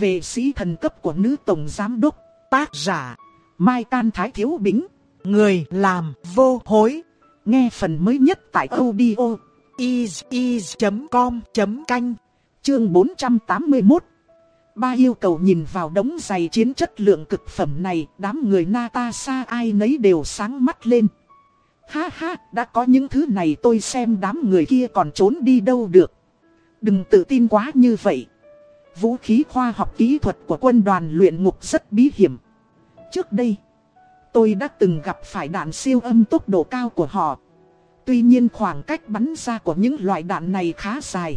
về sĩ thần cấp của nữ tổng giám đốc, tác giả, Mai Can Thái Thiếu Bính, người làm vô hối. Nghe phần mới nhất tại audio is.com.canh, chương 481. Ba yêu cầu nhìn vào đống giày chiến chất lượng cực phẩm này, đám người Natasha ai nấy đều sáng mắt lên. Ha ha, đã có những thứ này tôi xem đám người kia còn trốn đi đâu được. Đừng tự tin quá như vậy. Vũ khí khoa học kỹ thuật của quân đoàn luyện ngục rất bí hiểm. Trước đây, tôi đã từng gặp phải đạn siêu âm tốc độ cao của họ. Tuy nhiên khoảng cách bắn ra của những loại đạn này khá dài.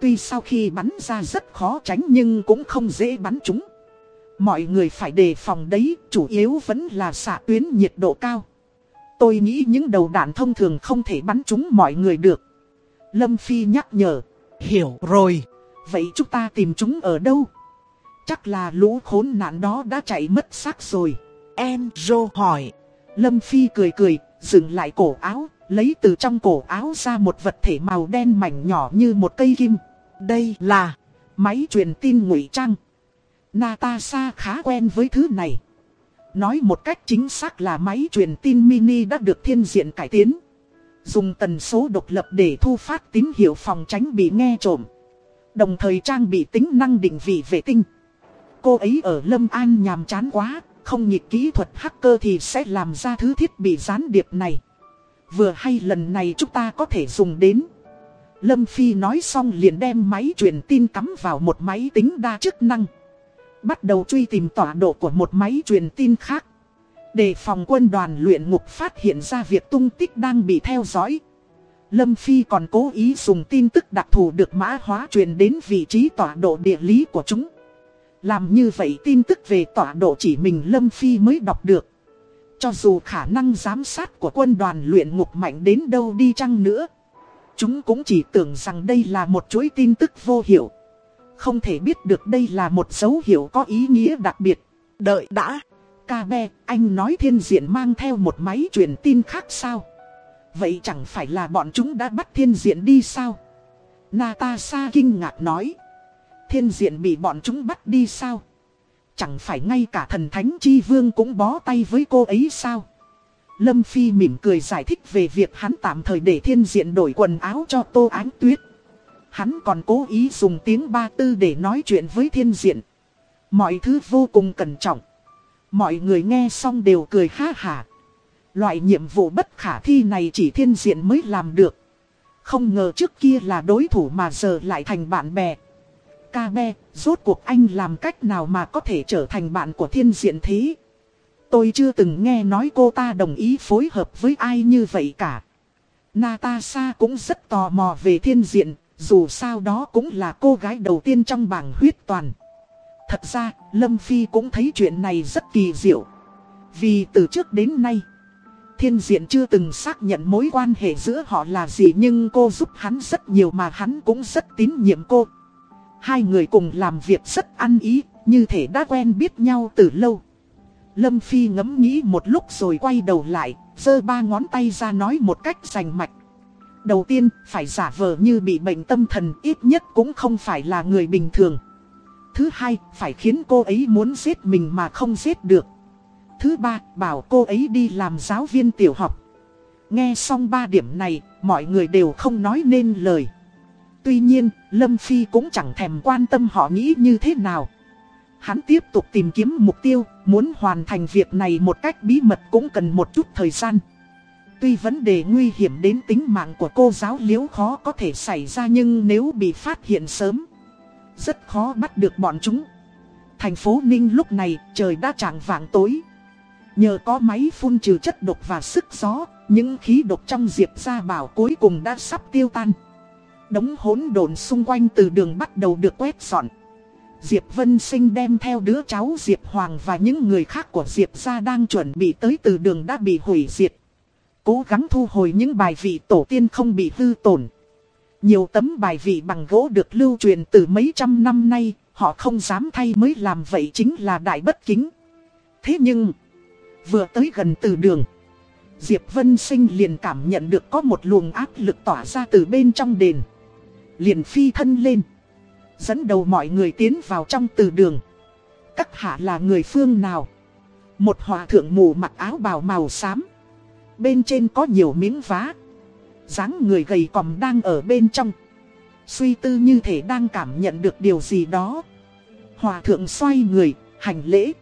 Tuy sau khi bắn ra rất khó tránh nhưng cũng không dễ bắn chúng. Mọi người phải đề phòng đấy, chủ yếu vẫn là xạ tuyến nhiệt độ cao. Tôi nghĩ những đầu đạn thông thường không thể bắn chúng mọi người được. Lâm Phi nhắc nhở. Hiểu rồi. Vậy chúng ta tìm chúng ở đâu? Chắc là lũ khốn nạn đó đã chạy mất xác rồi. Enzo hỏi. Lâm Phi cười cười, dừng lại cổ áo, lấy từ trong cổ áo ra một vật thể màu đen mảnh nhỏ như một cây kim. Đây là máy truyền tin ngụy trang. Natasha khá quen với thứ này. Nói một cách chính xác là máy truyền tin mini đã được thiên diện cải tiến. Dùng tần số độc lập để thu phát tín hiệu phòng tránh bị nghe trộm. Đồng thời trang bị tính năng định vị vệ tinh. Cô ấy ở Lâm An nhàm chán quá, không nhịp kỹ thuật hacker thì sẽ làm ra thứ thiết bị gián điệp này. Vừa hay lần này chúng ta có thể dùng đến. Lâm Phi nói xong liền đem máy truyền tin cắm vào một máy tính đa chức năng. Bắt đầu truy tìm tọa độ của một máy truyền tin khác. Để phòng quân đoàn luyện ngục phát hiện ra việc tung tích đang bị theo dõi. Lâm Phi còn cố ý dùng tin tức đặc thù được mã hóa truyền đến vị trí tọa độ địa lý của chúng. Làm như vậy tin tức về tọa độ chỉ mình Lâm Phi mới đọc được. Cho dù khả năng giám sát của quân đoàn luyện ngục mạnh đến đâu đi chăng nữa. Chúng cũng chỉ tưởng rằng đây là một chuỗi tin tức vô hiệu. Không thể biết được đây là một dấu hiệu có ý nghĩa đặc biệt. Đợi đã. Ca bè, anh nói thiên diện mang theo một máy truyền tin khác sao? Vậy chẳng phải là bọn chúng đã bắt thiên diện đi sao? Natasha kinh ngạc nói. Thiên diện bị bọn chúng bắt đi sao? Chẳng phải ngay cả thần thánh chi vương cũng bó tay với cô ấy sao? Lâm Phi mỉm cười giải thích về việc hắn tạm thời để thiên diện đổi quần áo cho tô ánh tuyết. Hắn còn cố ý dùng tiếng ba tư để nói chuyện với thiên diện. Mọi thứ vô cùng cẩn trọng. Mọi người nghe xong đều cười ha hả. Loại nhiệm vụ bất khả thi này chỉ thiên diện mới làm được. Không ngờ trước kia là đối thủ mà giờ lại thành bạn bè. Ca be, rốt cuộc anh làm cách nào mà có thể trở thành bạn của thiên diện thế? Tôi chưa từng nghe nói cô ta đồng ý phối hợp với ai như vậy cả. Natasha cũng rất tò mò về thiên diện, dù sao đó cũng là cô gái đầu tiên trong bảng huyết toàn. Thật ra, Lâm Phi cũng thấy chuyện này rất kỳ diệu. Vì từ trước đến nay, thiên diện chưa từng xác nhận mối quan hệ giữa họ là gì nhưng cô giúp hắn rất nhiều mà hắn cũng rất tín nhiệm cô. Hai người cùng làm việc rất ăn ý, như thể đã quen biết nhau từ lâu. Lâm Phi ngẫm nghĩ một lúc rồi quay đầu lại, giơ ba ngón tay ra nói một cách rành mạch. Đầu tiên, phải giả vờ như bị bệnh tâm thần ít nhất cũng không phải là người bình thường. Thứ hai, phải khiến cô ấy muốn giết mình mà không giết được. Thứ ba, bảo cô ấy đi làm giáo viên tiểu học. Nghe xong ba điểm này, mọi người đều không nói nên lời. Tuy nhiên, Lâm Phi cũng chẳng thèm quan tâm họ nghĩ như thế nào. Hắn tiếp tục tìm kiếm mục tiêu, muốn hoàn thành việc này một cách bí mật cũng cần một chút thời gian. Tuy vấn đề nguy hiểm đến tính mạng của cô giáo liễu khó có thể xảy ra nhưng nếu bị phát hiện sớm, rất khó bắt được bọn chúng. Thành phố Ninh lúc này trời đã trạng vàng tối. Nhờ có máy phun trừ chất độc và sức gió, những khí độc trong diệp gia bảo cuối cùng đã sắp tiêu tan. Đống hỗn độn xung quanh từ đường bắt đầu được quét dọn. Diệp Vân Sinh đem theo đứa cháu Diệp Hoàng và những người khác của Diệp gia đang chuẩn bị tới từ đường đã bị hủy diệt. Cố gắng thu hồi những bài vị tổ tiên không bị hư tổn. Nhiều tấm bài vị bằng gỗ được lưu truyền từ mấy trăm năm nay, họ không dám thay mới làm vậy chính là đại bất kính. Thế nhưng, vừa tới gần từ đường, Diệp Vân Sinh liền cảm nhận được có một luồng áp lực tỏa ra từ bên trong đền. Liền phi thân lên Dẫn đầu mọi người tiến vào trong từ đường. Các hạ là người phương nào? Một hòa thượng mù mặc áo bào màu xám. Bên trên có nhiều miếng vá. dáng người gầy còm đang ở bên trong. Suy tư như thể đang cảm nhận được điều gì đó. Hòa thượng xoay người, hành lễ.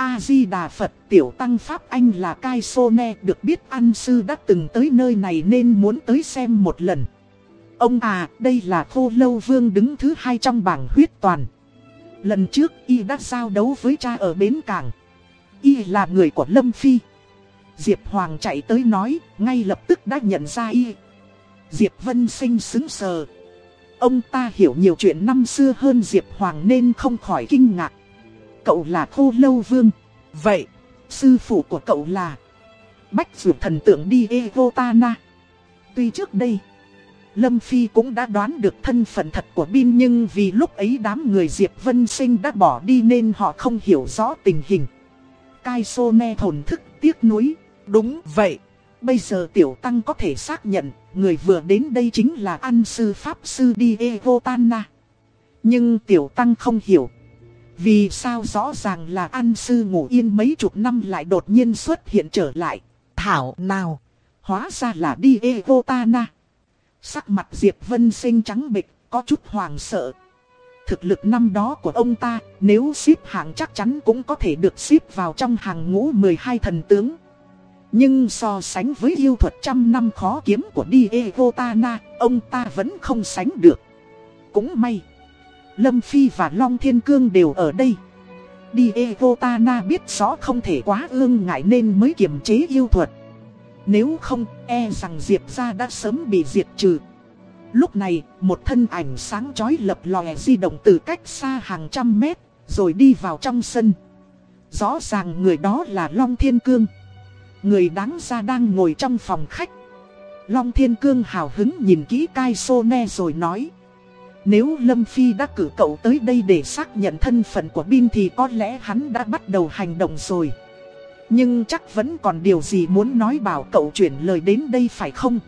A-di-đà Phật tiểu tăng Pháp Anh là Cai Sô Ne được biết ăn sư đã từng tới nơi này nên muốn tới xem một lần. Ông à, đây là Khô Lâu Vương đứng thứ hai trong bảng huyết toàn. Lần trước y đã giao đấu với cha ở Bến Cảng. Y là người của Lâm Phi. Diệp Hoàng chạy tới nói, ngay lập tức đã nhận ra y. Diệp Vân sinh xứng sờ. Ông ta hiểu nhiều chuyện năm xưa hơn Diệp Hoàng nên không khỏi kinh ngạc. Cậu là Khô Lâu Vương. Vậy, sư phụ của cậu là Bách Dược thần tượng Diego Tana. Tuy trước đây, Lâm Phi cũng đã đoán được thân phận thật của Bin nhưng vì lúc ấy đám người Diệp Vân Sinh đã bỏ đi nên họ không hiểu rõ tình hình. Cai Sô Ne thổn thức tiếc nuối. Đúng vậy, bây giờ Tiểu Tăng có thể xác nhận người vừa đến đây chính là an sư Pháp Sư Diego Tana. Nhưng Tiểu Tăng không hiểu. Vì sao rõ ràng là ăn sư ngủ yên mấy chục năm lại đột nhiên xuất hiện trở lại. Thảo nào, hóa ra là Diego Tana. Sắc mặt Diệp Vân sinh trắng bịch, có chút hoàng sợ. Thực lực năm đó của ông ta, nếu xếp hạng chắc chắn cũng có thể được xếp vào trong hàng ngũ 12 thần tướng. Nhưng so sánh với yêu thuật trăm năm khó kiếm của Diego Tana, ông ta vẫn không sánh được. Cũng may, Lâm Phi và Long Thiên Cương đều ở đây. Diego Tana biết rõ không thể quá ương ngại nên mới kiềm chế yêu thuật. Nếu không, e rằng Diệp ra đã sớm bị diệt trừ. Lúc này, một thân ảnh sáng chói lập lòe di động từ cách xa hàng trăm mét, rồi đi vào trong sân. Rõ ràng người đó là Long Thiên Cương. Người đáng ra đang ngồi trong phòng khách. Long Thiên Cương hào hứng nhìn kỹ Kai Sô Ne rồi nói. Nếu Lâm Phi đã cử cậu tới đây để xác nhận thân phận của Bin thì có lẽ hắn đã bắt đầu hành động rồi. Nhưng chắc vẫn còn điều gì muốn nói bảo cậu chuyển lời đến đây phải không?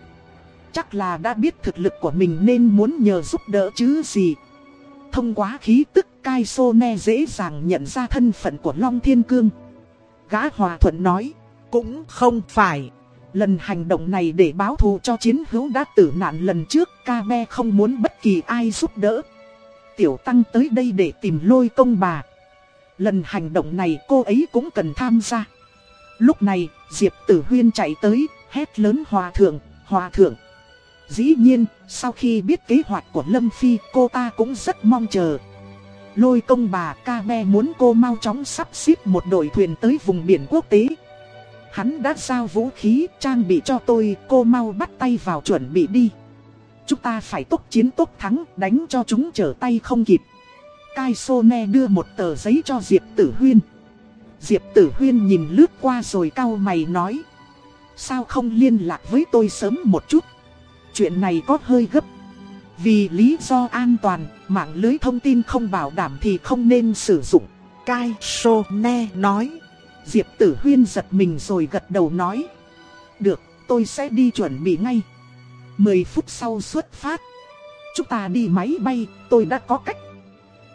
Chắc là đã biết thực lực của mình nên muốn nhờ giúp đỡ chứ gì. Thông qua khí tức Kai Sô Ne dễ dàng nhận ra thân phận của Long Thiên Cương. Gã Hòa Thuận nói, cũng không phải. Lần hành động này để báo thù cho chiến hữu đã tử nạn lần trước, ca me không muốn bất kỳ ai giúp đỡ. Tiểu Tăng tới đây để tìm lôi công bà. Lần hành động này cô ấy cũng cần tham gia. Lúc này, Diệp Tử Huyên chạy tới, hét lớn hòa thượng, hòa thượng. Dĩ nhiên, sau khi biết kế hoạch của Lâm Phi, cô ta cũng rất mong chờ. Lôi công bà ca me muốn cô mau chóng sắp xếp một đội thuyền tới vùng biển quốc tế. Hắn đã giao vũ khí trang bị cho tôi, cô mau bắt tay vào chuẩn bị đi. Chúng ta phải tốc chiến tốc thắng, đánh cho chúng trở tay không kịp. Kai ne đưa một tờ giấy cho Diệp Tử Huyên. Diệp Tử Huyên nhìn lướt qua rồi cau mày nói. Sao không liên lạc với tôi sớm một chút? Chuyện này có hơi gấp. Vì lý do an toàn, mạng lưới thông tin không bảo đảm thì không nên sử dụng. Kai ne nói. Diệp Tử Huyên giật mình rồi gật đầu nói. Được, tôi sẽ đi chuẩn bị ngay. 10 phút sau xuất phát. Chúng ta đi máy bay, tôi đã có cách.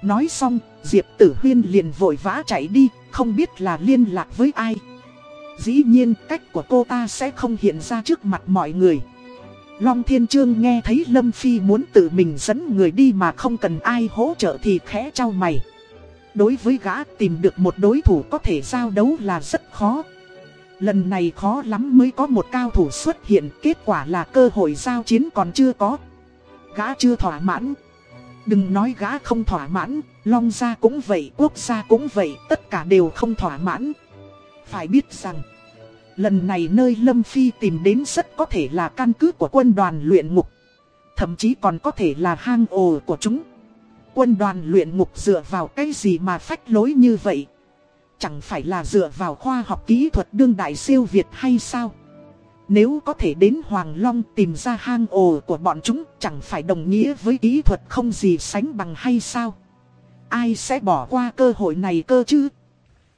Nói xong, Diệp Tử Huyên liền vội vã chạy đi, không biết là liên lạc với ai. Dĩ nhiên, cách của cô ta sẽ không hiện ra trước mặt mọi người. Long Thiên Trương nghe thấy Lâm Phi muốn tự mình dẫn người đi mà không cần ai hỗ trợ thì khẽ trao mày. Đối với gã tìm được một đối thủ có thể giao đấu là rất khó. Lần này khó lắm mới có một cao thủ xuất hiện, kết quả là cơ hội giao chiến còn chưa có. Gã chưa thỏa mãn. Đừng nói gã không thỏa mãn, Long gia cũng vậy, quốc gia cũng vậy, tất cả đều không thỏa mãn. Phải biết rằng, lần này nơi Lâm Phi tìm đến rất có thể là căn cứ của quân đoàn luyện ngục. Thậm chí còn có thể là hang ổ của chúng quân đoàn luyện ngục dựa vào cái gì mà phách lối như vậy? Chẳng phải là dựa vào khoa học kỹ thuật đương đại siêu Việt hay sao? Nếu có thể đến Hoàng Long tìm ra hang ổ của bọn chúng chẳng phải đồng nghĩa với kỹ thuật không gì sánh bằng hay sao? Ai sẽ bỏ qua cơ hội này cơ chứ?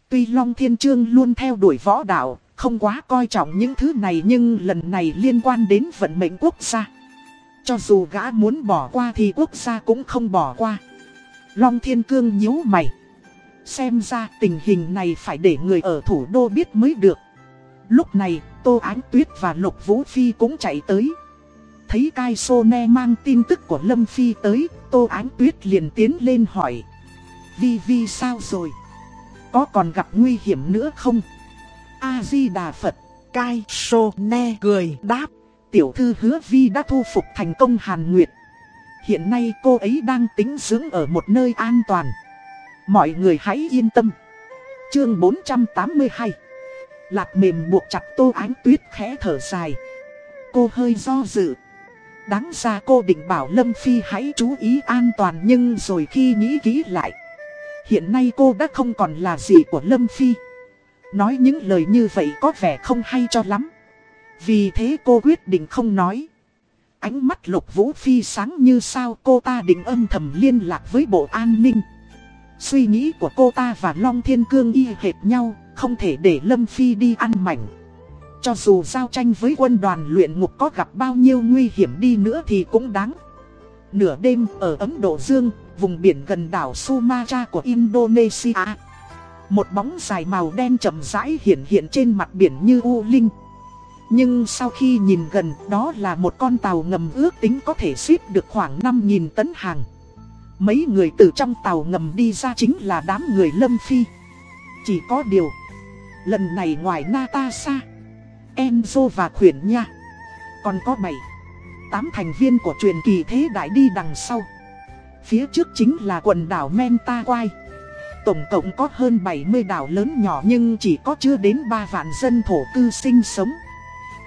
Tuy Long Thiên Trương luôn theo đuổi võ đạo, không quá coi trọng những thứ này nhưng lần này liên quan đến vận mệnh quốc gia. Cho dù gã muốn bỏ qua thì quốc gia cũng không bỏ qua. Long Thiên Cương nhíu mày. Xem ra tình hình này phải để người ở thủ đô biết mới được. Lúc này, Tô Ánh Tuyết và Lục Vũ Phi cũng chạy tới. Thấy Cai Sô Ne mang tin tức của Lâm Phi tới, Tô Ánh Tuyết liền tiến lên hỏi. Vi Vi sao rồi? Có còn gặp nguy hiểm nữa không? A-di-đà Phật, Cai Sô Ne cười đáp. Tiểu thư hứa Vi đã thu phục thành công Hàn Nguyệt. Hiện nay cô ấy đang tính dưỡng ở một nơi an toàn. Mọi người hãy yên tâm. Chương 482 Lạc mềm buộc chặt tô ánh tuyết khẽ thở dài. Cô hơi do dự. Đáng ra cô định bảo Lâm Phi hãy chú ý an toàn nhưng rồi khi nghĩ kỹ lại. Hiện nay cô đã không còn là gì của Lâm Phi. Nói những lời như vậy có vẻ không hay cho lắm. Vì thế cô quyết định không nói. Ánh mắt lục vũ phi sáng như sao cô ta định âm thầm liên lạc với bộ an ninh. Suy nghĩ của cô ta và Long Thiên Cương y hệt nhau, không thể để Lâm Phi đi ăn mảnh. Cho dù giao tranh với quân đoàn luyện ngục có gặp bao nhiêu nguy hiểm đi nữa thì cũng đáng. Nửa đêm ở Ấn Độ Dương, vùng biển gần đảo Sumatra của Indonesia. Một bóng dài màu đen chậm rãi hiện hiện trên mặt biển như u linh. Nhưng sau khi nhìn gần đó là một con tàu ngầm ước tính có thể ship được khoảng 5.000 tấn hàng. Mấy người từ trong tàu ngầm đi ra chính là đám người Lâm Phi. Chỉ có điều, lần này ngoài Natasha, Enzo và Khuyển Nha, còn có 7, 8 thành viên của truyền kỳ thế đại đi đằng sau. Phía trước chính là quần đảo Mentawai. Tổng cộng có hơn 70 đảo lớn nhỏ nhưng chỉ có chưa đến 3 vạn dân thổ cư sinh sống.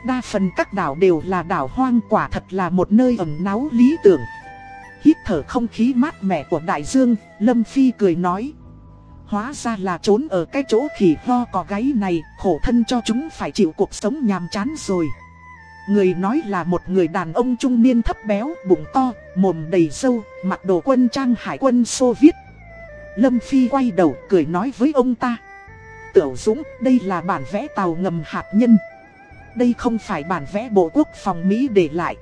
Đa phần các đảo đều là đảo hoang quả thật là một nơi ẩn náu lý tưởng. Hít thở không khí mát mẻ của đại dương, Lâm Phi cười nói. Hóa ra là trốn ở cái chỗ khỉ ho có gáy này, khổ thân cho chúng phải chịu cuộc sống nhàm chán rồi. Người nói là một người đàn ông trung niên thấp béo, bụng to, mồm đầy sâu, mặc đồ quân trang hải quân Xô Viết. Lâm Phi quay đầu cười nói với ông ta. Tiểu Dũng, đây là bản vẽ tàu ngầm hạt nhân. Đây không phải bản vẽ Bộ Quốc phòng Mỹ để lại.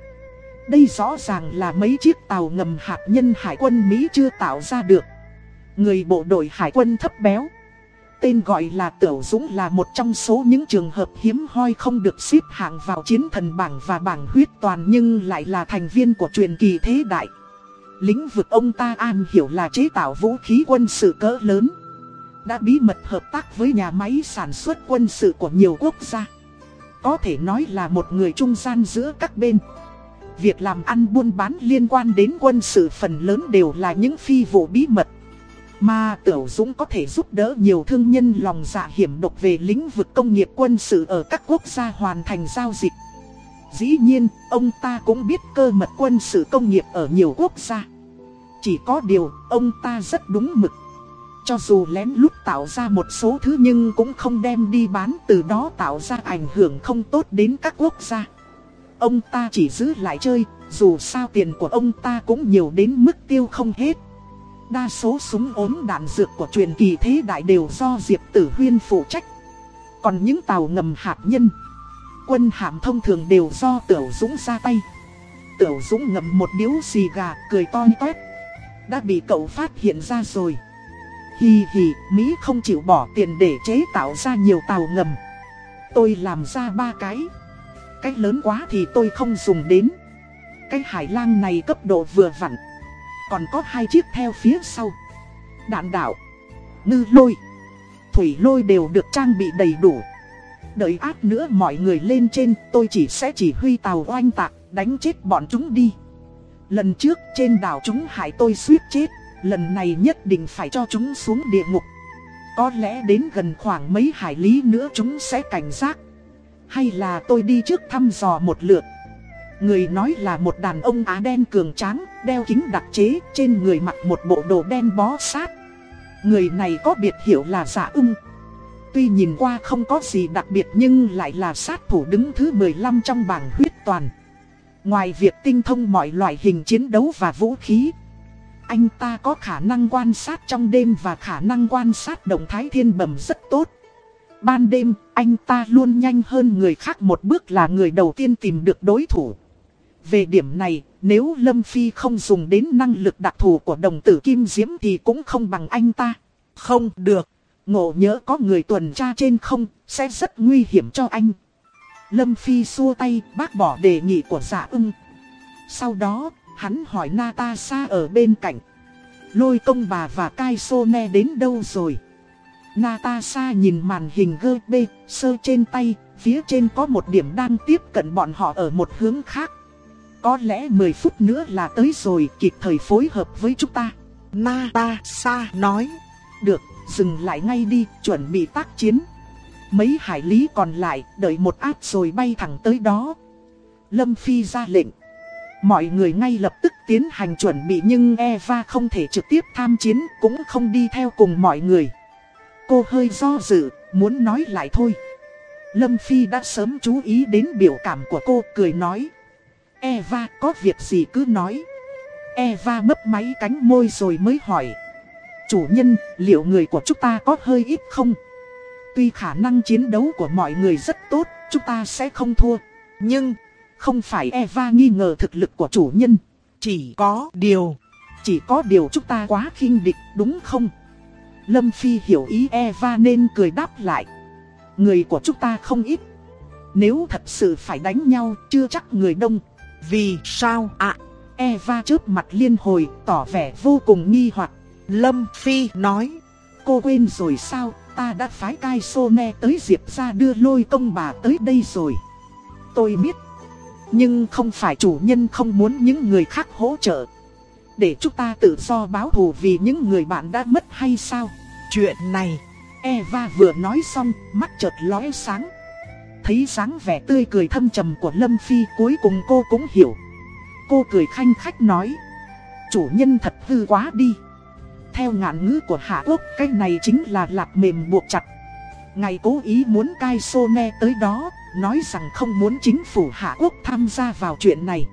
Đây rõ ràng là mấy chiếc tàu ngầm hạt nhân hải quân Mỹ chưa tạo ra được. Người bộ đội hải quân thấp béo. Tên gọi là Tiểu Dũng là một trong số những trường hợp hiếm hoi không được xếp hạng vào chiến thần bảng và bảng huyết toàn nhưng lại là thành viên của truyền kỳ thế đại. Lĩnh vực ông ta an hiểu là chế tạo vũ khí quân sự cỡ lớn. Đã bí mật hợp tác với nhà máy sản xuất quân sự của nhiều quốc gia. Có thể nói là một người trung gian giữa các bên. Việc làm ăn buôn bán liên quan đến quân sự phần lớn đều là những phi vụ bí mật. Mà Tiểu Dũng có thể giúp đỡ nhiều thương nhân lòng dạ hiểm độc về lĩnh vực công nghiệp quân sự ở các quốc gia hoàn thành giao dịch. Dĩ nhiên, ông ta cũng biết cơ mật quân sự công nghiệp ở nhiều quốc gia. Chỉ có điều, ông ta rất đúng mực. Cho dù lén lút tạo ra một số thứ nhưng cũng không đem đi bán từ đó tạo ra ảnh hưởng không tốt đến các quốc gia. Ông ta chỉ giữ lại chơi, dù sao tiền của ông ta cũng nhiều đến mức tiêu không hết. Đa số súng ốm đạn dược của truyền kỳ thế đại đều do Diệp Tử Huyên phụ trách. Còn những tàu ngầm hạt nhân, quân hạm thông thường đều do Tiểu Dũng ra tay. Tiểu Dũng ngậm một điếu xì gà cười to toét. Đã bị cậu phát hiện ra rồi. Hì hì, Mỹ không chịu bỏ tiền để chế tạo ra nhiều tàu ngầm. Tôi làm ra ba cái. Cái lớn quá thì tôi không dùng đến. Cái hải lang này cấp độ vừa vặn. Còn có hai chiếc theo phía sau. Đạn đạo, ngư lôi, thủy lôi đều được trang bị đầy đủ. Đợi áp nữa mọi người lên trên tôi chỉ sẽ chỉ huy tàu oanh tạc, đánh chết bọn chúng đi. Lần trước trên đảo chúng hại tôi suýt chết, lần này nhất định phải cho chúng xuống địa ngục. Có lẽ đến gần khoảng mấy hải lý nữa chúng sẽ cảnh giác. Hay là tôi đi trước thăm dò một lượt. Người nói là một đàn ông Á đen cường tráng, đeo kính đặc chế, trên người mặc một bộ đồ đen bó sát. Người này có biệt hiệu là giả ưng. Tuy nhìn qua không có gì đặc biệt nhưng lại là sát thủ đứng thứ 15 trong bảng huyết toàn. Ngoài việc tinh thông mọi loại hình chiến đấu và vũ khí, anh ta có khả năng quan sát trong đêm và khả năng quan sát động thái thiên bẩm rất tốt. Ban đêm, anh ta luôn nhanh hơn người khác một bước là người đầu tiên tìm được đối thủ. về điểm này, nếu Lâm Phi không dùng đến năng lực đặc thù của đồng tử Kim Diễm thì cũng không bằng anh ta. Không được, ngộ nhớ có người tuần tra trên không, sẽ rất nguy hiểm cho anh. Lâm Phi xua tay bác bỏ đề nghị của giả ưng. Sau đó, hắn hỏi Natasha ở bên cạnh. Lôi công bà và Kai Sone đến đâu rồi? Natasha nhìn màn hình gơ bê, sơ trên tay, phía trên có một điểm đang tiếp cận bọn họ ở một hướng khác. Có lẽ 10 phút nữa là tới rồi, kịp thời phối hợp với chúng ta. Natasha nói, được, dừng lại ngay đi, chuẩn bị tác chiến. Mấy hải lý còn lại, đợi một áp rồi bay thẳng tới đó. Lâm Phi ra lệnh. Mọi người ngay lập tức tiến hành chuẩn bị nhưng Eva không thể trực tiếp tham chiến, cũng không đi theo cùng mọi người. Cô hơi do dự, muốn nói lại thôi. Lâm Phi đã sớm chú ý đến biểu cảm của cô, cười nói. Eva có việc gì cứ nói. Eva mấp máy cánh môi rồi mới hỏi. Chủ nhân, liệu người của chúng ta có hơi ít không? Tuy khả năng chiến đấu của mọi người rất tốt, chúng ta sẽ không thua. Nhưng, không phải Eva nghi ngờ thực lực của chủ nhân. Chỉ có điều, chỉ có điều chúng ta quá khinh địch, đúng không? Lâm Phi hiểu ý Eva nên cười đáp lại. Người của chúng ta không ít. Nếu thật sự phải đánh nhau, chưa chắc người đông. Vì sao ạ? Eva trước mặt liên hồi, tỏ vẻ vô cùng nghi hoặc. Lâm Phi nói. Cô quên rồi sao, ta đã phái cai sô ne tới Diệp ra đưa lôi công bà tới đây rồi. Tôi biết. Nhưng không phải chủ nhân không muốn những người khác hỗ trợ. Để chúng ta tự do báo thù vì những người bạn đã mất hay sao? Chuyện này, Eva vừa nói xong, mắt chợt lóe sáng. Thấy dáng vẻ tươi cười thâm trầm của Lâm Phi cuối cùng cô cũng hiểu. Cô cười khanh khách nói. Chủ nhân thật hư quá đi. Theo ngạn ngữ của Hạ Quốc, cái này chính là lạc mềm buộc chặt. ngày cố ý muốn cai xô nghe tới đó, nói rằng không muốn chính phủ Hạ Quốc tham gia vào chuyện này.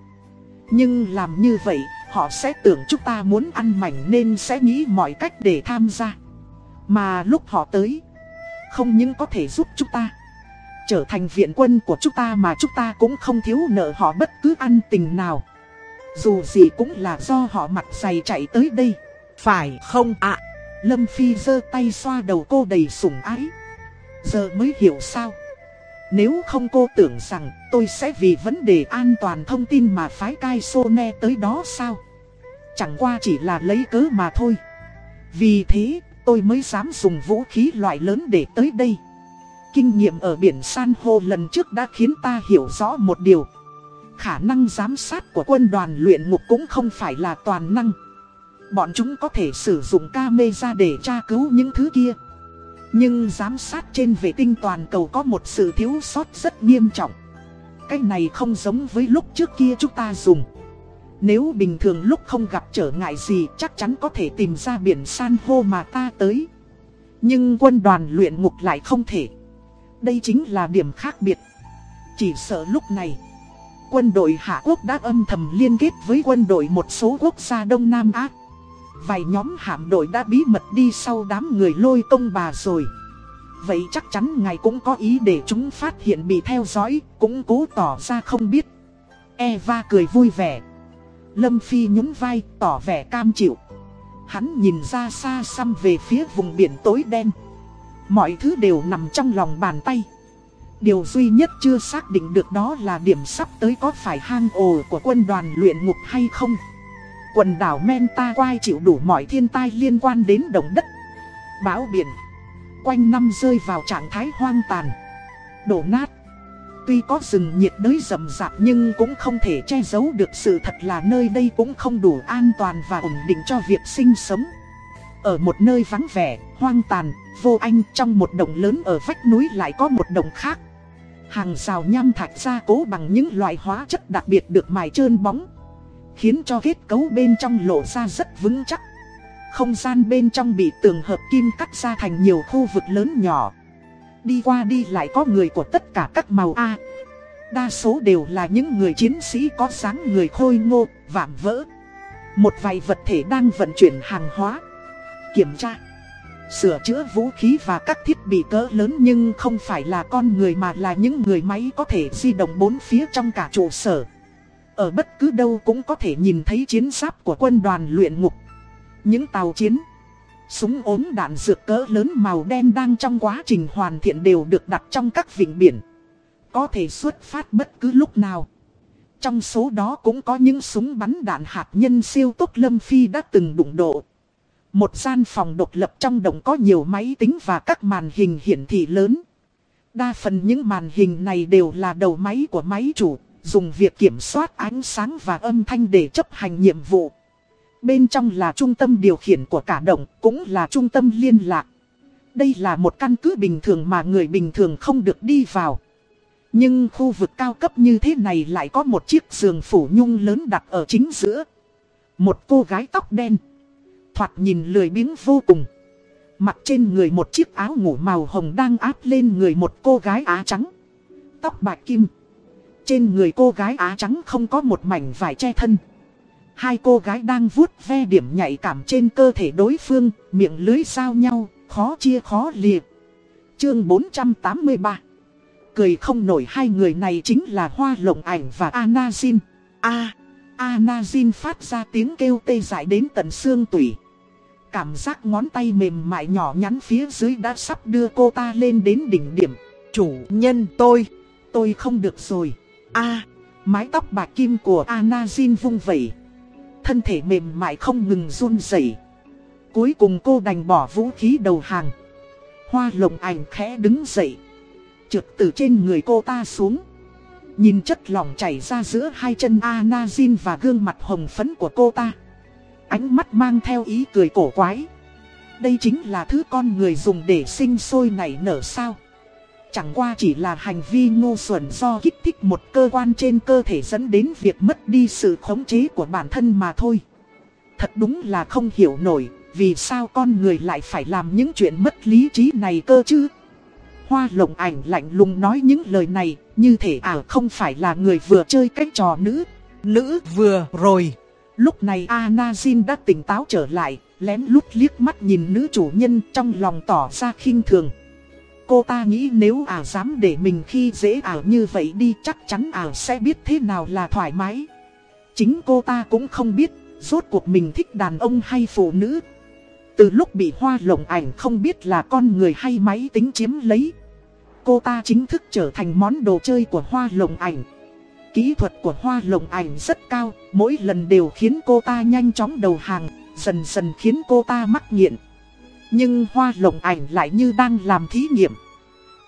Nhưng làm như vậy, họ sẽ tưởng chúng ta muốn ăn mảnh nên sẽ nghĩ mọi cách để tham gia. Mà lúc họ tới, không những có thể giúp chúng ta, trở thành viện quân của chúng ta mà chúng ta cũng không thiếu nợ họ bất cứ ăn tình nào. Dù gì cũng là do họ mặt dày chạy tới đây. Phải không ạ? Lâm Phi giơ tay xoa đầu cô đầy sủng ái. Giờ mới hiểu sao. Nếu không cô tưởng rằng tôi sẽ vì vấn đề an toàn thông tin mà phái cai sô ne tới đó sao? Chẳng qua chỉ là lấy cớ mà thôi. Vì thế, tôi mới dám dùng vũ khí loại lớn để tới đây. Kinh nghiệm ở biển san hô lần trước đã khiến ta hiểu rõ một điều. Khả năng giám sát của quân đoàn luyện ngục cũng không phải là toàn năng. Bọn chúng có thể sử dụng camera để tra cứu những thứ kia. Nhưng giám sát trên vệ tinh toàn cầu có một sự thiếu sót rất nghiêm trọng. Cái này không giống với lúc trước kia chúng ta dùng. Nếu bình thường lúc không gặp trở ngại gì chắc chắn có thể tìm ra biển san hô mà ta tới. Nhưng quân đoàn luyện ngục lại không thể. Đây chính là điểm khác biệt. Chỉ sợ lúc này, quân đội Hạ Quốc đã âm thầm liên kết với quân đội một số quốc gia Đông Nam Á. Vài nhóm hạm đội đã bí mật đi sau đám người lôi công bà rồi. Vậy chắc chắn ngài cũng có ý để chúng phát hiện bị theo dõi, cũng cố tỏ ra không biết. Eva cười vui vẻ. Lâm Phi nhún vai, tỏ vẻ cam chịu. Hắn nhìn ra xa xăm về phía vùng biển tối đen. Mọi thứ đều nằm trong lòng bàn tay. Điều duy nhất chưa xác định được đó là điểm sắp tới có phải hang ổ của quân đoàn luyện ngục hay không. Quần đảo Menta quai chịu đủ mọi thiên tai liên quan đến động đất, bão biển. Quanh năm rơi vào trạng thái hoang tàn, đổ nát. Tuy có rừng nhiệt đới rầm rạp nhưng cũng không thể che giấu được sự thật là nơi đây cũng không đủ an toàn và ổn định cho việc sinh sống. Ở một nơi vắng vẻ, hoang tàn, vô anh trong một đồng lớn ở vách núi lại có một đồng khác. Hàng rào nham thạch gia cố bằng những loại hóa chất đặc biệt được mài trơn bóng. Khiến cho kết cấu bên trong lộ ra rất vững chắc. Không gian bên trong bị tường hợp kim cắt ra thành nhiều khu vực lớn nhỏ. Đi qua đi lại có người của tất cả các màu A. Đa số đều là những người chiến sĩ có dáng người khôi ngô, vạm vỡ. Một vài vật thể đang vận chuyển hàng hóa. Kiểm tra. Sửa chữa vũ khí và các thiết bị cỡ lớn nhưng không phải là con người mà là những người máy có thể di động bốn phía trong cả trụ sở. Ở bất cứ đâu cũng có thể nhìn thấy chiến giáp của quân đoàn luyện ngục. Những tàu chiến, súng ốm đạn dược cỡ lớn màu đen đang trong quá trình hoàn thiện đều được đặt trong các vịnh biển. Có thể xuất phát bất cứ lúc nào. Trong số đó cũng có những súng bắn đạn hạt nhân siêu tốc Lâm Phi đã từng đụng độ. Một gian phòng độc lập trong đồng có nhiều máy tính và các màn hình hiển thị lớn. Đa phần những màn hình này đều là đầu máy của máy chủ, dùng việc kiểm soát ánh sáng và âm thanh để chấp hành nhiệm vụ. Bên trong là trung tâm điều khiển của cả động, cũng là trung tâm liên lạc. Đây là một căn cứ bình thường mà người bình thường không được đi vào. Nhưng khu vực cao cấp như thế này lại có một chiếc giường phủ nhung lớn đặt ở chính giữa. Một cô gái tóc đen. Thoạt nhìn lười biếng vô cùng. mặc trên người một chiếc áo ngủ màu hồng đang áp lên người một cô gái á trắng. Tóc bạc kim. Trên người cô gái á trắng không có một mảnh vải che thân. Hai cô gái đang vuốt ve điểm nhạy cảm trên cơ thể đối phương, miệng lưới sao nhau, khó chia khó liệt. Chương 483 Cười không nổi hai người này chính là Hoa Lộng Ảnh và Anazin. A, Anazin phát ra tiếng kêu tê dại đến tận xương tủy. Cảm giác ngón tay mềm mại nhỏ nhắn phía dưới đã sắp đưa cô ta lên đến đỉnh điểm. Chủ nhân tôi, tôi không được rồi. A, mái tóc bạc kim của Anazin vung vẩy. Thân thể mềm mại không ngừng run rẩy. Cuối cùng cô đành bỏ vũ khí đầu hàng. Hoa lồng ảnh khẽ đứng dậy. Trượt từ trên người cô ta xuống. Nhìn chất lỏng chảy ra giữa hai chân Anazin và gương mặt hồng phấn của cô ta. Ánh mắt mang theo ý cười cổ quái. Đây chính là thứ con người dùng để sinh sôi nảy nở sao. Chẳng qua chỉ là hành vi ngu xuẩn do kích thích một cơ quan trên cơ thể dẫn đến việc mất đi sự khống chế của bản thân mà thôi. Thật đúng là không hiểu nổi, vì sao con người lại phải làm những chuyện mất lý trí này cơ chứ? Hoa lộng ảnh lạnh lùng nói những lời này, như thể à không phải là người vừa chơi cách trò nữ. Nữ vừa rồi. Lúc này Anazin đã tỉnh táo trở lại, lén lút liếc mắt nhìn nữ chủ nhân trong lòng tỏ ra khinh thường. Cô ta nghĩ nếu ảo dám để mình khi dễ ảo như vậy đi chắc chắn ảo sẽ biết thế nào là thoải mái. Chính cô ta cũng không biết, rốt cuộc mình thích đàn ông hay phụ nữ. Từ lúc bị hoa lộng ảnh không biết là con người hay máy tính chiếm lấy. Cô ta chính thức trở thành món đồ chơi của hoa lộng ảnh. Kỹ thuật của hoa lộng ảnh rất cao, mỗi lần đều khiến cô ta nhanh chóng đầu hàng, dần dần khiến cô ta mắc nghiện. Nhưng hoa lộng ảnh lại như đang làm thí nghiệm.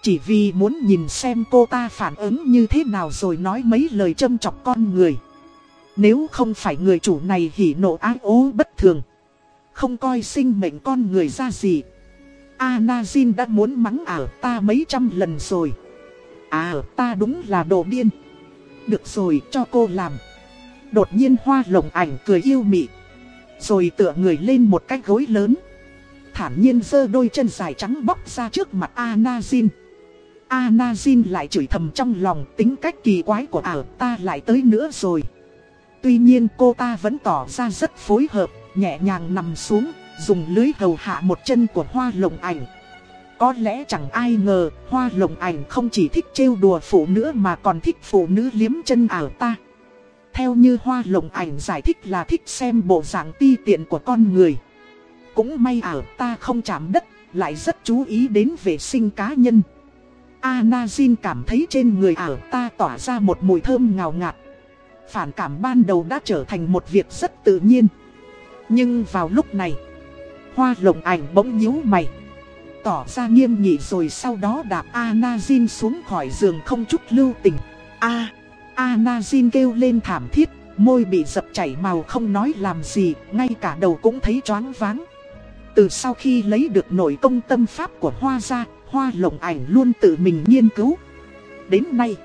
Chỉ vì muốn nhìn xem cô ta phản ứng như thế nào rồi nói mấy lời châm chọc con người. Nếu không phải người chủ này hỉ nộ ái ố bất thường. Không coi sinh mệnh con người ra gì. Anazin đã muốn mắng ảo ta mấy trăm lần rồi. À ta đúng là đồ điên. Được rồi, cho cô làm. Đột nhiên hoa lồng ảnh cười yêu mị. Rồi tựa người lên một cái gối lớn. Thản nhiên giơ đôi chân dài trắng bóc ra trước mặt Anazin. Anazin lại chửi thầm trong lòng tính cách kỳ quái của ảo ta lại tới nữa rồi. Tuy nhiên cô ta vẫn tỏ ra rất phối hợp, nhẹ nhàng nằm xuống, dùng lưới hầu hạ một chân của hoa lồng ảnh. Có lẽ chẳng ai ngờ, hoa lồng ảnh không chỉ thích trêu đùa phụ nữ mà còn thích phụ nữ liếm chân ảo ta. Theo như hoa lồng ảnh giải thích là thích xem bộ dạng ti tiện của con người. Cũng may ở ta không chạm đất, lại rất chú ý đến vệ sinh cá nhân. Anazin cảm thấy trên người ảo ta tỏa ra một mùi thơm ngào ngạt. Phản cảm ban đầu đã trở thành một việc rất tự nhiên. Nhưng vào lúc này, hoa lồng ảnh bỗng nhíu mày. Tỏ ra nghiêm nghị rồi sau đó đạp Anazin xuống khỏi giường không chút lưu tình. A, Anazin kêu lên thảm thiết, môi bị dập chảy màu không nói làm gì, ngay cả đầu cũng thấy choáng váng. Từ sau khi lấy được nội công tâm pháp của hoa ra, hoa lộng ảnh luôn tự mình nghiên cứu. Đến nay,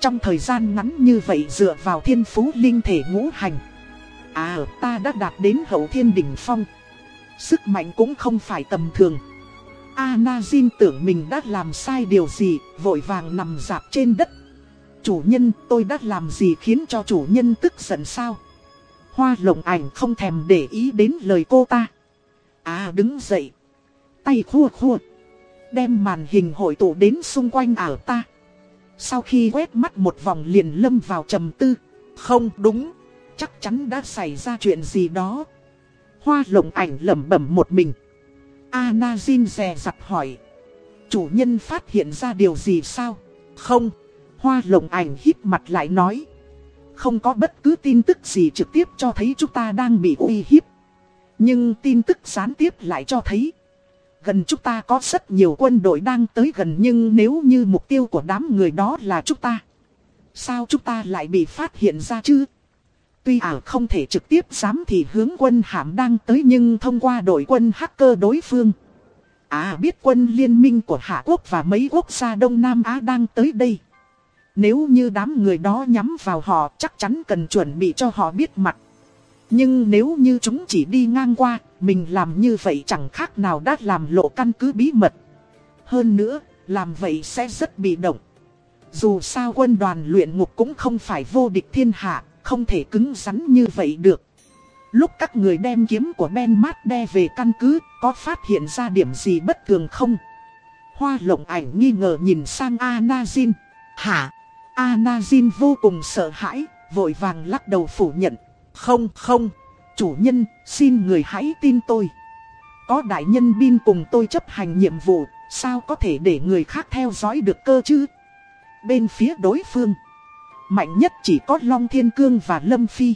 trong thời gian ngắn như vậy dựa vào thiên phú linh thể ngũ hành. À, ta đã đạt đến hậu thiên đỉnh phong. Sức mạnh cũng không phải tầm thường. Anazin tưởng mình đã làm sai điều gì, vội vàng nằm dạp trên đất. Chủ nhân, tôi đã làm gì khiến cho chủ nhân tức giận sao? Hoa lộng ảnh không thèm để ý đến lời cô ta. À đứng dậy. Tay khua khua. Đem màn hình hội tụ đến xung quanh ảo ta. Sau khi quét mắt một vòng liền lâm vào trầm tư. Không đúng. Chắc chắn đã xảy ra chuyện gì đó. Hoa lộng ảnh lẩm bẩm một mình. Anazin dè dặt hỏi. Chủ nhân phát hiện ra điều gì sao? Không. Hoa lộng ảnh hít mặt lại nói. Không có bất cứ tin tức gì trực tiếp cho thấy chúng ta đang bị uy hiếp. Nhưng tin tức gián tiếp lại cho thấy. Gần chúng ta có rất nhiều quân đội đang tới gần nhưng nếu như mục tiêu của đám người đó là chúng ta. Sao chúng ta lại bị phát hiện ra chứ? Tuy ảo không thể trực tiếp dám thì hướng quân hàm đang tới nhưng thông qua đội quân hacker đối phương. À biết quân liên minh của Hạ Quốc và mấy quốc gia Đông Nam Á đang tới đây. Nếu như đám người đó nhắm vào họ, chắc chắn cần chuẩn bị cho họ biết mặt. Nhưng nếu như chúng chỉ đi ngang qua, mình làm như vậy chẳng khác nào đã làm lộ căn cứ bí mật. Hơn nữa, làm vậy sẽ rất bị động. Dù sao quân đoàn luyện ngục cũng không phải vô địch thiên hạ, không thể cứng rắn như vậy được. Lúc các người đem kiếm của Ben Mát đe về căn cứ, có phát hiện ra điểm gì bất thường không? Hoa lộng ảnh nghi ngờ nhìn sang Anazin. Hả? Anazin vô cùng sợ hãi, vội vàng lắc đầu phủ nhận. Không, không, chủ nhân, xin người hãy tin tôi. Có đại nhân bin cùng tôi chấp hành nhiệm vụ, sao có thể để người khác theo dõi được cơ chứ? Bên phía đối phương, mạnh nhất chỉ có Long Thiên Cương và Lâm Phi.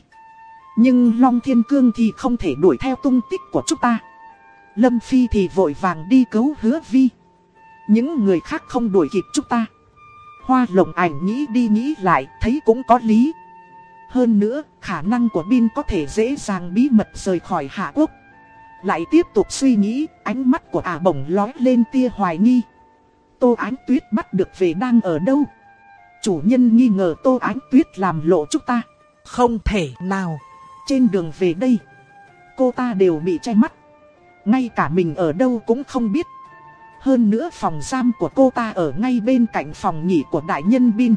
Nhưng Long Thiên Cương thì không thể đuổi theo tung tích của chúng ta. Lâm Phi thì vội vàng đi cứu hứa vi. Những người khác không đuổi kịp chúng ta. Hoa lồng ảnh nghĩ đi nghĩ lại, thấy cũng có lý. Hơn nữa, khả năng của Bin có thể dễ dàng bí mật rời khỏi Hạ Quốc. Lại tiếp tục suy nghĩ, ánh mắt của ả bổng lói lên tia hoài nghi. Tô Ánh Tuyết bắt được về đang ở đâu? Chủ nhân nghi ngờ Tô Ánh Tuyết làm lộ chúng ta. Không thể nào. Trên đường về đây, cô ta đều bị che mắt. Ngay cả mình ở đâu cũng không biết. Hơn nữa phòng giam của cô ta ở ngay bên cạnh phòng nghỉ của đại nhân Bin.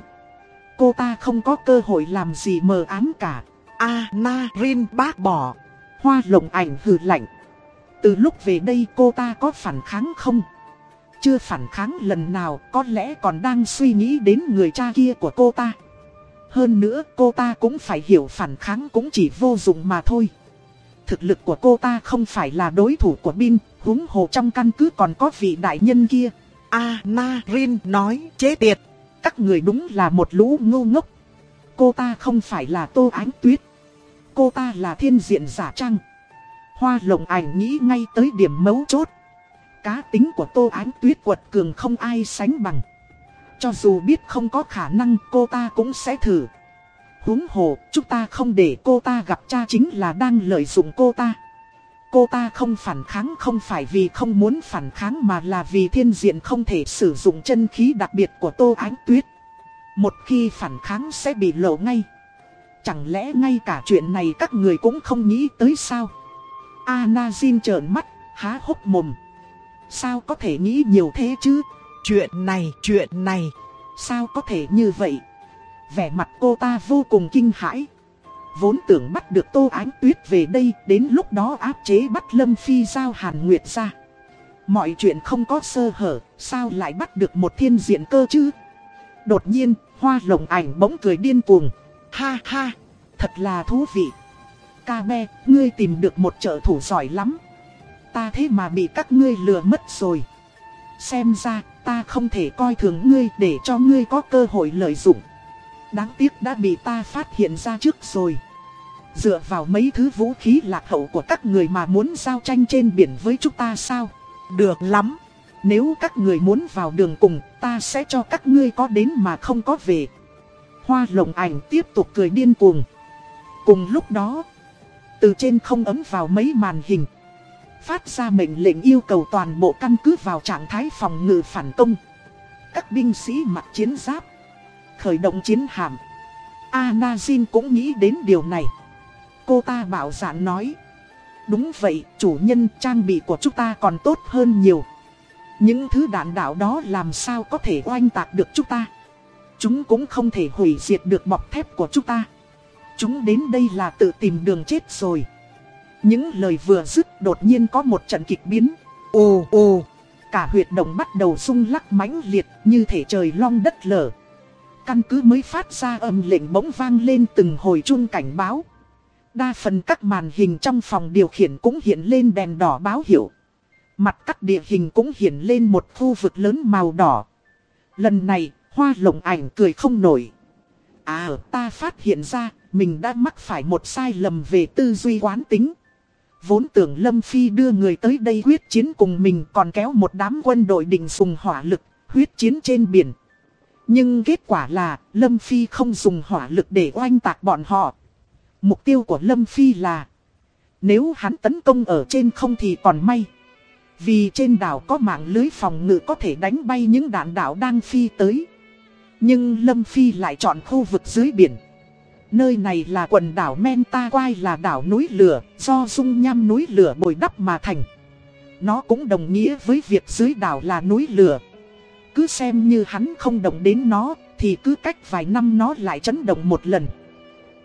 Cô ta không có cơ hội làm gì mờ ám cả. A Na Rin bác bỏ. Hoa lồng ảnh hừ lạnh. Từ lúc về đây cô ta có phản kháng không? Chưa phản kháng lần nào có lẽ còn đang suy nghĩ đến người cha kia của cô ta. Hơn nữa cô ta cũng phải hiểu phản kháng cũng chỉ vô dụng mà thôi. Thực lực của cô ta không phải là đối thủ của Bin, húng hồ trong căn cứ còn có vị đại nhân kia. A Na Rin nói chế tiệt. Các người đúng là một lũ ngu ngốc. Cô ta không phải là Tô Ánh Tuyết. Cô ta là thiên diện giả trăng. Hoa lộng ảnh nghĩ ngay tới điểm mấu chốt. Cá tính của Tô Ánh Tuyết quật cường không ai sánh bằng. Cho dù biết không có khả năng cô ta cũng sẽ thử. Húng hồ, chúng ta không để cô ta gặp cha chính là đang lợi dụng cô ta. Cô ta không phản kháng không phải vì không muốn phản kháng mà là vì thiên diện không thể sử dụng chân khí đặc biệt của Tô Ánh Tuyết. Một khi phản kháng sẽ bị lộ ngay. Chẳng lẽ ngay cả chuyện này các người cũng không nghĩ tới sao? Anazin trợn mắt, há hốc mồm. Sao có thể nghĩ nhiều thế chứ? Chuyện này, chuyện này. Sao có thể như vậy? Vẻ mặt cô ta vô cùng kinh hãi. Vốn tưởng bắt được Tô Ánh Tuyết về đây, đến lúc đó áp chế bắt Lâm Phi giao Hàn Nguyệt ra. Mọi chuyện không có sơ hở, sao lại bắt được một thiên diện cơ chứ? Đột nhiên, hoa lồng ảnh bỗng cười điên cuồng. Ha ha, thật là thú vị. Ca me ngươi tìm được một trợ thủ giỏi lắm. Ta thế mà bị các ngươi lừa mất rồi. Xem ra, ta không thể coi thường ngươi để cho ngươi có cơ hội lợi dụng. Đáng tiếc đã bị ta phát hiện ra trước rồi. Dựa vào mấy thứ vũ khí lạc hậu của các người mà muốn giao tranh trên biển với chúng ta sao? Được lắm. Nếu các người muốn vào đường cùng, ta sẽ cho các ngươi có đến mà không có về. Hoa lồng ảnh tiếp tục cười điên cuồng. Cùng lúc đó, từ trên không ấm vào mấy màn hình. Phát ra mệnh lệnh yêu cầu toàn bộ căn cứ vào trạng thái phòng ngự phản công. Các binh sĩ mặc chiến giáp khởi động chiến hạm. Anazin cũng nghĩ đến điều này. Cô ta bảo giản nói. Đúng vậy, chủ nhân trang bị của chúng ta còn tốt hơn nhiều. Những thứ đạn đạo đó làm sao có thể oanh tạc được chúng ta. Chúng cũng không thể hủy diệt được bọc thép của chúng ta. Chúng đến đây là tự tìm đường chết rồi. Những lời vừa dứt đột nhiên có một trận kịch biến. Ồ ồ, cả huyệt động bắt đầu rung lắc mãnh liệt như thể trời long đất lở căn cứ mới phát ra âm lệnh bỗng vang lên từng hồi chuông cảnh báo. Đa phần các màn hình trong phòng điều khiển cũng hiện lên đèn đỏ báo hiệu. Mặt các địa hình cũng hiện lên một khu vực lớn màu đỏ. Lần này, hoa lộng ảnh cười không nổi. À, ta phát hiện ra, mình đã mắc phải một sai lầm về tư duy quán tính. Vốn tưởng Lâm Phi đưa người tới đây huyết chiến cùng mình còn kéo một đám quân đội định sùng hỏa lực, huyết chiến trên biển. Nhưng kết quả là, Lâm Phi không dùng hỏa lực để oanh tạc bọn họ. Mục tiêu của Lâm Phi là, nếu hắn tấn công ở trên không thì còn may. Vì trên đảo có mạng lưới phòng ngự có thể đánh bay những đạn đảo đang phi tới. Nhưng Lâm Phi lại chọn khu vực dưới biển. Nơi này là quần đảo Menta Quai là đảo núi lửa, do dung nham núi lửa bồi đắp mà thành. Nó cũng đồng nghĩa với việc dưới đảo là núi lửa. Cứ xem như hắn không động đến nó, thì cứ cách vài năm nó lại chấn động một lần.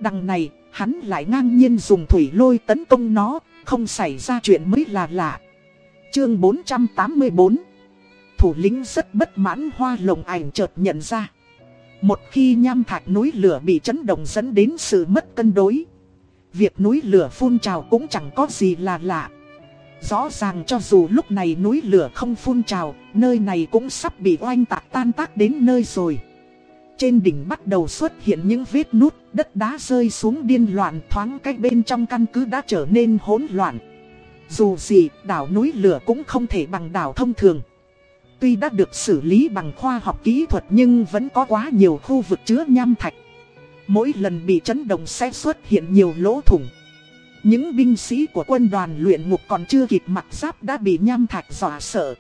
Đằng này, hắn lại ngang nhiên dùng thủy lôi tấn công nó, không xảy ra chuyện mới là lạ. Chương 484 Thủ lĩnh rất bất mãn hoa lồng ảnh chợt nhận ra. Một khi nham thạch núi lửa bị chấn động dẫn đến sự mất cân đối. Việc núi lửa phun trào cũng chẳng có gì là lạ. Rõ ràng cho dù lúc này núi lửa không phun trào, nơi này cũng sắp bị oanh tạc tan tác đến nơi rồi. Trên đỉnh bắt đầu xuất hiện những vết nút, đất đá rơi xuống điên loạn thoáng cách bên trong căn cứ đã trở nên hỗn loạn. Dù gì, đảo núi lửa cũng không thể bằng đảo thông thường. Tuy đã được xử lý bằng khoa học kỹ thuật nhưng vẫn có quá nhiều khu vực chứa nham thạch. Mỗi lần bị chấn động sẽ xuất hiện nhiều lỗ thủng. Những binh sĩ của quân đoàn luyện ngục còn chưa kịp mặc giáp đã bị nham thạch dọa sợ.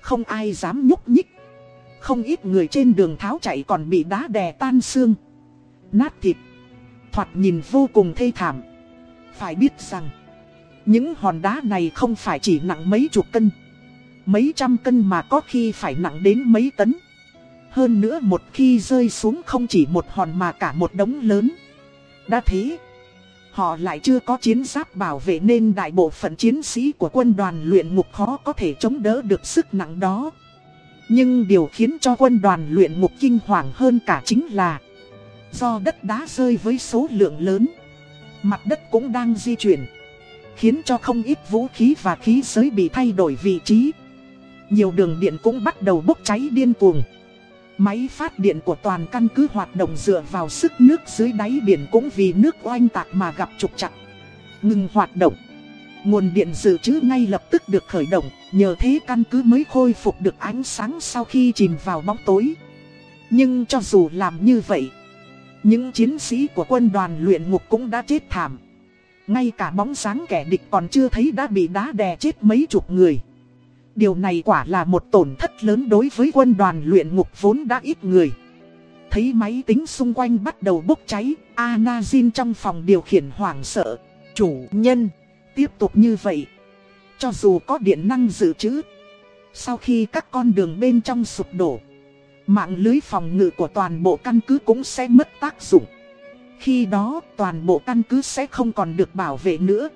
Không ai dám nhúc nhích. Không ít người trên đường tháo chạy còn bị đá đè tan xương. Nát thịt. Thoạt nhìn vô cùng thê thảm. Phải biết rằng, những hòn đá này không phải chỉ nặng mấy chục cân. Mấy trăm cân mà có khi phải nặng đến mấy tấn. Hơn nữa một khi rơi xuống không chỉ một hòn mà cả một đống lớn. Đã thế, họ lại chưa có chiến giáp bảo vệ nên đại bộ phận chiến sĩ của quân đoàn luyện ngục khó có thể chống đỡ được sức nặng đó. Nhưng điều khiến cho quân đoàn luyện ngục kinh hoàng hơn cả chính là, Do đất đá rơi với số lượng lớn, Mặt đất cũng đang di chuyển, Khiến cho không ít vũ khí và khí giới bị thay đổi vị trí Nhiều đường điện cũng bắt đầu bốc cháy điên cuồng Máy phát điện của toàn căn cứ hoạt động dựa vào sức nước dưới đáy biển cũng vì nước oanh tạc mà gặp trục chặt Ngừng hoạt động Nguồn điện dự trữ ngay lập tức được khởi động, nhờ thế căn cứ mới khôi phục được ánh sáng sau khi chìm vào bóng tối. Nhưng cho dù làm như vậy, những chiến sĩ của quân đoàn luyện ngục cũng đã chết thảm. Ngay cả bóng sáng kẻ địch còn chưa thấy đã bị đá đè chết mấy chục người. Điều này quả là một tổn thất lớn đối với quân đoàn luyện ngục vốn đã ít người. Thấy máy tính xung quanh bắt đầu bốc cháy, Anazin trong phòng điều khiển hoảng sợ. Chủ nhân! tiếp tục như vậy, cho dù có điện năng dự trữ, sau khi các con đường bên trong sụp đổ, mạng lưới phòng ngự của toàn bộ căn cứ cũng sẽ mất tác dụng. Khi đó toàn bộ căn cứ sẽ không còn được bảo vệ nữa.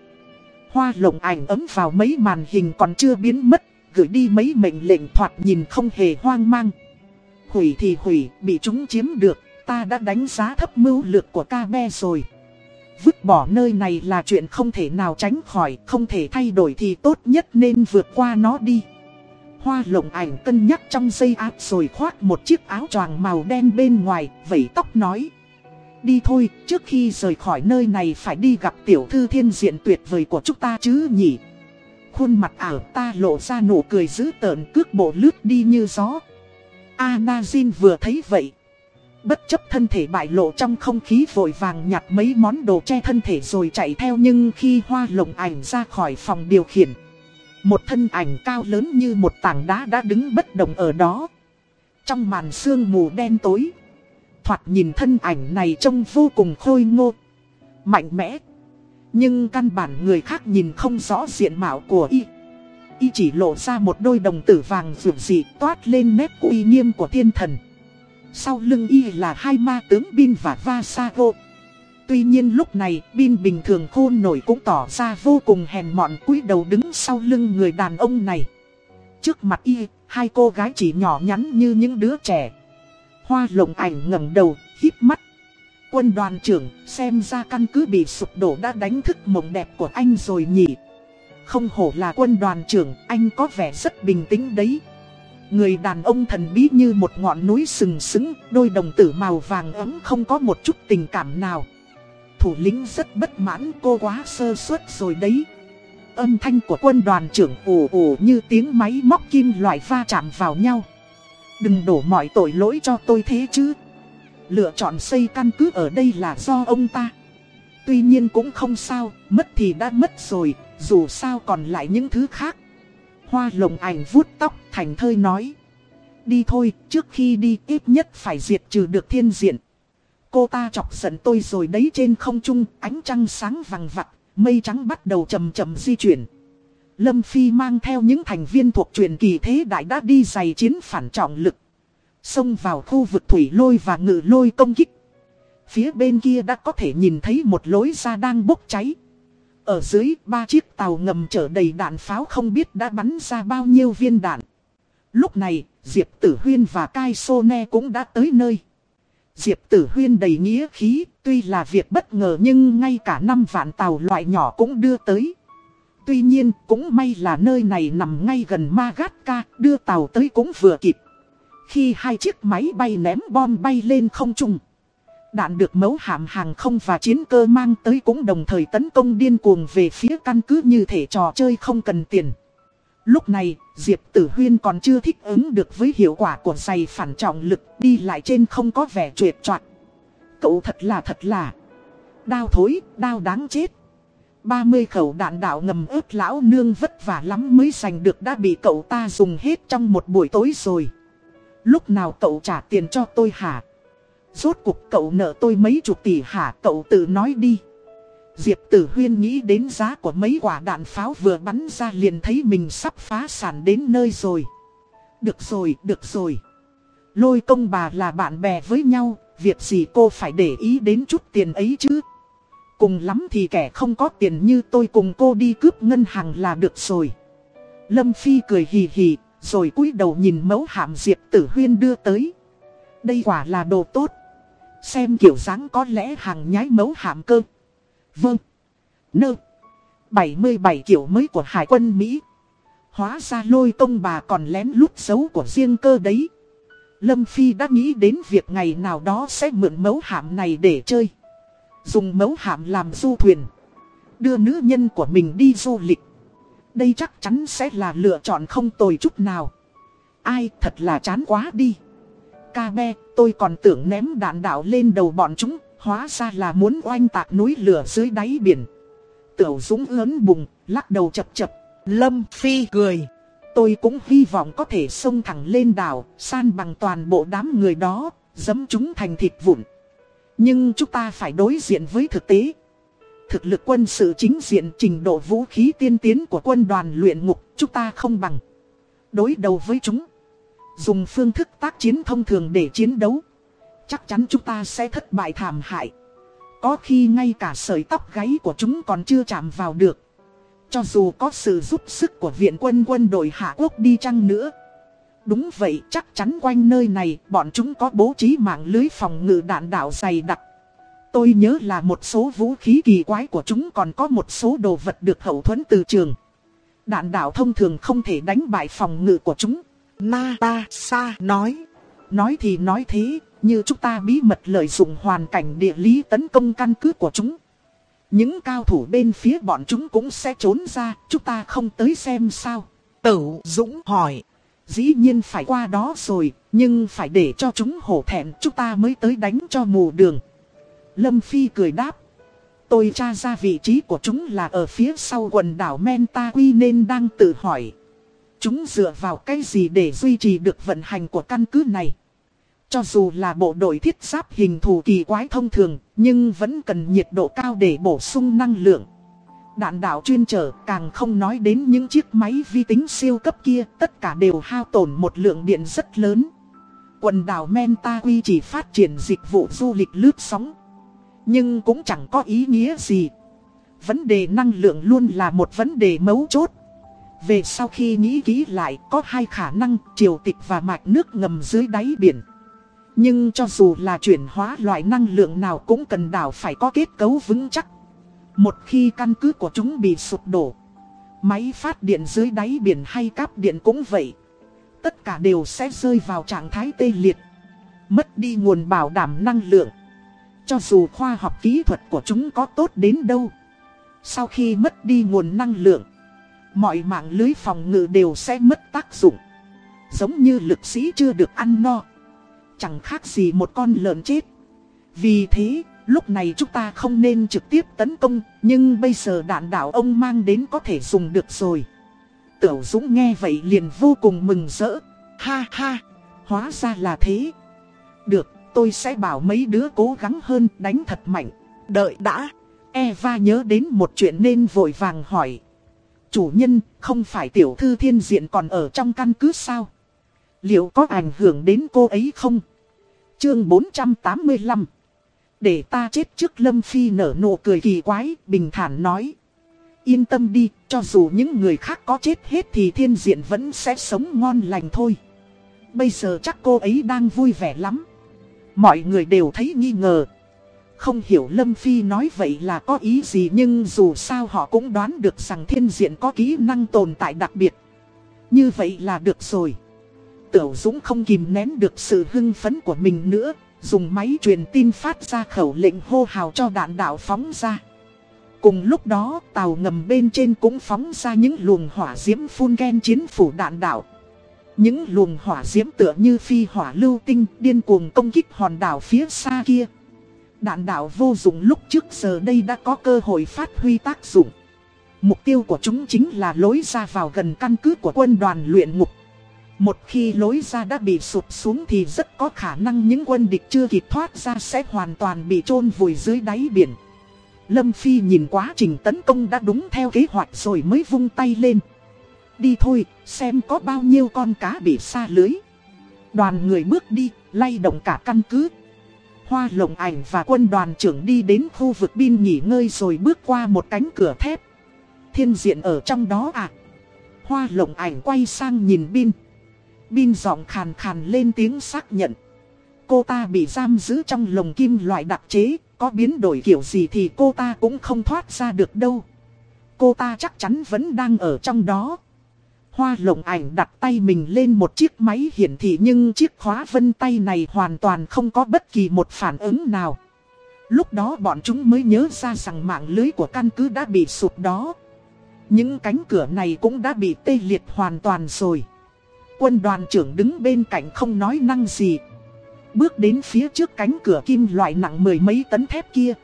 Hoa lồng ảnh ấm vào mấy màn hình còn chưa biến mất, gửi đi mấy mệnh lệnh thoạt nhìn không hề hoang mang. Hủy thì hủy, bị chúng chiếm được, ta đã đánh giá thấp mưu lược của ca be rồi. Vứt bỏ nơi này là chuyện không thể nào tránh khỏi, không thể thay đổi thì tốt nhất nên vượt qua nó đi. Hoa lộng ảnh cân nhắc trong dây áp rồi khoác một chiếc áo choàng màu đen bên ngoài, vẩy tóc nói. Đi thôi, trước khi rời khỏi nơi này phải đi gặp tiểu thư thiên diện tuyệt vời của chúng ta chứ nhỉ. Khuôn mặt ảo ta lộ ra nụ cười dữ tợn cước bộ lướt đi như gió. Anazin vừa thấy vậy, Bất chấp thân thể bại lộ trong không khí vội vàng nhặt mấy món đồ che thân thể rồi chạy theo nhưng khi hoa lồng ảnh ra khỏi phòng điều khiển Một thân ảnh cao lớn như một tảng đá đã đứng bất động ở đó Trong màn sương mù đen tối Thoạt nhìn thân ảnh này trông vô cùng khôi ngô Mạnh mẽ nhưng căn bản người khác nhìn không rõ diện mạo của y Y chỉ lộ ra một đôi đồng tử vàng vượt dị toát lên nét uy nghiêm của thiên thần sau lưng y là hai ma tướng Bin và Vasago. Tuy nhiên lúc này, Bin bình thường khôn nổi cũng tỏ ra vô cùng hèn mọn cúi đầu đứng sau lưng người đàn ông này. Trước mặt y, hai cô gái chỉ nhỏ nhắn như những đứa trẻ. Hoa lộng ảnh ngẩng đầu, híp mắt. Quân đoàn trưởng, xem ra căn cứ bị sụp đổ đã đánh thức mộng đẹp của anh rồi nhỉ. Không hổ là quân đoàn trưởng, anh có vẻ rất bình tĩnh đấy. Người đàn ông thần bí như một ngọn núi sừng sững, đôi đồng tử màu vàng ấm không có một chút tình cảm nào. Thủ lĩnh rất bất mãn cô quá sơ suất rồi đấy. Âm thanh của quân đoàn trưởng ồ ồ như tiếng máy móc kim loại va chạm vào nhau. Đừng đổ mọi tội lỗi cho tôi thế chứ. Lựa chọn xây căn cứ ở đây là do ông ta. Tuy nhiên cũng không sao, mất thì đã mất rồi, dù sao còn lại những thứ khác. Hoa lồng ảnh vuốt tóc, thành thơi nói. Đi thôi, trước khi đi ít nhất phải diệt trừ được thiên diện. Cô ta chọc giận tôi rồi đấy trên không trung, ánh trăng sáng vằng vặt, mây trắng bắt đầu chầm chầm di chuyển. Lâm Phi mang theo những thành viên thuộc truyền kỳ thế đại đã đi giày chiến phản trọng lực. Xông vào khu vực thủy lôi và ngự lôi công kích. Phía bên kia đã có thể nhìn thấy một lối ra đang bốc cháy. Ở dưới, ba chiếc tàu ngầm chở đầy đạn pháo không biết đã bắn ra bao nhiêu viên đạn. Lúc này, Diệp Tử Huyên và Kai Sô Ne cũng đã tới nơi. Diệp Tử Huyên đầy nghĩa khí, tuy là việc bất ngờ nhưng ngay cả năm vạn tàu loại nhỏ cũng đưa tới. Tuy nhiên, cũng may là nơi này nằm ngay gần Magatka, đưa tàu tới cũng vừa kịp. Khi hai chiếc máy bay ném bom bay lên không trung. Đạn được mấu hạm hàng không và chiến cơ mang tới cũng đồng thời tấn công điên cuồng về phía căn cứ như thể trò chơi không cần tiền. Lúc này, Diệp Tử Huyên còn chưa thích ứng được với hiệu quả của giày phản trọng lực đi lại trên không có vẻ truyệt troạt. Cậu thật là thật là. Đau thối, đau đáng chết. 30 khẩu đạn đạo ngầm ướp lão nương vất vả lắm mới giành được đã bị cậu ta dùng hết trong một buổi tối rồi. Lúc nào cậu trả tiền cho tôi hả? Rốt cuộc cậu nợ tôi mấy chục tỷ hả cậu tự nói đi. Diệp Tử Huyên nghĩ đến giá của mấy quả đạn pháo vừa bắn ra liền thấy mình sắp phá sản đến nơi rồi. Được rồi, được rồi. Lôi công bà là bạn bè với nhau, việc gì cô phải để ý đến chút tiền ấy chứ. Cùng lắm thì kẻ không có tiền như tôi cùng cô đi cướp ngân hàng là được rồi. Lâm Phi cười hì hì, rồi cúi đầu nhìn mẫu hàm Diệp Tử Huyên đưa tới. Đây quả là đồ tốt. Xem kiểu dáng có lẽ hàng nhái mẫu hàm cơ. Vâng. Nơ. 77 kiểu mới của Hải quân Mỹ. Hóa ra lôi công bà còn lén lút dấu của riêng cơ đấy. Lâm Phi đã nghĩ đến việc ngày nào đó sẽ mượn mẫu hạm này để chơi. Dùng mẫu hạm làm du thuyền. Đưa nữ nhân của mình đi du lịch. Đây chắc chắn sẽ là lựa chọn không tồi chút nào. Ai thật là chán quá đi. Ca be, tôi còn tưởng ném đạn đạo lên đầu bọn chúng, hóa ra là muốn oanh tạc núi lửa dưới đáy biển. Tiểu Dũng lớn bùng, lắc đầu chập chập. Lâm Phi cười. Tôi cũng hy vọng có thể xông thẳng lên đảo, san bằng toàn bộ đám người đó, dấm chúng thành thịt vụn. Nhưng chúng ta phải đối diện với thực tế. Thực lực quân sự chính diện, trình độ vũ khí tiên tiến của quân đoàn luyện ngục, chúng ta không bằng. Đối đầu với chúng. Dùng phương thức tác chiến thông thường để chiến đấu. Chắc chắn chúng ta sẽ thất bại thảm hại. Có khi ngay cả sợi tóc gáy của chúng còn chưa chạm vào được. Cho dù có sự giúp sức của viện quân quân đội Hạ Quốc đi chăng nữa. Đúng vậy, chắc chắn quanh nơi này, bọn chúng có bố trí mạng lưới phòng ngự đạn đạo dày đặc. Tôi nhớ là một số vũ khí kỳ quái của chúng còn có một số đồ vật được hậu thuẫn từ trường. Đạn đạo thông thường không thể đánh bại phòng ngự của chúng. Natasha nói. Nói thì nói thế, như chúng ta bí mật lợi dụng hoàn cảnh địa lý tấn công căn cứ của chúng. Những cao thủ bên phía bọn chúng cũng sẽ trốn ra, chúng ta không tới xem sao. Tử Dũng hỏi. Dĩ nhiên phải qua đó rồi, nhưng phải để cho chúng hổ thẹn chúng ta mới tới đánh cho mù đường. Lâm Phi cười đáp. Tôi tra ra vị trí của chúng là ở phía sau quần đảo Menta Quy nên đang tự hỏi. Chúng dựa vào cái gì để duy trì được vận hành của căn cứ này? Cho dù là bộ đội thiết giáp hình thù kỳ quái thông thường, nhưng vẫn cần nhiệt độ cao để bổ sung năng lượng. Đạn đạo chuyên trở càng không nói đến những chiếc máy vi tính siêu cấp kia, tất cả đều hao tổn một lượng điện rất lớn. Quần đảo Menta Quy chỉ phát triển dịch vụ du lịch lướt sóng. Nhưng cũng chẳng có ý nghĩa gì. Vấn đề năng lượng luôn là một vấn đề mấu chốt. Về sau khi nghĩ kỹ lại có hai khả năng triều tịch và mạch nước ngầm dưới đáy biển. Nhưng cho dù là chuyển hóa loại năng lượng nào cũng cần đảo phải có kết cấu vững chắc. Một khi căn cứ của chúng bị sụp đổ, máy phát điện dưới đáy biển hay cáp điện cũng vậy. Tất cả đều sẽ rơi vào trạng thái tê liệt, mất đi nguồn bảo đảm năng lượng. Cho dù khoa học kỹ thuật của chúng có tốt đến đâu, sau khi mất đi nguồn năng lượng, mọi mạng lưới phòng ngự đều sẽ mất tác dụng. Giống như lực sĩ chưa được ăn no, chẳng khác gì một con lợn chết. Vì thế, lúc này chúng ta không nên trực tiếp tấn công, nhưng bây giờ đạn đạo ông mang đến có thể dùng được rồi. Tiểu Dũng nghe vậy liền vô cùng mừng rỡ. Ha ha, hóa ra là thế. Được, tôi sẽ bảo mấy đứa cố gắng hơn đánh thật mạnh. Đợi đã. Eva nhớ đến một chuyện nên vội vàng hỏi. Chủ nhân, không phải tiểu thư thiên diện còn ở trong căn cứ sao? Liệu có ảnh hưởng đến cô ấy không? Chương 485 Để ta chết trước Lâm Phi nở nụ cười kỳ quái, bình thản nói. Yên tâm đi, cho dù những người khác có chết hết thì thiên diện vẫn sẽ sống ngon lành thôi. Bây giờ chắc cô ấy đang vui vẻ lắm. Mọi người đều thấy nghi ngờ. Không hiểu Lâm Phi nói vậy là có ý gì nhưng dù sao họ cũng đoán được rằng thiên diện có kỹ năng tồn tại đặc biệt. Như vậy là được rồi. Tiểu Dũng không kìm nén được sự hưng phấn của mình nữa, dùng máy truyền tin phát ra khẩu lệnh hô hào cho đạn đạo phóng ra. Cùng lúc đó, tàu ngầm bên trên cũng phóng ra những luồng hỏa diễm phun ghen chiến phủ đạn đạo. Những luồng hỏa diễm tựa như phi hỏa lưu tinh, điên cuồng công kích hòn đảo phía xa kia. Đạn đạo vô dụng lúc trước giờ đây đã có cơ hội phát huy tác dụng. Mục tiêu của chúng chính là lối ra vào gần căn cứ của quân đoàn luyện ngục. Một khi lối ra đã bị sụp xuống thì rất có khả năng những quân địch chưa kịp thoát ra sẽ hoàn toàn bị chôn vùi dưới đáy biển. Lâm Phi nhìn quá trình tấn công đã đúng theo kế hoạch rồi mới vung tay lên. Đi thôi, xem có bao nhiêu con cá bị xa lưới. Đoàn người bước đi, lay động cả căn cứ. Hoa lồng ảnh và quân đoàn trưởng đi đến khu vực bin nghỉ ngơi rồi bước qua một cánh cửa thép. Thiên diện ở trong đó à? Hoa lồng ảnh quay sang nhìn bin. Bin giọng khàn khàn lên tiếng xác nhận. Cô ta bị giam giữ trong lồng kim loại đặc chế, có biến đổi kiểu gì thì cô ta cũng không thoát ra được đâu. Cô ta chắc chắn vẫn đang ở trong đó. Hoa lồng ảnh đặt tay mình lên một chiếc máy hiển thị nhưng chiếc khóa vân tay này hoàn toàn không có bất kỳ một phản ứng nào. Lúc đó bọn chúng mới nhớ ra rằng mạng lưới của căn cứ đã bị sụp đó. Những cánh cửa này cũng đã bị tê liệt hoàn toàn rồi. Quân đoàn trưởng đứng bên cạnh không nói năng gì. Bước đến phía trước cánh cửa kim loại nặng mười mấy tấn thép kia.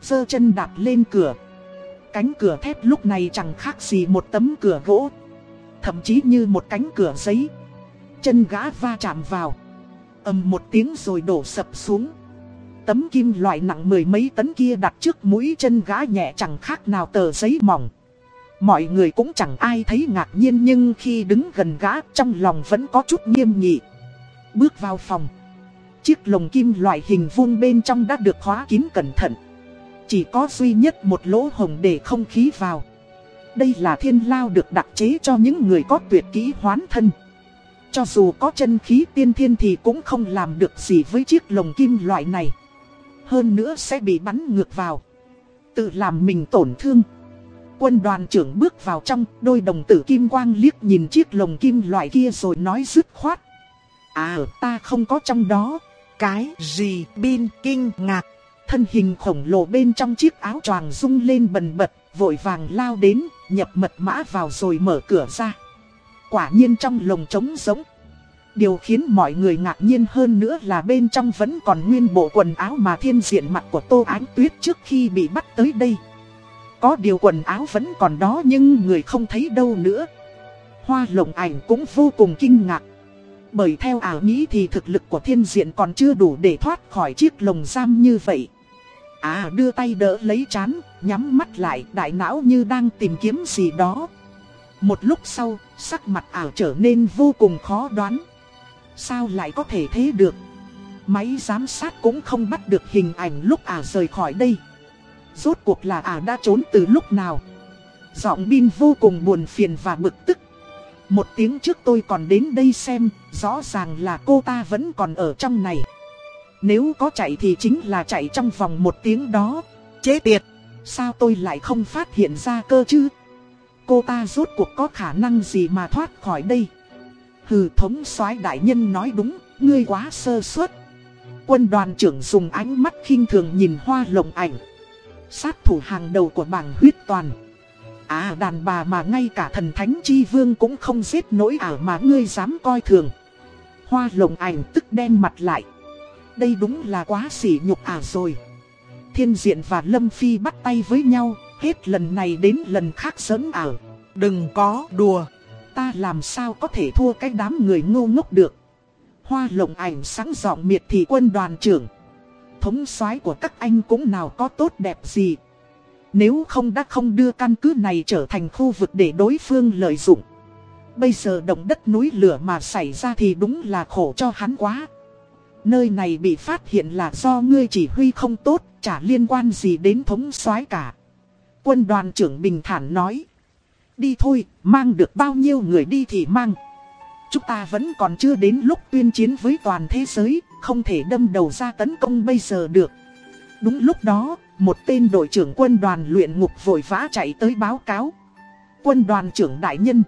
Sơ chân đạp lên cửa. Cánh cửa thép lúc này chẳng khác gì một tấm cửa gỗ thậm chí như một cánh cửa giấy. Chân gã va chạm vào, ầm một tiếng rồi đổ sập xuống. Tấm kim loại nặng mười mấy tấn kia đặt trước mũi chân gã nhẹ chẳng khác nào tờ giấy mỏng. Mọi người cũng chẳng ai thấy ngạc nhiên nhưng khi đứng gần gã trong lòng vẫn có chút nghiêm nghị. Bước vào phòng. Chiếc lồng kim loại hình vuông bên trong đã được khóa kín cẩn thận. Chỉ có duy nhất một lỗ hồng để không khí vào. Đây là thiên lao được đặc chế cho những người có tuyệt kỹ hoán thân. Cho dù có chân khí tiên thiên thì cũng không làm được gì với chiếc lồng kim loại này. Hơn nữa sẽ bị bắn ngược vào. Tự làm mình tổn thương. Quân đoàn trưởng bước vào trong, đôi đồng tử kim quang liếc nhìn chiếc lồng kim loại kia rồi nói dứt khoát. À, ta không có trong đó. Cái gì bin kinh ngạc. Thân hình khổng lồ bên trong chiếc áo choàng rung lên bần bật, vội vàng lao đến, nhập mật mã vào rồi mở cửa ra. Quả nhiên trong lồng trống giống. Điều khiến mọi người ngạc nhiên hơn nữa là bên trong vẫn còn nguyên bộ quần áo mà thiên diện mặt của Tô Ánh Tuyết trước khi bị bắt tới đây. Có điều quần áo vẫn còn đó nhưng người không thấy đâu nữa. Hoa lồng ảnh cũng vô cùng kinh ngạc. Bởi theo ảo nghĩ thì thực lực của thiên diện còn chưa đủ để thoát khỏi chiếc lồng giam như vậy. À đưa tay đỡ lấy chán, nhắm mắt lại đại não như đang tìm kiếm gì đó. Một lúc sau, sắc mặt ảo trở nên vô cùng khó đoán. Sao lại có thể thế được? Máy giám sát cũng không bắt được hình ảnh lúc ả rời khỏi đây. Rốt cuộc là ả đã trốn từ lúc nào? Giọng bin vô cùng buồn phiền và bực tức. Một tiếng trước tôi còn đến đây xem, rõ ràng là cô ta vẫn còn ở trong này. Nếu có chạy thì chính là chạy trong vòng một tiếng đó. Chế tiệt. Sao tôi lại không phát hiện ra cơ chứ? Cô ta rốt cuộc có khả năng gì mà thoát khỏi đây? Hừ thống soái đại nhân nói đúng, ngươi quá sơ suất. Quân đoàn trưởng dùng ánh mắt khinh thường nhìn hoa lồng ảnh. Sát thủ hàng đầu của bảng huyết toàn. À đàn bà mà ngay cả thần thánh chi vương cũng không giết nổi ảo mà ngươi dám coi thường. Hoa lồng ảnh tức đen mặt lại. Đây đúng là quá sỉ nhục ảo rồi. Thiên diện và Lâm Phi bắt tay với nhau, hết lần này đến lần khác giỡn ảo. Đừng có đùa. Ta làm sao có thể thua cái đám người ngô ngốc được. Hoa lồng ảnh sáng giọng miệt thị quân đoàn trưởng. Thống soái của các anh cũng nào có tốt đẹp gì. Nếu không đã không đưa căn cứ này trở thành khu vực để đối phương lợi dụng. Bây giờ động đất núi lửa mà xảy ra thì đúng là khổ cho hắn quá. Nơi này bị phát hiện là do ngươi chỉ huy không tốt, chả liên quan gì đến thống soái cả. Quân đoàn trưởng bình thản nói. Đi thôi, mang được bao nhiêu người đi thì mang. Chúng ta vẫn còn chưa đến lúc tuyên chiến với toàn thế giới, không thể đâm đầu ra tấn công bây giờ được. Đúng lúc đó, một tên đội trưởng quân đoàn luyện ngục vội vã chạy tới báo cáo. Quân đoàn trưởng đại nhân.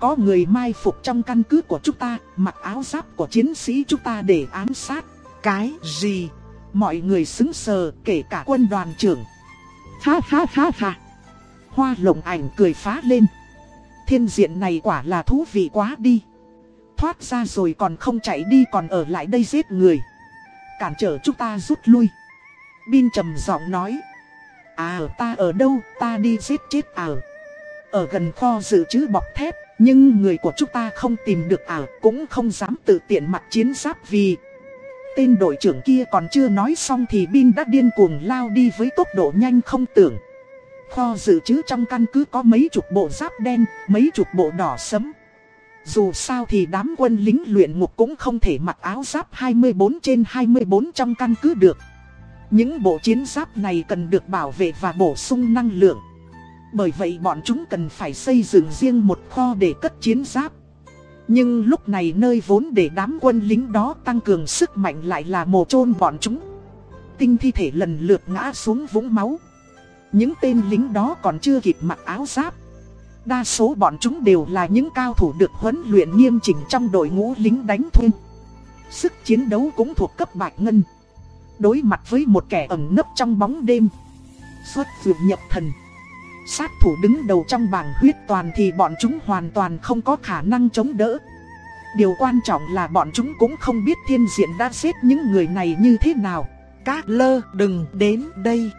Có người mai phục trong căn cứ của chúng ta, mặc áo giáp của chiến sĩ chúng ta để ám sát. Cái gì? Mọi người xứng sờ, kể cả quân đoàn trưởng. Ha ha ha ha. Hoa lồng ảnh cười phá lên. Thiên diện này quả là thú vị quá đi. Thoát ra rồi còn không chạy đi còn ở lại đây giết người. Cản trở chúng ta rút lui. Bin trầm giọng nói. À ta ở đâu ta đi giết chết à. Ở gần kho dự trữ bọc thép. Nhưng người của chúng ta không tìm được à cũng không dám tự tiện mặc chiến giáp vì Tên đội trưởng kia còn chưa nói xong thì Bin đã điên cuồng lao đi với tốc độ nhanh không tưởng. Kho dự trữ trong căn cứ có mấy chục bộ giáp đen, mấy chục bộ đỏ sấm Dù sao thì đám quân lính luyện ngục cũng không thể mặc áo giáp 24 trên 24 trong căn cứ được. Những bộ chiến giáp này cần được bảo vệ và bổ sung năng lượng bởi vậy bọn chúng cần phải xây dựng riêng một kho để cất chiến giáp. Nhưng lúc này nơi vốn để đám quân lính đó tăng cường sức mạnh lại là mồ chôn bọn chúng. Tinh thi thể lần lượt ngã xuống vũng máu. Những tên lính đó còn chưa kịp mặc áo giáp. Đa số bọn chúng đều là những cao thủ được huấn luyện nghiêm chỉnh trong đội ngũ lính đánh thuê. Sức chiến đấu cũng thuộc cấp bạch ngân. Đối mặt với một kẻ ẩn nấp trong bóng đêm. Xuất dược nhập thần. Sát thủ đứng đầu trong bảng huyết toàn thì bọn chúng hoàn toàn không có khả năng chống đỡ. Điều quan trọng là bọn chúng cũng không biết thiên diện đã giết những người này như thế nào. Các lơ, đừng đến đây.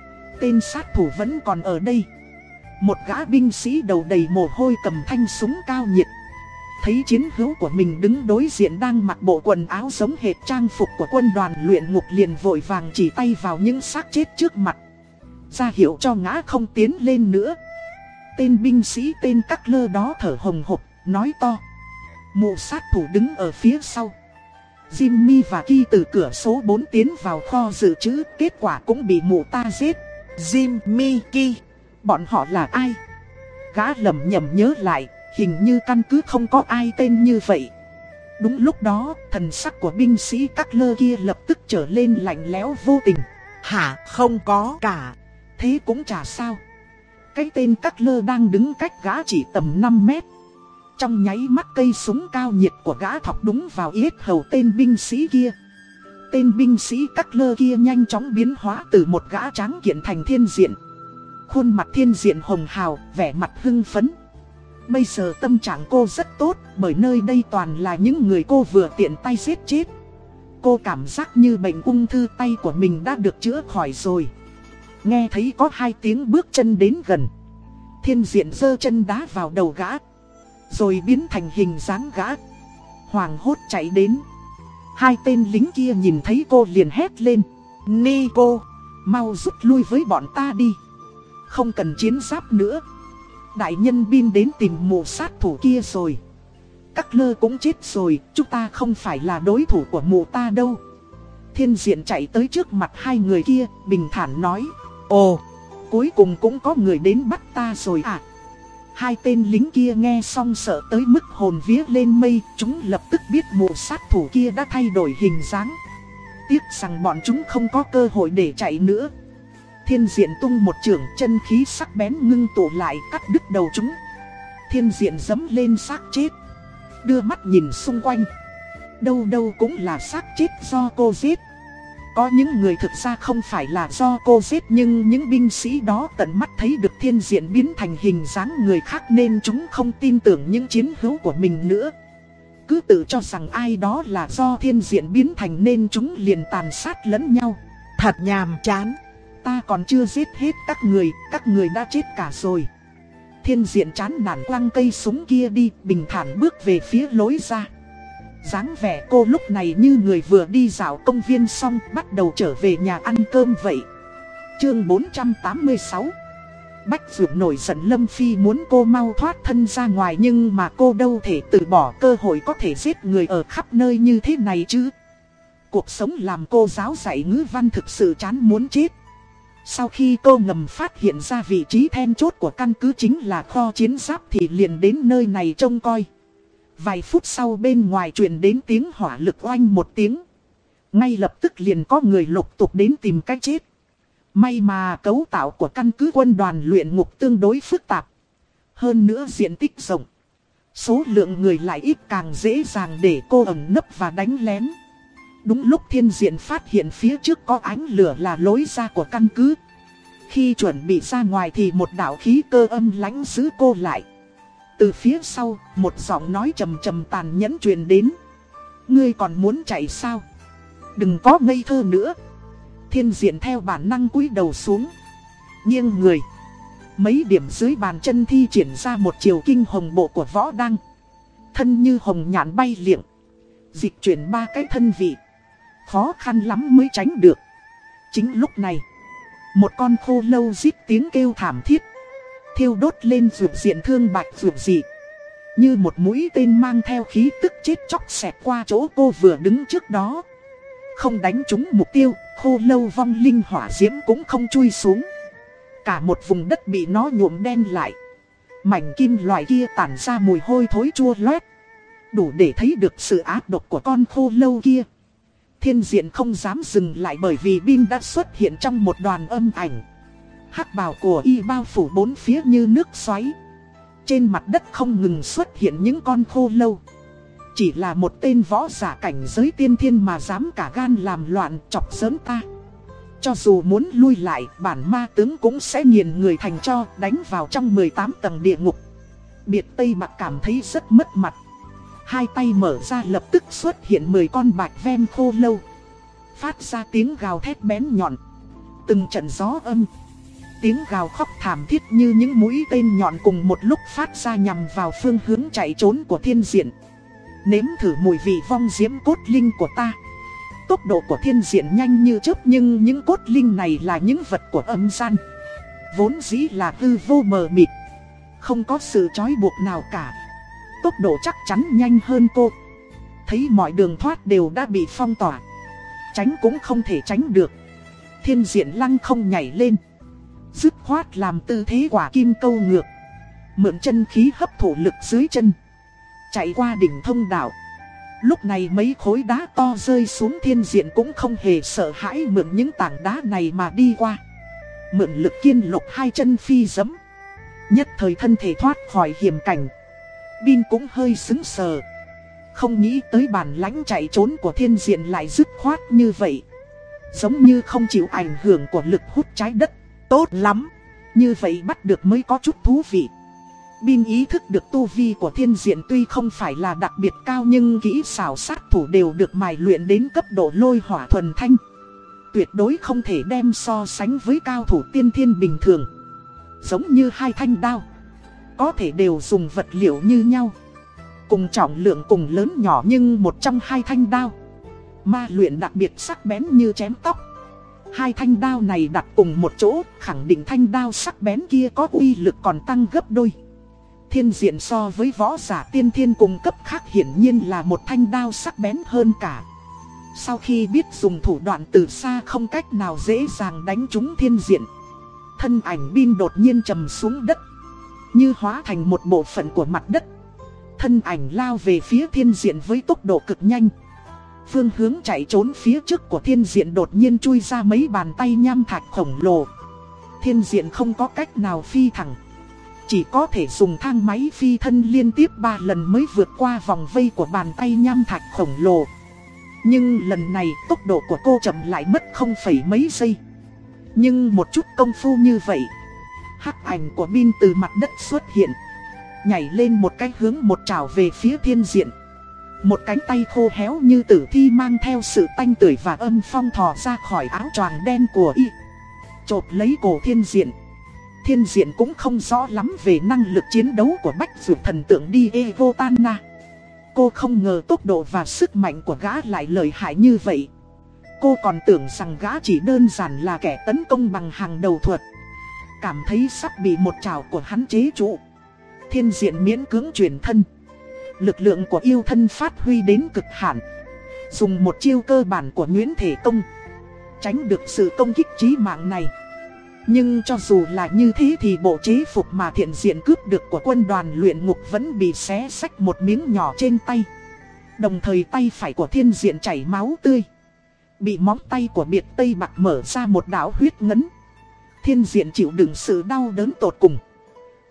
Tên sát thủ vẫn còn ở đây. Một gã binh sĩ đầu đầy mồ hôi cầm thanh súng cao nhiệt. Thấy chiến hữu của mình đứng đối diện đang mặc bộ quần áo giống hệt trang phục của quân đoàn luyện ngục liền vội vàng chỉ tay vào những xác chết trước mặt ra hiệu cho ngã không tiến lên nữa. Tên binh sĩ tên cắt lơ đó thở hồng hộc, nói to. Mụ sát thủ đứng ở phía sau. Jimmy và Ki từ cửa số 4 tiến vào kho dự trữ, kết quả cũng bị mụ ta giết. Jimmy Ki, bọn họ là ai? Gã lầm nhầm nhớ lại, hình như căn cứ không có ai tên như vậy. Đúng lúc đó, thần sắc của binh sĩ cắt lơ kia lập tức trở lên lạnh lẽo vô tình. Hả, không có cả. Thế cũng chả sao. Cái tên cắt lơ đang đứng cách gã chỉ tầm 5 mét. Trong nháy mắt cây súng cao nhiệt của gã thọc đúng vào yết hầu tên binh sĩ kia. Tên binh sĩ cắt lơ kia nhanh chóng biến hóa từ một gã tráng kiện thành thiên diện. Khuôn mặt thiên diện hồng hào, vẻ mặt hưng phấn. Bây giờ tâm trạng cô rất tốt bởi nơi đây toàn là những người cô vừa tiện tay giết chết. Cô cảm giác như bệnh ung thư tay của mình đã được chữa khỏi rồi. Nghe thấy có hai tiếng bước chân đến gần. Thiên diện giơ chân đá vào đầu gã. Rồi biến thành hình dáng gã. Hoàng hốt chạy đến. Hai tên lính kia nhìn thấy cô liền hét lên. Ni cô, Mau rút lui với bọn ta đi. Không cần chiến giáp nữa. Đại nhân bin đến tìm mụ sát thủ kia rồi. Các lơ cũng chết rồi, Chúng ta không phải là đối thủ của mụ ta đâu. Thiên diện chạy tới trước mặt hai người kia, Bình thản nói. Ồ, cuối cùng cũng có người đến bắt ta rồi à Hai tên lính kia nghe xong sợ tới mức hồn vía lên mây, chúng lập tức biết mụ sát thủ kia đã thay đổi hình dáng. Tiếc rằng bọn chúng không có cơ hội để chạy nữa. Thiên diện tung một trường chân khí sắc bén ngưng tụ lại cắt đứt đầu chúng. Thiên diện dấm lên xác chết. Đưa mắt nhìn xung quanh. Đâu đâu cũng là xác chết do cô giết. Có những người thực ra không phải là do cô giết nhưng những binh sĩ đó tận mắt thấy được thiên diện biến thành hình dáng người khác nên chúng không tin tưởng những chiến hữu của mình nữa. Cứ tự cho rằng ai đó là do thiên diện biến thành nên chúng liền tàn sát lẫn nhau. Thật nhàm chán. Ta còn chưa giết hết các người, các người đã chết cả rồi. Thiên diện chán nản quăng cây súng kia đi, bình thản bước về phía lối ra dáng vẻ cô lúc này như người vừa đi dạo công viên xong bắt đầu trở về nhà ăn cơm vậy. Chương 486 Bách Dược nổi giận Lâm Phi muốn cô mau thoát thân ra ngoài nhưng mà cô đâu thể từ bỏ cơ hội có thể giết người ở khắp nơi như thế này chứ. Cuộc sống làm cô giáo dạy ngữ văn thực sự chán muốn chết. Sau khi cô ngầm phát hiện ra vị trí then chốt của căn cứ chính là kho chiến giáp thì liền đến nơi này trông coi. Vài phút sau bên ngoài truyền đến tiếng hỏa lực oanh một tiếng. Ngay lập tức liền có người lục tục đến tìm cách chết. May mà cấu tạo của căn cứ quân đoàn luyện ngục tương đối phức tạp. Hơn nữa diện tích rộng. Số lượng người lại ít càng dễ dàng để cô ẩn nấp và đánh lén. Đúng lúc thiên diện phát hiện phía trước có ánh lửa là lối ra của căn cứ. Khi chuẩn bị ra ngoài thì một đạo khí cơ âm lánh giữ cô lại. Từ phía sau, một giọng nói trầm trầm tàn nhẫn truyền đến. Ngươi còn muốn chạy sao? Đừng có ngây thơ nữa. Thiên diện theo bản năng cúi đầu xuống. Nghiêng người. Mấy điểm dưới bàn chân thi triển ra một chiều kinh hồng bộ của võ đăng. Thân như hồng nhạn bay liệng. Dịch chuyển ba cái thân vị. Khó khăn lắm mới tránh được. Chính lúc này. Một con khô lâu giết tiếng kêu thảm thiết thiêu đốt lên vượt diện thương bạch vượt dị. Như một mũi tên mang theo khí tức chết chóc xẹt qua chỗ cô vừa đứng trước đó. Không đánh trúng mục tiêu, khô lâu vong linh hỏa diễm cũng không chui xuống. Cả một vùng đất bị nó nhuộm đen lại. Mảnh kim loại kia tản ra mùi hôi thối chua loét. Đủ để thấy được sự ác độc của con khô lâu kia. Thiên diện không dám dừng lại bởi vì Bin đã xuất hiện trong một đoàn âm ảnh hắc bào của y bao phủ bốn phía như nước xoáy. Trên mặt đất không ngừng xuất hiện những con khô lâu. Chỉ là một tên võ giả cảnh giới tiên thiên mà dám cả gan làm loạn chọc giỡn ta. Cho dù muốn lui lại, bản ma tướng cũng sẽ nghiền người thành cho đánh vào trong 18 tầng địa ngục. Biệt Tây Mạc cảm thấy rất mất mặt. Hai tay mở ra lập tức xuất hiện 10 con bạch ven khô lâu. Phát ra tiếng gào thét bén nhọn. Từng trận gió âm tiếng gào khóc thảm thiết như những mũi tên nhọn cùng một lúc phát ra nhằm vào phương hướng chạy trốn của thiên diện. Nếm thử mùi vị vong diễm cốt linh của ta. Tốc độ của thiên diện nhanh như chớp nhưng những cốt linh này là những vật của âm gian. Vốn dĩ là tư vô mờ mịt. Không có sự trói buộc nào cả. Tốc độ chắc chắn nhanh hơn cô. Thấy mọi đường thoát đều đã bị phong tỏa. Tránh cũng không thể tránh được. Thiên diện lăng không nhảy lên. Dứt khoát làm tư thế quả kim câu ngược, Mượn chân khí hấp thụ lực dưới chân, Chạy qua đỉnh thông đảo Lúc này mấy khối đá to rơi xuống thiên diện cũng không hề sợ hãi mượn những tảng đá này mà đi qua. Mượn lực kiên lục hai chân phi dấm Nhất thời thân thể thoát khỏi hiểm cảnh. Bin cũng hơi xứng sờ, Không nghĩ tới bản lãnh chạy trốn của thiên diện lại dứt khoát như vậy. Giống như không chịu ảnh hưởng của lực hút trái đất. Tốt lắm, như vậy bắt được mới có chút thú vị. Bin ý thức được tu vi của thiên diện tuy không phải là đặc biệt cao nhưng kỹ xảo sát thủ đều được mài luyện đến cấp độ lôi hỏa thuần thanh. Tuyệt đối không thể đem so sánh với cao thủ tiên thiên bình thường. Giống như hai thanh đao. Có thể đều dùng vật liệu như nhau. Cùng trọng lượng cùng lớn nhỏ nhưng một trong hai thanh đao. Ma luyện đặc biệt sắc bén như chém tóc. Hai thanh đao này đặt cùng một chỗ, khẳng định thanh đao sắc bén kia có uy lực còn tăng gấp đôi. Thiên diện so với võ giả tiên thiên cùng cấp khác hiển nhiên là một thanh đao sắc bén hơn cả. Sau khi biết dùng thủ đoạn từ xa không cách nào dễ dàng đánh trúng thiên diện. Thân ảnh bin đột nhiên trầm xuống đất. Như hóa thành một bộ phận của mặt đất Thân ảnh lao về phía thiên diện với tốc độ cực nhanh Phương hướng chạy trốn phía trước của thiên diện đột nhiên chui ra mấy bàn tay nham thạch khổng lồ. Thiên diện không có cách nào phi thẳng. Chỉ có thể dùng thang máy phi thân liên tiếp 3 lần mới vượt qua vòng vây của bàn tay nham thạch khổng lồ. Nhưng lần này tốc độ của cô chậm lại mất không phẩy mấy giây. Nhưng một chút công phu như vậy, Hắc ảnh của Bin từ mặt đất xuất hiện, Nhảy lên một cái hướng một trào về phía thiên diện. Một cánh tay khô héo như tử thi mang theo sự tanh tưởi và âm phong thò ra khỏi áo choàng đen của y. Chộp lấy cổ thiên diện. Thiên diện cũng không rõ lắm về năng lực chiến đấu của bách dược thần tượng Diego Tana Cô không ngờ tốc độ và sức mạnh của gã lại lợi hại như vậy. Cô còn tưởng rằng gã chỉ đơn giản là kẻ tấn công bằng hàng đầu thuật. Cảm thấy sắp bị một trào của hắn chế trụ. Thiên diện miễn cưỡng chuyển thân. Lực lượng của yêu thân phát huy đến cực hạn. Dùng một chiêu cơ bản của Nguyễn Thể Công Tránh được sự công kích trí mạng này. Nhưng cho dù là như thế thì bộ chế phục mà thiện diện cướp được của quân đoàn luyện ngục vẫn bị xé sách một miếng nhỏ trên tay. Đồng thời tay phải của thiên diện chảy máu tươi. Bị móng tay của biệt Tây Bạc mở ra một đảo huyết ngấn. Thiên diện chịu đựng sự đau đớn tột cùng.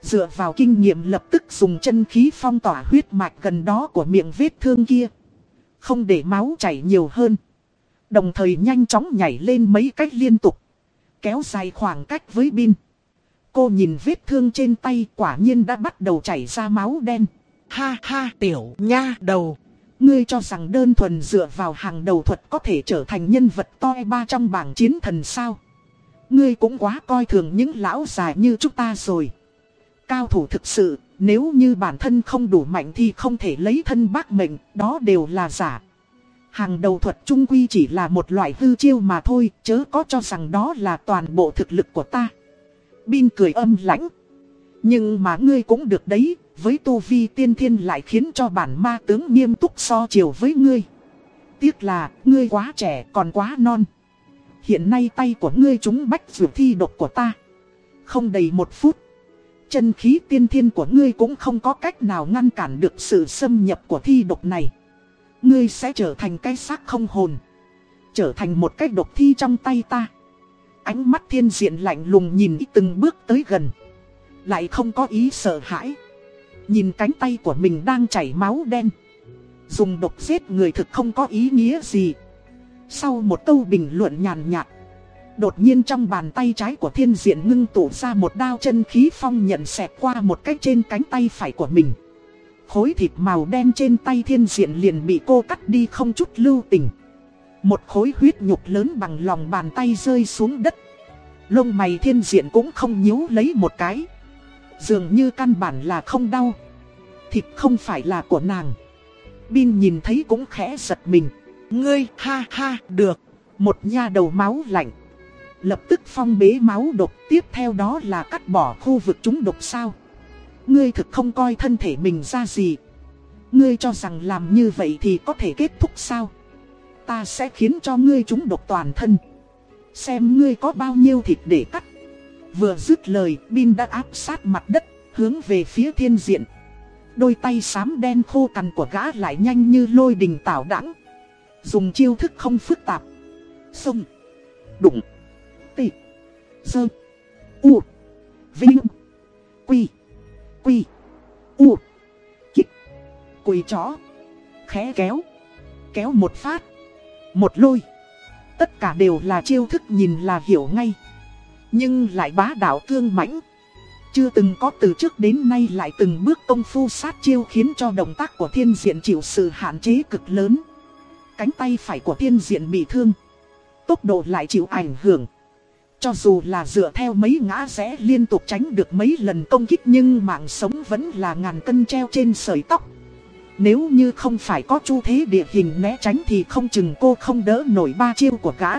Dựa vào kinh nghiệm lập tức dùng chân khí phong tỏa huyết mạch gần đó của miệng vết thương kia. Không để máu chảy nhiều hơn. Đồng thời nhanh chóng nhảy lên mấy cách liên tục. Kéo dài khoảng cách với Bin. Cô nhìn vết thương trên tay quả nhiên đã bắt đầu chảy ra máu đen. Ha ha tiểu nha đầu. Ngươi cho rằng đơn thuần dựa vào hàng đầu thuật có thể trở thành nhân vật to ba trong bảng chiến thần sao. Ngươi cũng quá coi thường những lão già như chúng ta rồi. Cao thủ thực sự, nếu như bản thân không đủ mạnh thì không thể lấy thân bác mệnh, đó đều là giả. Hàng đầu thuật trung quy chỉ là một loại hư chiêu mà thôi, chớ có cho rằng đó là toàn bộ thực lực của ta. Bin cười âm lãnh. Nhưng mà ngươi cũng được đấy, với tu vi tiên thiên lại khiến cho bản ma tướng nghiêm túc so chiều với ngươi. Tiếc là, ngươi quá trẻ còn quá non. Hiện nay tay của ngươi chúng bách vượt thi độc của ta. Không đầy một phút chân khí tiên thiên của ngươi cũng không có cách nào ngăn cản được sự xâm nhập của thi độc này. Ngươi sẽ trở thành cái xác không hồn. Trở thành một cái độc thi trong tay ta. Ánh mắt thiên diện lạnh lùng nhìn từng bước tới gần. Lại không có ý sợ hãi. Nhìn cánh tay của mình đang chảy máu đen. Dùng độc giết người thực không có ý nghĩa gì. Sau một câu bình luận nhàn nhạt. Đột nhiên trong bàn tay trái của thiên diện ngưng tụ ra một đao chân khí phong nhận xẹt qua một cách trên cánh tay phải của mình. Khối thịt màu đen trên tay thiên diện liền bị cô cắt đi không chút lưu tình. Một khối huyết nhục lớn bằng lòng bàn tay rơi xuống đất. Lông mày thiên diện cũng không nhíu lấy một cái. Dường như căn bản là không đau. Thịt không phải là của nàng. Bin nhìn thấy cũng khẽ giật mình. Ngươi, ha ha, được. Một nha đầu máu lạnh. Lập tức phong bế máu độc, tiếp theo đó là cắt bỏ khu vực chúng độc sao. Ngươi thực không coi thân thể mình ra gì. Ngươi cho rằng làm như vậy thì có thể kết thúc sao? Ta sẽ khiến cho ngươi chúng độc toàn thân. Xem ngươi có bao nhiêu thịt để cắt. Vừa dứt lời, Bin đã áp sát mặt đất, Hướng về phía thiên diện. Đôi tay xám đen khô cằn của gã lại nhanh như lôi đình tảo đẳng Dùng chiêu thức không phức tạp. Xông. Đụng. Sơ. U. Vinh. Quy. Quy. U. Kích. Quỳ chó. Khẽ kéo. Kéo một phát. Một lôi. Tất cả đều là chiêu thức nhìn là hiểu ngay. Nhưng lại bá đạo cương mãnh. Chưa từng có từ trước đến nay lại từng bước công phu sát chiêu khiến cho động tác của thiên diện chịu sự hạn chế cực lớn. Cánh tay phải của thiên diện bị thương. Tốc độ lại chịu ảnh hưởng. Cho dù là dựa theo mấy ngã rẽ liên tục tránh được mấy lần công kích nhưng mạng sống vẫn là ngàn cân treo trên sợi tóc. Nếu như không phải có chu thế địa hình né tránh thì không chừng cô không đỡ nổi ba chiêu của gã.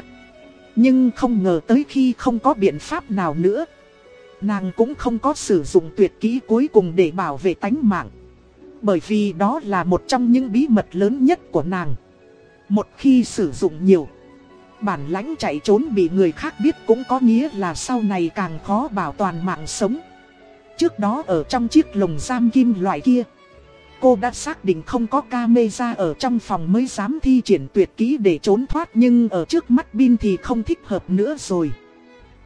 Nhưng không ngờ tới khi không có biện pháp nào nữa. Nàng cũng không có sử dụng tuyệt kỹ cuối cùng để bảo vệ tánh mạng. Bởi vì đó là một trong những bí mật lớn nhất của nàng. Một khi sử dụng nhiều Bản lãnh chạy trốn bị người khác biết cũng có nghĩa là sau này càng khó bảo toàn mạng sống. Trước đó ở trong chiếc lồng giam kim loại kia, Cô đã xác định không có camera ở trong phòng mới dám thi triển tuyệt kỹ để trốn thoát Nhưng ở trước mắt Bin thì không thích hợp nữa rồi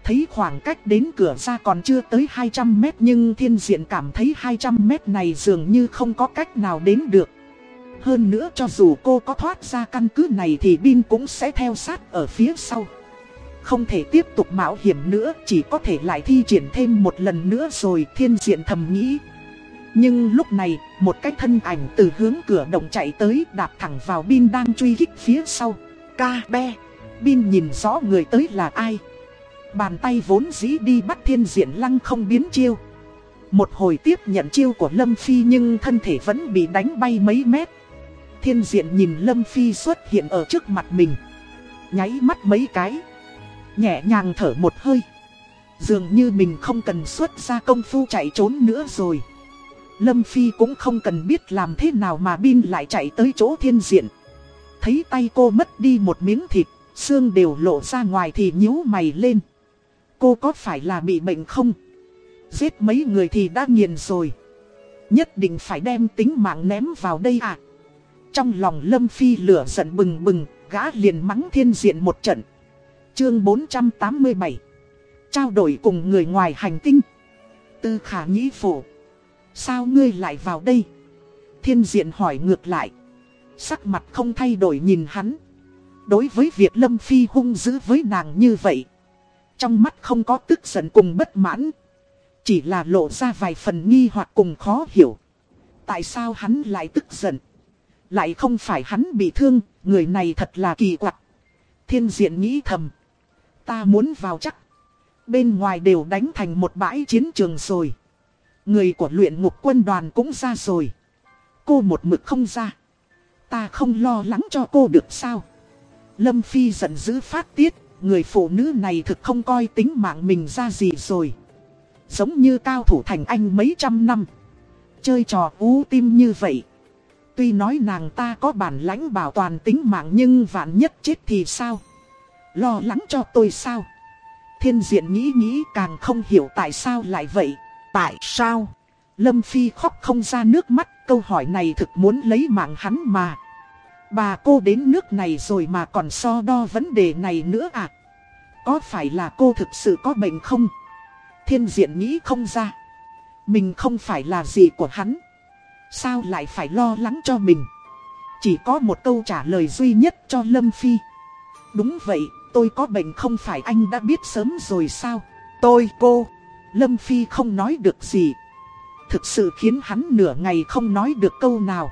Thấy khoảng cách đến cửa ra còn chưa tới 200 mét Nhưng thiên diện cảm thấy 200 mét này dường như không có cách nào đến được hơn nữa cho dù cô có thoát ra căn cứ này thì Bin cũng sẽ theo sát ở phía sau Không thể tiếp tục mạo hiểm nữa Chỉ có thể lại thi triển thêm một lần nữa rồi thiên diện thầm nghĩ nhưng lúc này, một cái thân ảnh từ hướng cửa động chạy tới đạp thẳng vào Bin đang truy kích phía sau. Ca be, Bin nhìn rõ người tới là ai. Bàn tay vốn dĩ đi bắt thiên diện lăng không biến chiêu. Một hồi tiếp nhận chiêu của Lâm Phi nhưng thân thể vẫn bị đánh bay mấy mét. Thiên diện nhìn Lâm Phi xuất hiện ở trước mặt mình. Nháy mắt mấy cái. Nhẹ nhàng thở một hơi. Dường như mình không cần xuất ra công phu chạy trốn nữa rồi. Lâm Phi cũng không cần biết làm thế nào mà Bin lại chạy tới chỗ thiên diện. Thấy tay cô mất đi một miếng thịt, xương đều lộ ra ngoài thì nhíu mày lên. Cô có phải là bị bệnh không? Giết mấy người thì đã nghiền rồi. Nhất định phải đem tính mạng ném vào đây à? Trong lòng Lâm Phi lửa giận bừng bừng, gã liền mắng thiên diện một trận. Chương 487 Trao đổi cùng người ngoài hành tinh Tư khả nhĩ phổ Sao ngươi lại vào đây? Thiên diện hỏi ngược lại. Sắc mặt không thay đổi nhìn hắn. Đối với việc Lâm Phi hung dữ với nàng như vậy. Trong mắt không có tức giận cùng bất mãn. Chỉ là lộ ra vài phần nghi hoặc cùng khó hiểu. Tại sao hắn lại tức giận? Lại không phải hắn bị thương, người này thật là kỳ quặc. Thiên diện nghĩ thầm. Ta muốn vào chắc. Bên ngoài đều đánh thành một bãi chiến trường rồi. Người của luyện ngục quân đoàn cũng ra rồi. Cô một mực không ra. Ta không lo lắng cho cô được sao. Lâm Phi giận dữ phát tiết. Người phụ nữ này thực không coi tính mạng mình ra gì rồi. Giống như cao thủ thành anh mấy trăm năm. Chơi trò ú tim như vậy. Tuy nói nàng ta có bản lãnh bảo toàn tính mạng nhưng vạn nhất chết thì sao? Lo lắng cho tôi sao? Thiên diện nghĩ nghĩ càng không hiểu tại sao lại vậy. Tại sao? Lâm Phi khóc không ra nước mắt, câu hỏi này thực muốn lấy mạng hắn mà. Bà cô đến nước này rồi mà còn so đo vấn đề này nữa à? Có phải là cô thực sự có bệnh không? Thiên diện nghĩ không ra. Mình không phải là gì của hắn. Sao lại phải lo lắng cho mình? Chỉ có một câu trả lời duy nhất cho Lâm Phi. Đúng vậy, tôi có bệnh không phải anh đã biết sớm rồi sao? Tôi, cô... Lâm Phi không nói được gì. Thực sự khiến hắn nửa ngày không nói được câu nào.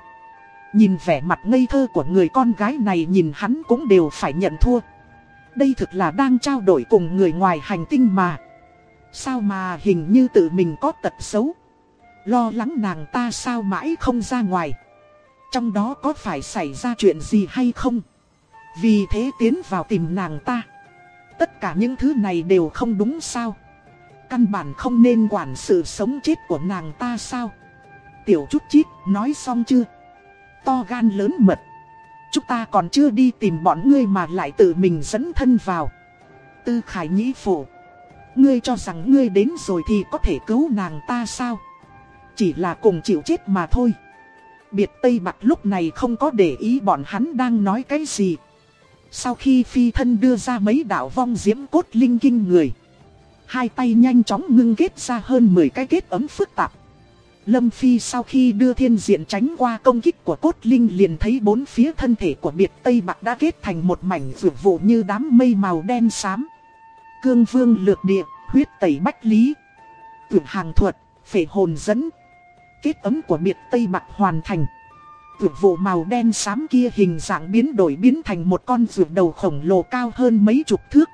Nhìn vẻ mặt ngây thơ của người con gái này nhìn hắn cũng đều phải nhận thua. Đây thực là đang trao đổi cùng người ngoài hành tinh mà. Sao mà hình như tự mình có tật xấu. Lo lắng nàng ta sao mãi không ra ngoài. Trong đó có phải xảy ra chuyện gì hay không? Vì thế tiến vào tìm nàng ta. Tất cả những thứ này đều không đúng sao? Căn bản không nên quản sự sống chết của nàng ta sao Tiểu chút chít nói xong chưa To gan lớn mật Chúng ta còn chưa đi tìm bọn ngươi mà lại tự mình dẫn thân vào Tư khải nhĩ phổ. Ngươi cho rằng ngươi đến rồi thì có thể cứu nàng ta sao chỉ là cùng chịu chết mà thôi Biệt Tây Bạc lúc này không có để ý bọn hắn đang nói cái gì Sau khi phi thân đưa ra mấy đạo vong diễm cốt linh kinh người Hai tay nhanh chóng ngưng kết ra hơn 10 cái kết ấm phức tạp. Lâm Phi sau khi đưa thiên diện tránh qua công kích của cốt linh liền thấy bốn phía thân thể của biệt Tây Bạc đã kết thành một mảnh vượt vụ như đám mây màu đen xám. Cương vương lược địa, huyết tẩy bách lý. Tưởng hàng thuật, phể hồn dẫn. Kết ấm của biệt Tây Bạc hoàn thành. Tuyệt vụ màu đen xám kia hình dạng biến đổi biến thành một con rượu đầu khổng lồ cao hơn mấy chục thước.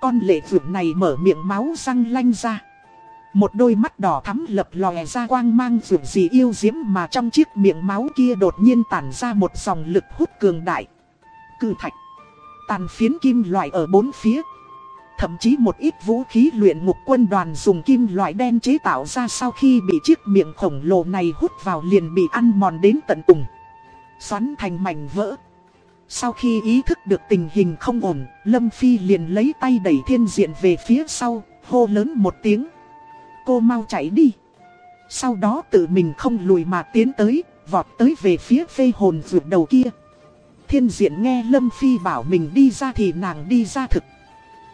Con lệ rượu này mở miệng máu răng lanh ra. Một đôi mắt đỏ thắm lập lòe ra quang mang rượu gì yêu diễm mà trong chiếc miệng máu kia đột nhiên tản ra một dòng lực hút cường đại. Cư thạch. Tàn phiến kim loại ở bốn phía. Thậm chí một ít vũ khí luyện ngục quân đoàn dùng kim loại đen chế tạo ra sau khi bị chiếc miệng khổng lồ này hút vào liền bị ăn mòn đến tận cùng. Xoắn thành mảnh vỡ. Sau khi ý thức được tình hình không ổn, Lâm Phi liền lấy tay đẩy thiên diện về phía sau, hô lớn một tiếng. Cô mau chạy đi. Sau đó tự mình không lùi mà tiến tới, vọt tới về phía phê hồn vượt đầu kia. Thiên diện nghe Lâm Phi bảo mình đi ra thì nàng đi ra thực.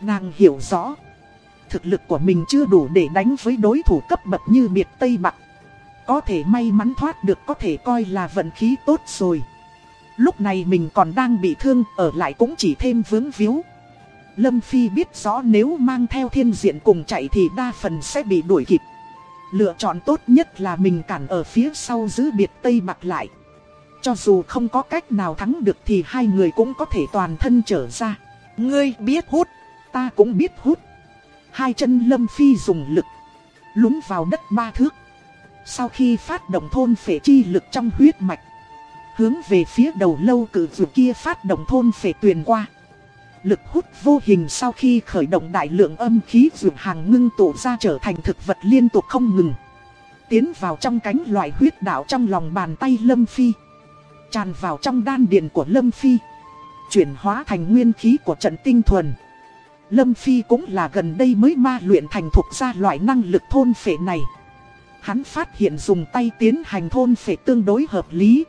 Nàng hiểu rõ. Thực lực của mình chưa đủ để đánh với đối thủ cấp bậc như biệt Tây Bắc. Có thể may mắn thoát được có thể coi là vận khí tốt rồi. Lúc này mình còn đang bị thương, ở lại cũng chỉ thêm vướng víu. Lâm Phi biết rõ nếu mang theo thiên diện cùng chạy thì đa phần sẽ bị đuổi kịp. Lựa chọn tốt nhất là mình cản ở phía sau giữ biệt Tây Bắc lại. Cho dù không có cách nào thắng được thì hai người cũng có thể toàn thân trở ra. Ngươi biết hút, ta cũng biết hút. Hai chân Lâm Phi dùng lực, lún vào đất ba thước. Sau khi phát động thôn phệ chi lực trong huyết mạch, hướng về phía đầu lâu cử dù kia phát động thôn phệ tuyền qua. Lực hút vô hình sau khi khởi động đại lượng âm khí dù hàng ngưng tụ ra trở thành thực vật liên tục không ngừng. Tiến vào trong cánh loại huyết đạo trong lòng bàn tay Lâm Phi. Tràn vào trong đan điền của Lâm Phi. Chuyển hóa thành nguyên khí của trận tinh thuần. Lâm Phi cũng là gần đây mới ma luyện thành thuộc ra loại năng lực thôn phệ này. Hắn phát hiện dùng tay tiến hành thôn phệ tương đối hợp lý.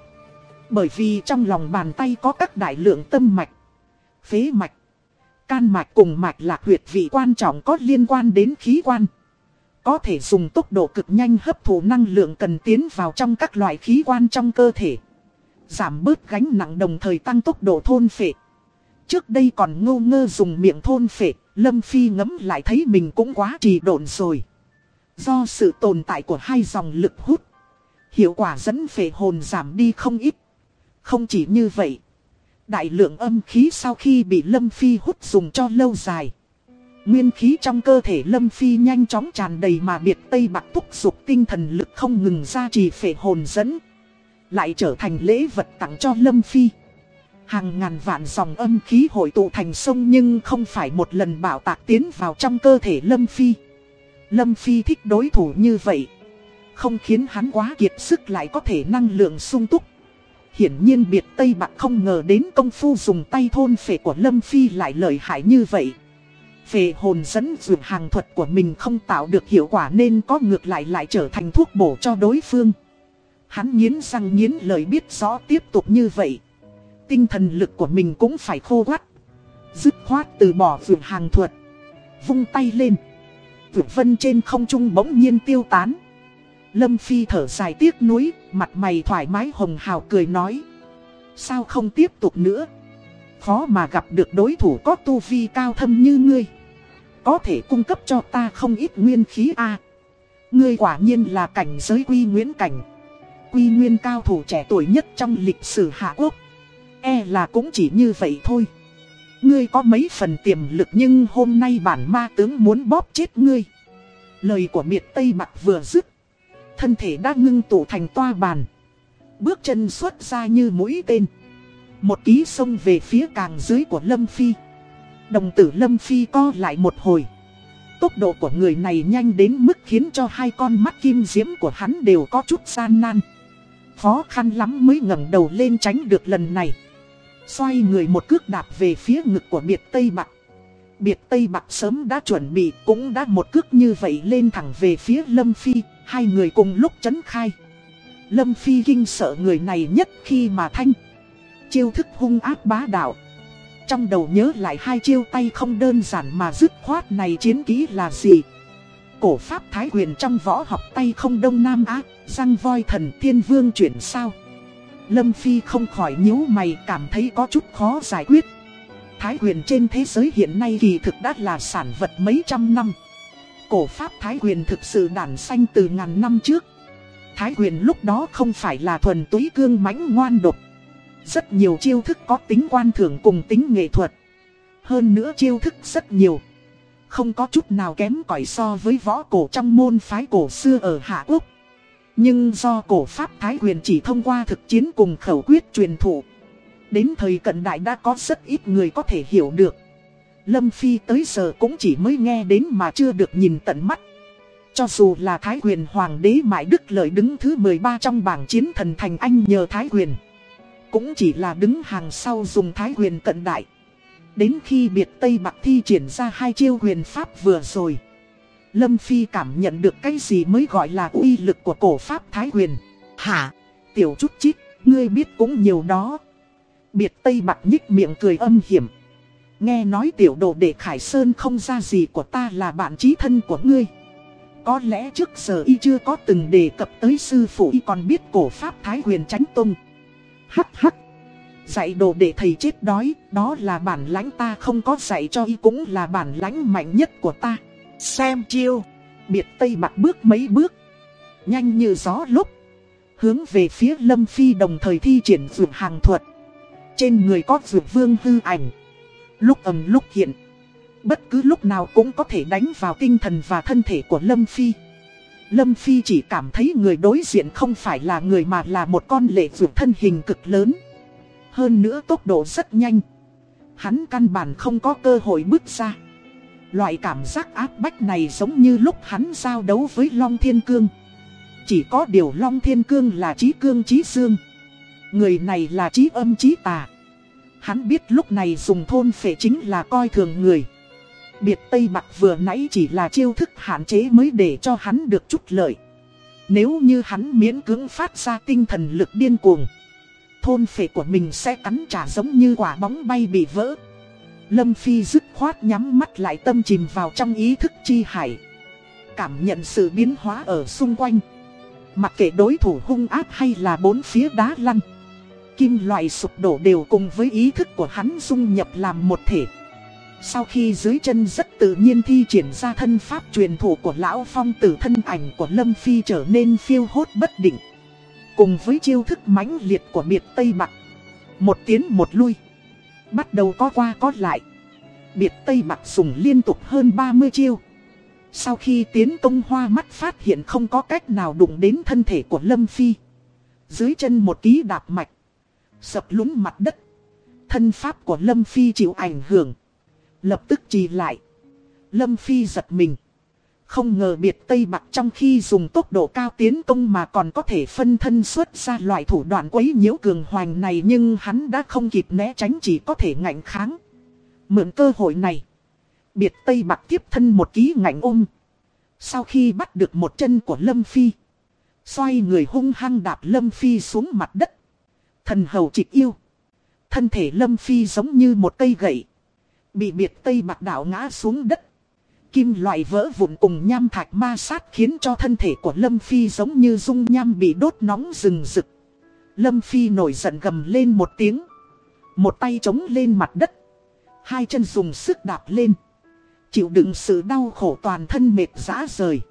Bởi vì trong lòng bàn tay có các đại lượng tâm mạch, phế mạch, can mạch cùng mạch là huyệt vị quan trọng có liên quan đến khí quan. Có thể dùng tốc độ cực nhanh hấp thụ năng lượng cần tiến vào trong các loại khí quan trong cơ thể. Giảm bớt gánh nặng đồng thời tăng tốc độ thôn phệ. Trước đây còn ngô ngơ dùng miệng thôn phệ, Lâm Phi ngấm lại thấy mình cũng quá trì độn rồi. Do sự tồn tại của hai dòng lực hút, hiệu quả dẫn phệ hồn giảm đi không ít. Không chỉ như vậy, đại lượng âm khí sau khi bị Lâm Phi hút dùng cho lâu dài. Nguyên khí trong cơ thể Lâm Phi nhanh chóng tràn đầy mà biệt Tây Bạc thúc dục tinh thần lực không ngừng ra trì phệ hồn dẫn. Lại trở thành lễ vật tặng cho Lâm Phi. Hàng ngàn vạn dòng âm khí hội tụ thành sông nhưng không phải một lần bảo tạc tiến vào trong cơ thể Lâm Phi. Lâm Phi thích đối thủ như vậy. Không khiến hắn quá kiệt sức lại có thể năng lượng sung túc. Hiển nhiên biệt Tây Bạc không ngờ đến công phu dùng tay thôn phệ của Lâm Phi lại lợi hại như vậy. Phệ hồn dẫn dụ hàng thuật của mình không tạo được hiệu quả nên có ngược lại lại trở thành thuốc bổ cho đối phương. Hắn nghiến răng nghiến lời biết rõ tiếp tục như vậy. Tinh thần lực của mình cũng phải khô quắt. Dứt khoát từ bỏ vượt hàng thuật. Vung tay lên. Vượt vân trên không trung bỗng nhiên tiêu tán. Lâm Phi thở dài tiếc nuối, mặt mày thoải mái hồng hào cười nói. Sao không tiếp tục nữa? Khó mà gặp được đối thủ có tu vi cao thâm như ngươi. Có thể cung cấp cho ta không ít nguyên khí A. ngươi quả nhiên là cảnh giới quy nguyễn cảnh. Quy nguyên cao thủ trẻ tuổi nhất trong lịch sử Hạ Quốc. E là cũng chỉ như vậy thôi. Ngươi có mấy phần tiềm lực nhưng hôm nay bản ma tướng muốn bóp chết ngươi. Lời của miệt Tây Mặc vừa dứt. Thân thể đã ngưng tụ thành toa bàn. Bước chân xuất ra như mũi tên. Một ký sông về phía càng dưới của Lâm Phi. Đồng tử Lâm Phi co lại một hồi. Tốc độ của người này nhanh đến mức khiến cho hai con mắt kim diễm của hắn đều có chút gian nan. Khó khăn lắm mới ngẩng đầu lên tránh được lần này. Xoay người một cước đạp về phía ngực của biệt Tây Bạc. Biệt Tây Bạc sớm đã chuẩn bị cũng đã một cước như vậy lên thẳng về phía Lâm Phi. Hai người cùng lúc chấn khai. Lâm Phi kinh sợ người này nhất khi mà thanh. Chiêu thức hung ác bá đạo. Trong đầu nhớ lại hai chiêu tay không đơn giản mà dứt khoát này chiến ký là gì. Cổ pháp thái quyền trong võ học tay không đông nam á, răng voi thần thiên vương chuyển sao. Lâm Phi không khỏi nhíu mày, cảm thấy có chút khó giải quyết. Thái quyền trên thế giới hiện nay kỳ thực đã là sản vật mấy trăm năm. Cổ pháp Thái quyền thực sự đản sanh từ ngàn năm trước. Thái quyền lúc đó không phải là thuần túy cương mãnh ngoan độc. Rất nhiều chiêu thức có tính quan thưởng cùng tính nghệ thuật. Hơn nữa chiêu thức rất nhiều. Không có chút nào kém cỏi so với võ cổ trong môn phái cổ xưa ở Hạ Quốc. Nhưng do cổ pháp Thái quyền chỉ thông qua thực chiến cùng khẩu quyết truyền thụ. Đến thời cận đại đã có rất ít người có thể hiểu được. Lâm Phi tới giờ cũng chỉ mới nghe đến mà chưa được nhìn tận mắt. Cho dù là Thái quyền Hoàng đế Mại Đức Lợi đứng thứ 13 trong bảng chiến thần thành Anh nhờ Thái quyền. Cũng chỉ là đứng hàng sau dùng Thái quyền cận đại. Đến khi biệt Tây bạc thi triển ra hai chiêu quyền pháp vừa rồi. Lâm Phi cảm nhận được cái gì mới gọi là uy lực của cổ pháp Thái Huyền. Hả? Tiểu chút chít, ngươi biết cũng nhiều đó. Biệt Tây Bạc nhích miệng cười âm hiểm. Nghe nói tiểu đồ đệ Khải Sơn không ra gì của ta là bạn trí thân của ngươi. Có lẽ trước giờ y chưa có từng đề cập tới sư phụ y còn biết cổ pháp Thái Huyền Tránh Tông. Hắc hắc. Dạy đồ để thầy chết đói, đó là bản lãnh ta không có dạy cho y cũng là bản lãnh mạnh nhất của ta. Xem chiêu. Biệt Tây mặt bước mấy bước. Nhanh như gió lúc. Hướng về phía Lâm Phi đồng thời thi triển dược hàng thuật. Trên người có dược vương hư ảnh. Lúc ầm lúc hiện. Bất cứ lúc nào cũng có thể đánh vào tinh thần và thân thể của Lâm Phi. Lâm Phi chỉ cảm thấy người đối diện không phải là người mà là một con lệ dược thân hình cực lớn. Hơn nữa tốc độ rất nhanh. Hắn căn bản không có cơ hội bước ra. Loại cảm giác áp bách này giống như lúc hắn giao đấu với Long Thiên Cương. Chỉ có điều Long Thiên Cương là trí cương trí dương. Người này là trí âm trí tà. Hắn biết lúc này dùng thôn phệ chính là coi thường người. Biệt Tây Bạc vừa nãy chỉ là chiêu thức hạn chế mới để cho hắn được chút lợi. Nếu như hắn miễn cưỡng phát ra tinh thần lực điên cuồng. Thôn phệ của mình sẽ cắn trả giống như quả bóng bay bị vỡ. Lâm Phi dứt khoát nhắm mắt lại tâm chìm vào trong ý thức chi hải. Cảm nhận sự biến hóa ở xung quanh. Mặc kệ đối thủ hung áp hay là bốn phía đá lăn. Kim loại sụp đổ đều cùng với ý thức của hắn dung nhập làm một thể. Sau khi dưới chân rất tự nhiên thi triển ra thân pháp truyền thủ của Lão Phong tử thân ảnh của Lâm Phi trở nên phiêu hốt bất định. Cùng với chiêu thức mãnh liệt của biệt Tây Bắc. Một tiến một lui. Bắt đầu có qua có lại. Biệt Tây Bắc dùng liên tục hơn 30 chiêu. Sau khi tiến công hoa mắt phát hiện không có cách nào đụng đến thân thể của Lâm Phi. Dưới chân một ký đạp mạch. Sập lún mặt đất. Thân pháp của Lâm Phi chịu ảnh hưởng. Lập tức trì lại. Lâm Phi giật mình. Không ngờ biệt Tây Bắc trong khi dùng tốc độ cao tiến công mà còn có thể phân thân xuất ra loại thủ đoạn quấy nhiễu cường hoành này nhưng hắn đã không kịp né tránh chỉ có thể ngạnh kháng. Mượn cơ hội này, biệt Tây Bắc tiếp thân một ký ngạnh ôm. Sau khi bắt được một chân của Lâm Phi, xoay người hung hăng đạp Lâm Phi xuống mặt đất. Thần hầu trịch yêu. Thân thể Lâm Phi giống như một cây gậy. Bị biệt Tây Bắc đảo ngã xuống đất. Kim loại vỡ vụn cùng nham thạch ma sát khiến cho thân thể của Lâm Phi giống như dung nham bị đốt nóng rừng rực. Lâm Phi nổi giận gầm lên một tiếng. Một tay chống lên mặt đất. Hai chân dùng sức đạp lên. Chịu đựng sự đau khổ toàn thân mệt rã rời.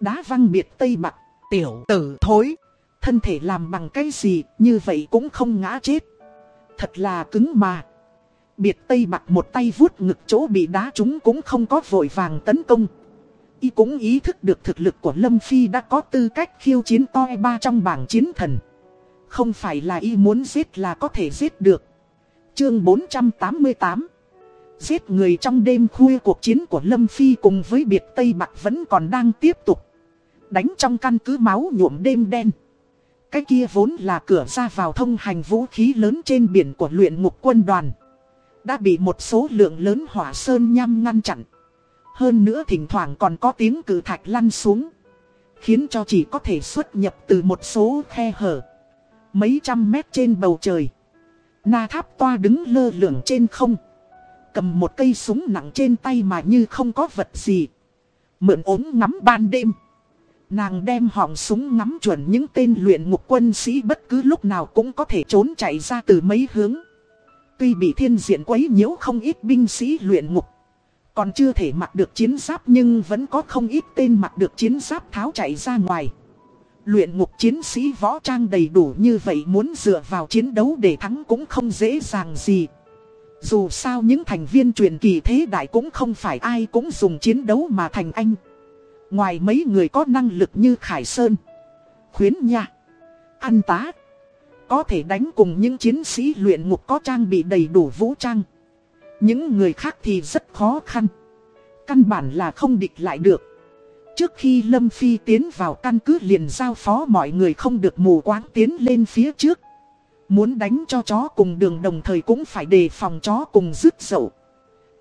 Đá văng biệt Tây mặt, Tiểu tử thối. Thân thể làm bằng cái gì như vậy cũng không ngã chết. Thật là cứng mà. Biệt Tây Bạc một tay vuốt ngực chỗ bị đá chúng cũng không có vội vàng tấn công. Y cũng ý thức được thực lực của Lâm Phi đã có tư cách khiêu chiến toi ba trong bảng chiến thần. Không phải là y muốn giết là có thể giết được. Chương 488 Giết người trong đêm khuya cuộc chiến của Lâm Phi cùng với biệt Tây Bạc vẫn còn đang tiếp tục. Đánh trong căn cứ máu nhuộm đêm đen. Cái kia vốn là cửa ra vào thông hành vũ khí lớn trên biển của luyện ngục quân đoàn đã bị một số lượng lớn hỏa sơn nham ngăn chặn. Hơn nữa thỉnh thoảng còn có tiếng cử thạch lăn xuống. Khiến cho chỉ có thể xuất nhập từ một số khe hở. Mấy trăm mét trên bầu trời. Na tháp toa đứng lơ lửng trên không. Cầm một cây súng nặng trên tay mà như không có vật gì. Mượn ốm ngắm ban đêm. Nàng đem họng súng ngắm chuẩn những tên luyện ngục quân sĩ bất cứ lúc nào cũng có thể trốn chạy ra từ mấy hướng. Tuy bị thiên diện quấy nhiễu không ít binh sĩ luyện ngục. Còn chưa thể mặc được chiến giáp nhưng vẫn có không ít tên mặc được chiến giáp tháo chạy ra ngoài. Luyện ngục chiến sĩ võ trang đầy đủ như vậy muốn dựa vào chiến đấu để thắng cũng không dễ dàng gì. Dù sao những thành viên truyền kỳ thế đại cũng không phải ai cũng dùng chiến đấu mà thành anh. Ngoài mấy người có năng lực như Khải Sơn, Khuyến Nha, an Tá. Có thể đánh cùng những chiến sĩ luyện ngục có trang bị đầy đủ vũ trang. Những người khác thì rất khó khăn. Căn bản là không địch lại được. Trước khi Lâm Phi tiến vào căn cứ liền giao phó mọi người không được mù quáng tiến lên phía trước. Muốn đánh cho chó cùng đường đồng thời cũng phải đề phòng chó cùng rứt dậu.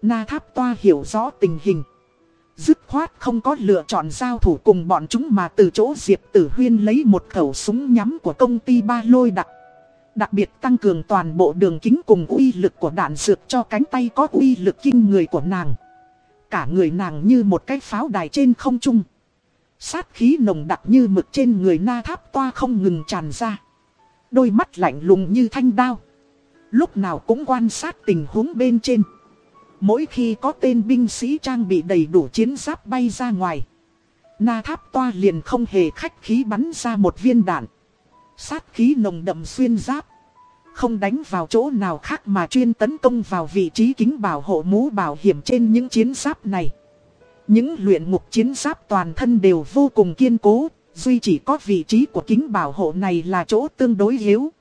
Na Tháp Toa hiểu rõ tình hình. Dứt khoát không có lựa chọn giao thủ cùng bọn chúng mà từ chỗ Diệp Tử Huyên lấy một khẩu súng nhắm của công ty ba lôi đặc. Đặc biệt tăng cường toàn bộ đường kính cùng uy lực của đạn dược cho cánh tay có uy lực kinh người của nàng. Cả người nàng như một cái pháo đài trên không trung. Sát khí nồng đặc như mực trên người na tháp toa không ngừng tràn ra. Đôi mắt lạnh lùng như thanh đao. Lúc nào cũng quan sát tình huống bên trên. Mỗi khi có tên binh sĩ trang bị đầy đủ chiến giáp bay ra ngoài. Na tháp toa liền không hề khách khí bắn ra một viên đạn. Sát khí nồng đậm xuyên giáp. Không đánh vào chỗ nào khác mà chuyên tấn công vào vị trí kính bảo hộ mũ bảo hiểm trên những chiến giáp này. Những luyện ngục chiến giáp toàn thân đều vô cùng kiên cố, duy chỉ có vị trí của kính bảo hộ này là chỗ tương đối yếu.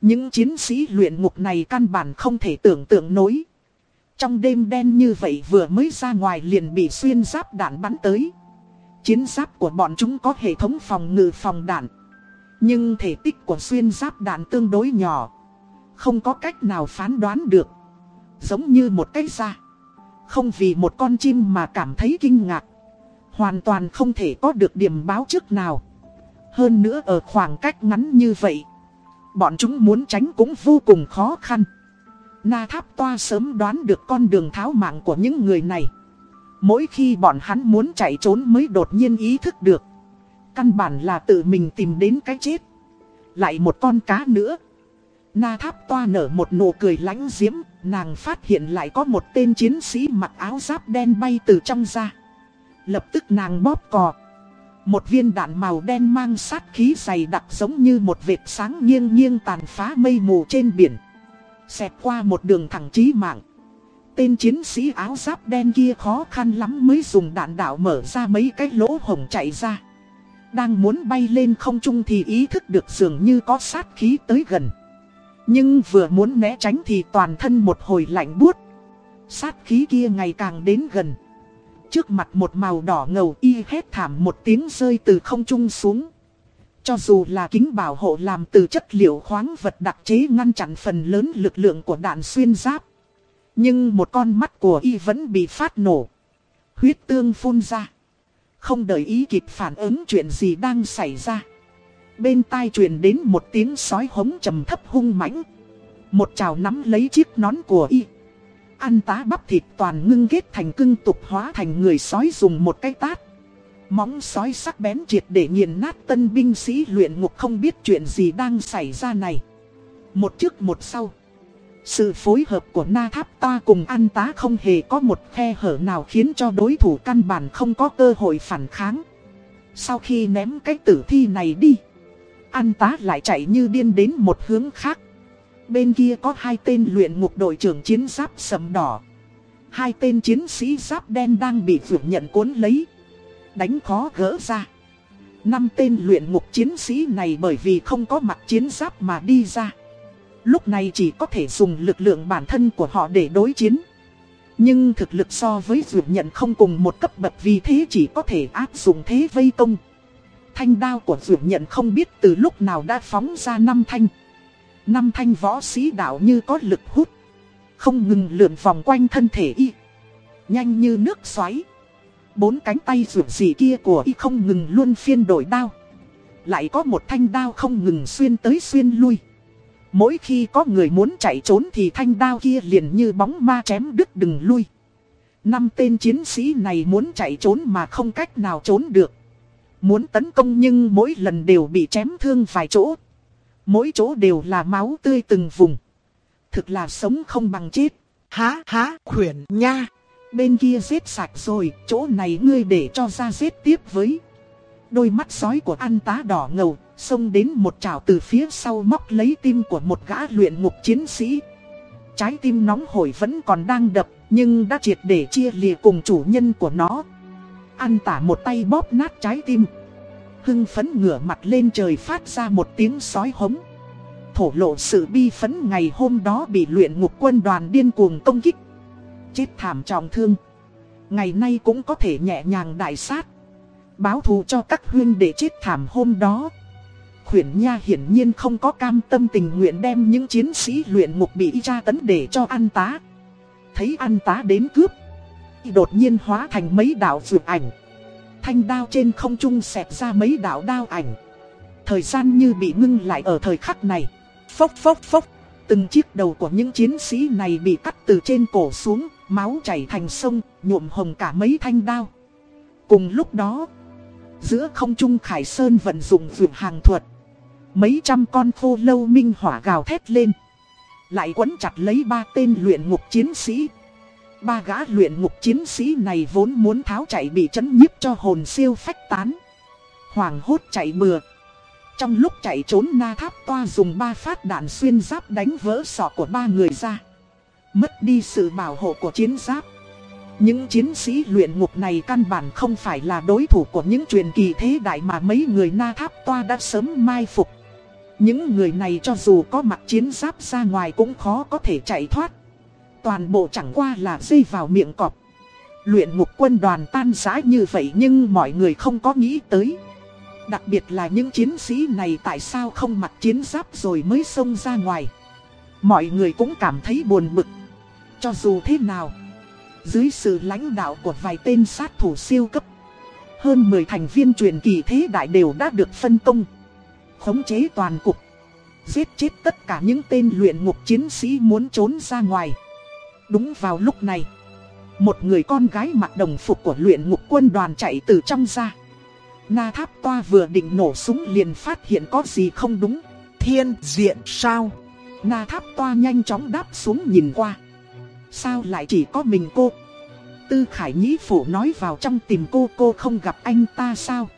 Những chiến sĩ luyện ngục này căn bản không thể tưởng tượng nổi. Trong đêm đen như vậy vừa mới ra ngoài liền bị xuyên giáp đạn bắn tới. Chiến giáp của bọn chúng có hệ thống phòng ngự phòng đạn. Nhưng thể tích của xuyên giáp đạn tương đối nhỏ. Không có cách nào phán đoán được. Giống như một cái da. Không vì một con chim mà cảm thấy kinh ngạc. Hoàn toàn không thể có được điểm báo trước nào. Hơn nữa ở khoảng cách ngắn như vậy. Bọn chúng muốn tránh cũng vô cùng khó khăn. Na Tháp Toa sớm đoán được con đường tháo mạng của những người này. Mỗi khi bọn hắn muốn chạy trốn mới đột nhiên ý thức được. Căn bản là tự mình tìm đến cái chết. Lại một con cá nữa. Na Tháp Toa nở một nụ cười lãnh diễm, nàng phát hiện lại có một tên chiến sĩ mặc áo giáp đen bay từ trong ra. Lập tức nàng bóp cò. Một viên đạn màu đen mang sát khí dày đặc giống như một vệt sáng nghiêng nghiêng tàn phá mây mù trên biển. Xẹt qua một đường thẳng chí mạng. Tên chiến sĩ áo giáp đen kia khó khăn lắm mới dùng đạn đạo mở ra mấy cái lỗ hồng chạy ra. Đang muốn bay lên không trung thì ý thức được dường như có sát khí tới gần. Nhưng vừa muốn né tránh thì toàn thân một hồi lạnh buốt. Sát khí kia ngày càng đến gần. Trước mặt một màu đỏ ngầu y hét thảm một tiếng rơi từ không trung xuống. Cho dù là kính bảo hộ làm từ chất liệu khoáng vật đặc chế ngăn chặn phần lớn lực lượng của đạn xuyên giáp. Nhưng một con mắt của y vẫn bị phát nổ. Huyết tương phun ra. Không đợi ý kịp phản ứng chuyện gì đang xảy ra. Bên tai truyền đến một tiếng sói hống trầm thấp hung mãnh. Một chảo nắm lấy chiếc nón của y. Ăn tá bắp thịt toàn ngưng kết thành cưng tục hóa thành người sói dùng một cái tát. Móng sói sắc bén triệt để nghiền nát tân binh sĩ luyện ngục không biết chuyện gì đang xảy ra này. Một trước một sau. Sự phối hợp của Na Tháp ta cùng An Tá không hề có một khe hở nào khiến cho đối thủ căn bản không có cơ hội phản kháng. Sau khi ném cái tử thi này đi, An Tá lại chạy như điên đến một hướng khác. Bên kia có hai tên luyện ngục đội trưởng chiến giáp sầm đỏ. Hai tên chiến sĩ giáp đen đang bị vượt nhận cuốn lấy. Đánh khó gỡ ra. Năm tên luyện ngục chiến sĩ này bởi vì không có mặt chiến giáp mà đi ra. Lúc này chỉ có thể dùng lực lượng bản thân của họ để đối chiến. Nhưng thực lực so với dược nhận không cùng một cấp bậc vì thế chỉ có thể áp dụng thế vây công. Thanh đao của dược nhận không biết từ lúc nào đã phóng ra năm thanh. Năm thanh võ sĩ đạo như có lực hút. Không ngừng lượn vòng quanh thân thể y. Nhanh như nước xoáy. Bốn cánh tay rượu gì kia của y không ngừng luôn phiên đổi đao. Lại có một thanh đao không ngừng xuyên tới xuyên lui. Mỗi khi có người muốn chạy trốn thì thanh đao kia liền như bóng ma chém đứt đừng lui. Năm tên chiến sĩ này muốn chạy trốn mà không cách nào trốn được. Muốn tấn công nhưng mỗi lần đều bị chém thương vài chỗ. Mỗi chỗ đều là máu tươi từng vùng. Thực là sống không bằng chết. Há há, khuyển nha. Bên kia giết sạch rồi, chỗ này ngươi để cho ra giết tiếp với. Đôi mắt sói của an tá đỏ ngầu, xông đến một trào từ phía sau móc lấy tim của một gã luyện ngục chiến sĩ. Trái tim nóng hổi vẫn còn đang đập, nhưng đã triệt để chia lìa cùng chủ nhân của nó. An tả một tay bóp nát trái tim. Hưng phấn ngửa mặt lên trời phát ra một tiếng sói hống. Thổ lộ sự bi phấn ngày hôm đó bị luyện ngục quân đoàn điên cuồng công kích. Chết thảm trọng thương. Ngày nay cũng có thể nhẹ nhàng đại sát. Báo thù cho các huyên để chết thảm hôm đó. Khuyển Nha hiển nhiên không có cam tâm tình nguyện đem những chiến sĩ luyện ngục bị tra tấn để cho an tá. Thấy an tá đến cướp. Đột nhiên hóa thành mấy đạo vượt ảnh Thanh đao trên không trung xẹt ra mấy đạo đao ảnh Thời gian như bị ngưng lại ở thời khắc này Phốc phốc phốc, Từng chiếc đầu của những chiến sĩ này bị cắt từ trên cổ xuống Máu chảy thành sông, nhuộm hồng cả mấy thanh đao. Cùng lúc đó, Giữa không trung Khải Sơn vận dụng vượt hàng thuật. Mấy trăm con khô lâu minh hỏa gào thét lên. Lại quấn chặt lấy ba tên luyện ngục chiến sĩ. Ba gã luyện ngục chiến sĩ này vốn muốn tháo chạy bị chấn nhiếp cho hồn siêu phách tán. Hoàng hốt chạy bừa. Trong lúc chạy trốn na tháp toa dùng ba phát đạn xuyên giáp đánh vỡ sọ của ba người ra. Mất đi sự bảo hộ của chiến giáp những chiến sĩ luyện ngục này căn bản không phải là đối thủ của những truyền kỳ thế đại mà mấy người na tháp toa đã sớm mai phục. Những người này cho dù có mặt chiến giáp ra ngoài cũng khó có thể chạy thoát. Toàn bộ chẳng qua là dây vào miệng cọp. Luyện ngục quân đoàn tan rã như vậy nhưng mọi người không có nghĩ tới. Đặc biệt là những chiến sĩ này tại sao không mặc chiến giáp rồi mới xông ra ngoài. Mọi người cũng cảm thấy buồn bực. Cho dù thế nào. Dưới sự lãnh đạo của vài tên sát thủ siêu cấp Hơn 10 thành viên truyền kỳ thế đại đều đã được phân công Khống chế toàn cục Giết chết tất cả những tên luyện ngục chiến sĩ muốn trốn ra ngoài. Đúng vào lúc này Một người con gái mặc đồng phục của luyện ngục quân đoàn chạy từ trong ra. Na tháp toa vừa định nổ súng liền phát hiện có gì không đúng. Thiên diện sao? Na tháp toa nhanh chóng đáp xuống nhìn qua Sao lại chỉ có mình cô? Tư Khải Nhĩ Phủ nói vào trong tìm cô cô không gặp anh ta sao?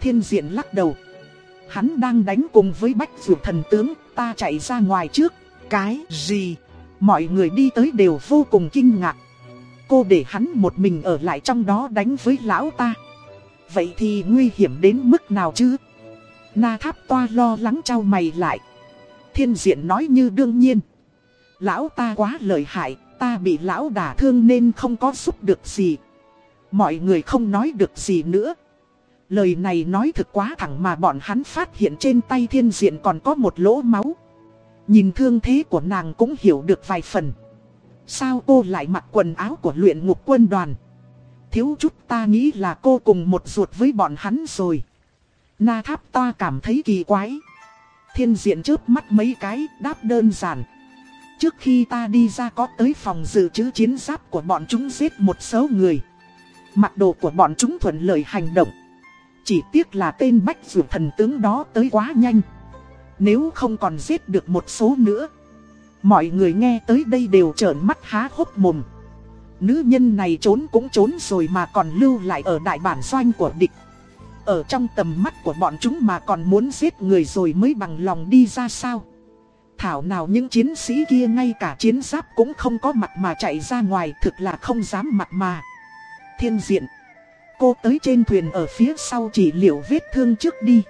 Thiên diện lắc đầu. Hắn đang đánh cùng với bách dược thần tướng, ta chạy ra ngoài trước. Cái gì? Mọi người đi tới đều vô cùng kinh ngạc. Cô để hắn một mình ở lại trong đó đánh với lão ta. Vậy thì nguy hiểm đến mức nào chứ? Na tháp toa lo lắng trao mày lại. Thiên diện nói như đương nhiên. Lão ta quá lợi hại, Ta bị lão đả thương nên không có giúp được gì. Mọi người không nói được gì nữa. Lời này nói thực quá thẳng mà bọn hắn phát hiện trên tay thiên diện còn có một lỗ máu. Nhìn thương thế của nàng cũng hiểu được vài phần. Sao cô lại mặc quần áo của luyện ngục quân đoàn? Thiếu chút ta nghĩ là cô cùng một ruột với bọn hắn rồi. Na tháp toa cảm thấy kỳ quái. Thiên diện chớp mắt mấy cái, đáp đơn giản. Trước khi ta đi ra có tới phòng dự trữ chiến giáp của bọn chúng giết một số người. Mặc đồ của bọn chúng thuận lợi hành động. Chỉ tiếc là tên bách dù thần tướng đó tới quá nhanh. Nếu không còn giết được một số nữa. Mọi người nghe tới đây đều trợn mắt há hốc mồm. Nữ nhân này trốn cũng trốn rồi mà còn lưu lại ở đại bản doanh của địch. Ở trong tầm mắt của bọn chúng mà còn muốn giết người rồi mới bằng lòng đi ra sao. Thảo nào những chiến sĩ kia ngay cả chiến giáp cũng không có mặt mà chạy ra ngoài thực là không dám mặt mà. Thiên diện. Cô tới trên thuyền ở phía sau chỉ liệu vết thương trước đi.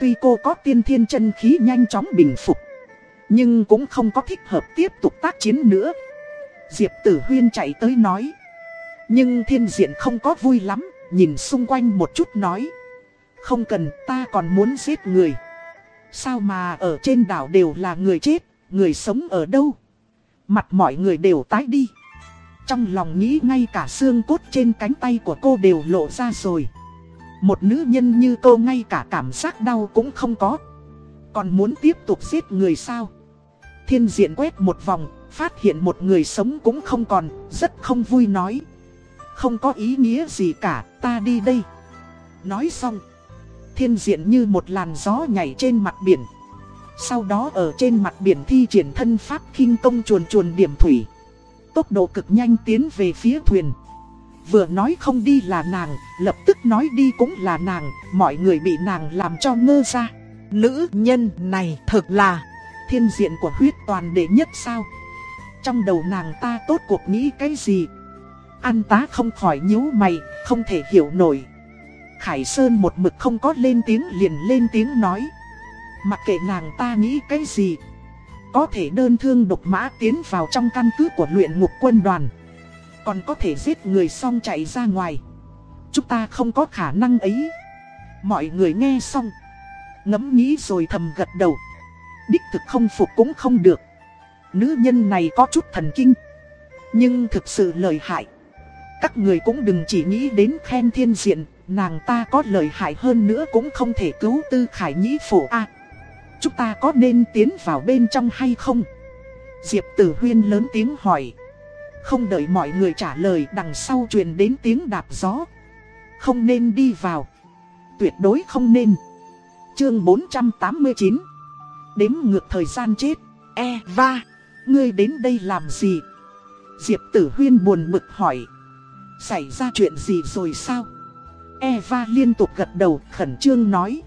Tuy cô có tiên thiên chân khí nhanh chóng bình phục. Nhưng cũng không có thích hợp tiếp tục tác chiến nữa. Diệp tử huyên chạy tới nói. Nhưng thiên diện không có vui lắm, nhìn xung quanh một chút nói. Không cần ta còn muốn giết người. Sao mà ở trên đảo đều là người chết, người sống ở đâu? Mặt mọi người đều tái đi. Trong lòng nghĩ ngay cả xương cốt trên cánh tay của cô đều lộ ra rồi. Một nữ nhân như cô ngay cả cảm giác đau cũng không có. Còn muốn tiếp tục giết người sao? Thiên diện quét một vòng, phát hiện một người sống cũng không còn, rất không vui nói. Không có ý nghĩa gì cả, ta đi đây. Nói xong thiên diện như một làn gió nhảy trên mặt biển. Sau đó ở trên mặt biển thi triển thân pháp khinh công chuồn chuồn điểm thủy. Tốc độ cực nhanh tiến về phía thuyền. Vừa nói không đi là nàng, lập tức nói đi cũng là nàng, mọi người bị nàng làm cho ngơ ra. Nữ nhân này thật là thiên diện của huyết toàn đệ nhất sao? Trong đầu nàng ta tốt cuộc nghĩ cái gì? An tá không khỏi nhíu mày, không thể hiểu nổi. Khải Sơn một mực không có lên tiếng liền lên tiếng nói. Mặc kệ nàng ta nghĩ cái gì. Có thể đơn thương độc mã tiến vào trong căn cứ của luyện ngục quân đoàn. Còn có thể giết người xong chạy ra ngoài. Chúng ta không có khả năng ấy. Mọi người nghe xong. Ngẫm nghĩ rồi thầm gật đầu. Đích thực không phục cũng không được. Nữ nhân này có chút thần kinh. Nhưng thực sự lợi hại. các người cũng đừng chỉ nghĩ đến khen thiên diện, nàng ta có lợi hại hơn nữa cũng không thể cứu tư khải nhĩ phổ a Chúng ta có nên tiến vào bên trong hay không? Diệp tử huyên lớn tiếng hỏi. Không đợi mọi người trả lời đằng sau truyền đến tiếng đạp gió. Không nên đi vào. Tuyệt đối không nên. Chương 489 Đếm ngược thời gian chết. Eva, ngươi đến đây làm gì? Diệp tử huyên buồn bực hỏi. Xảy ra chuyện gì rồi sao? Eva liên tục gật đầu, khẩn trương nói.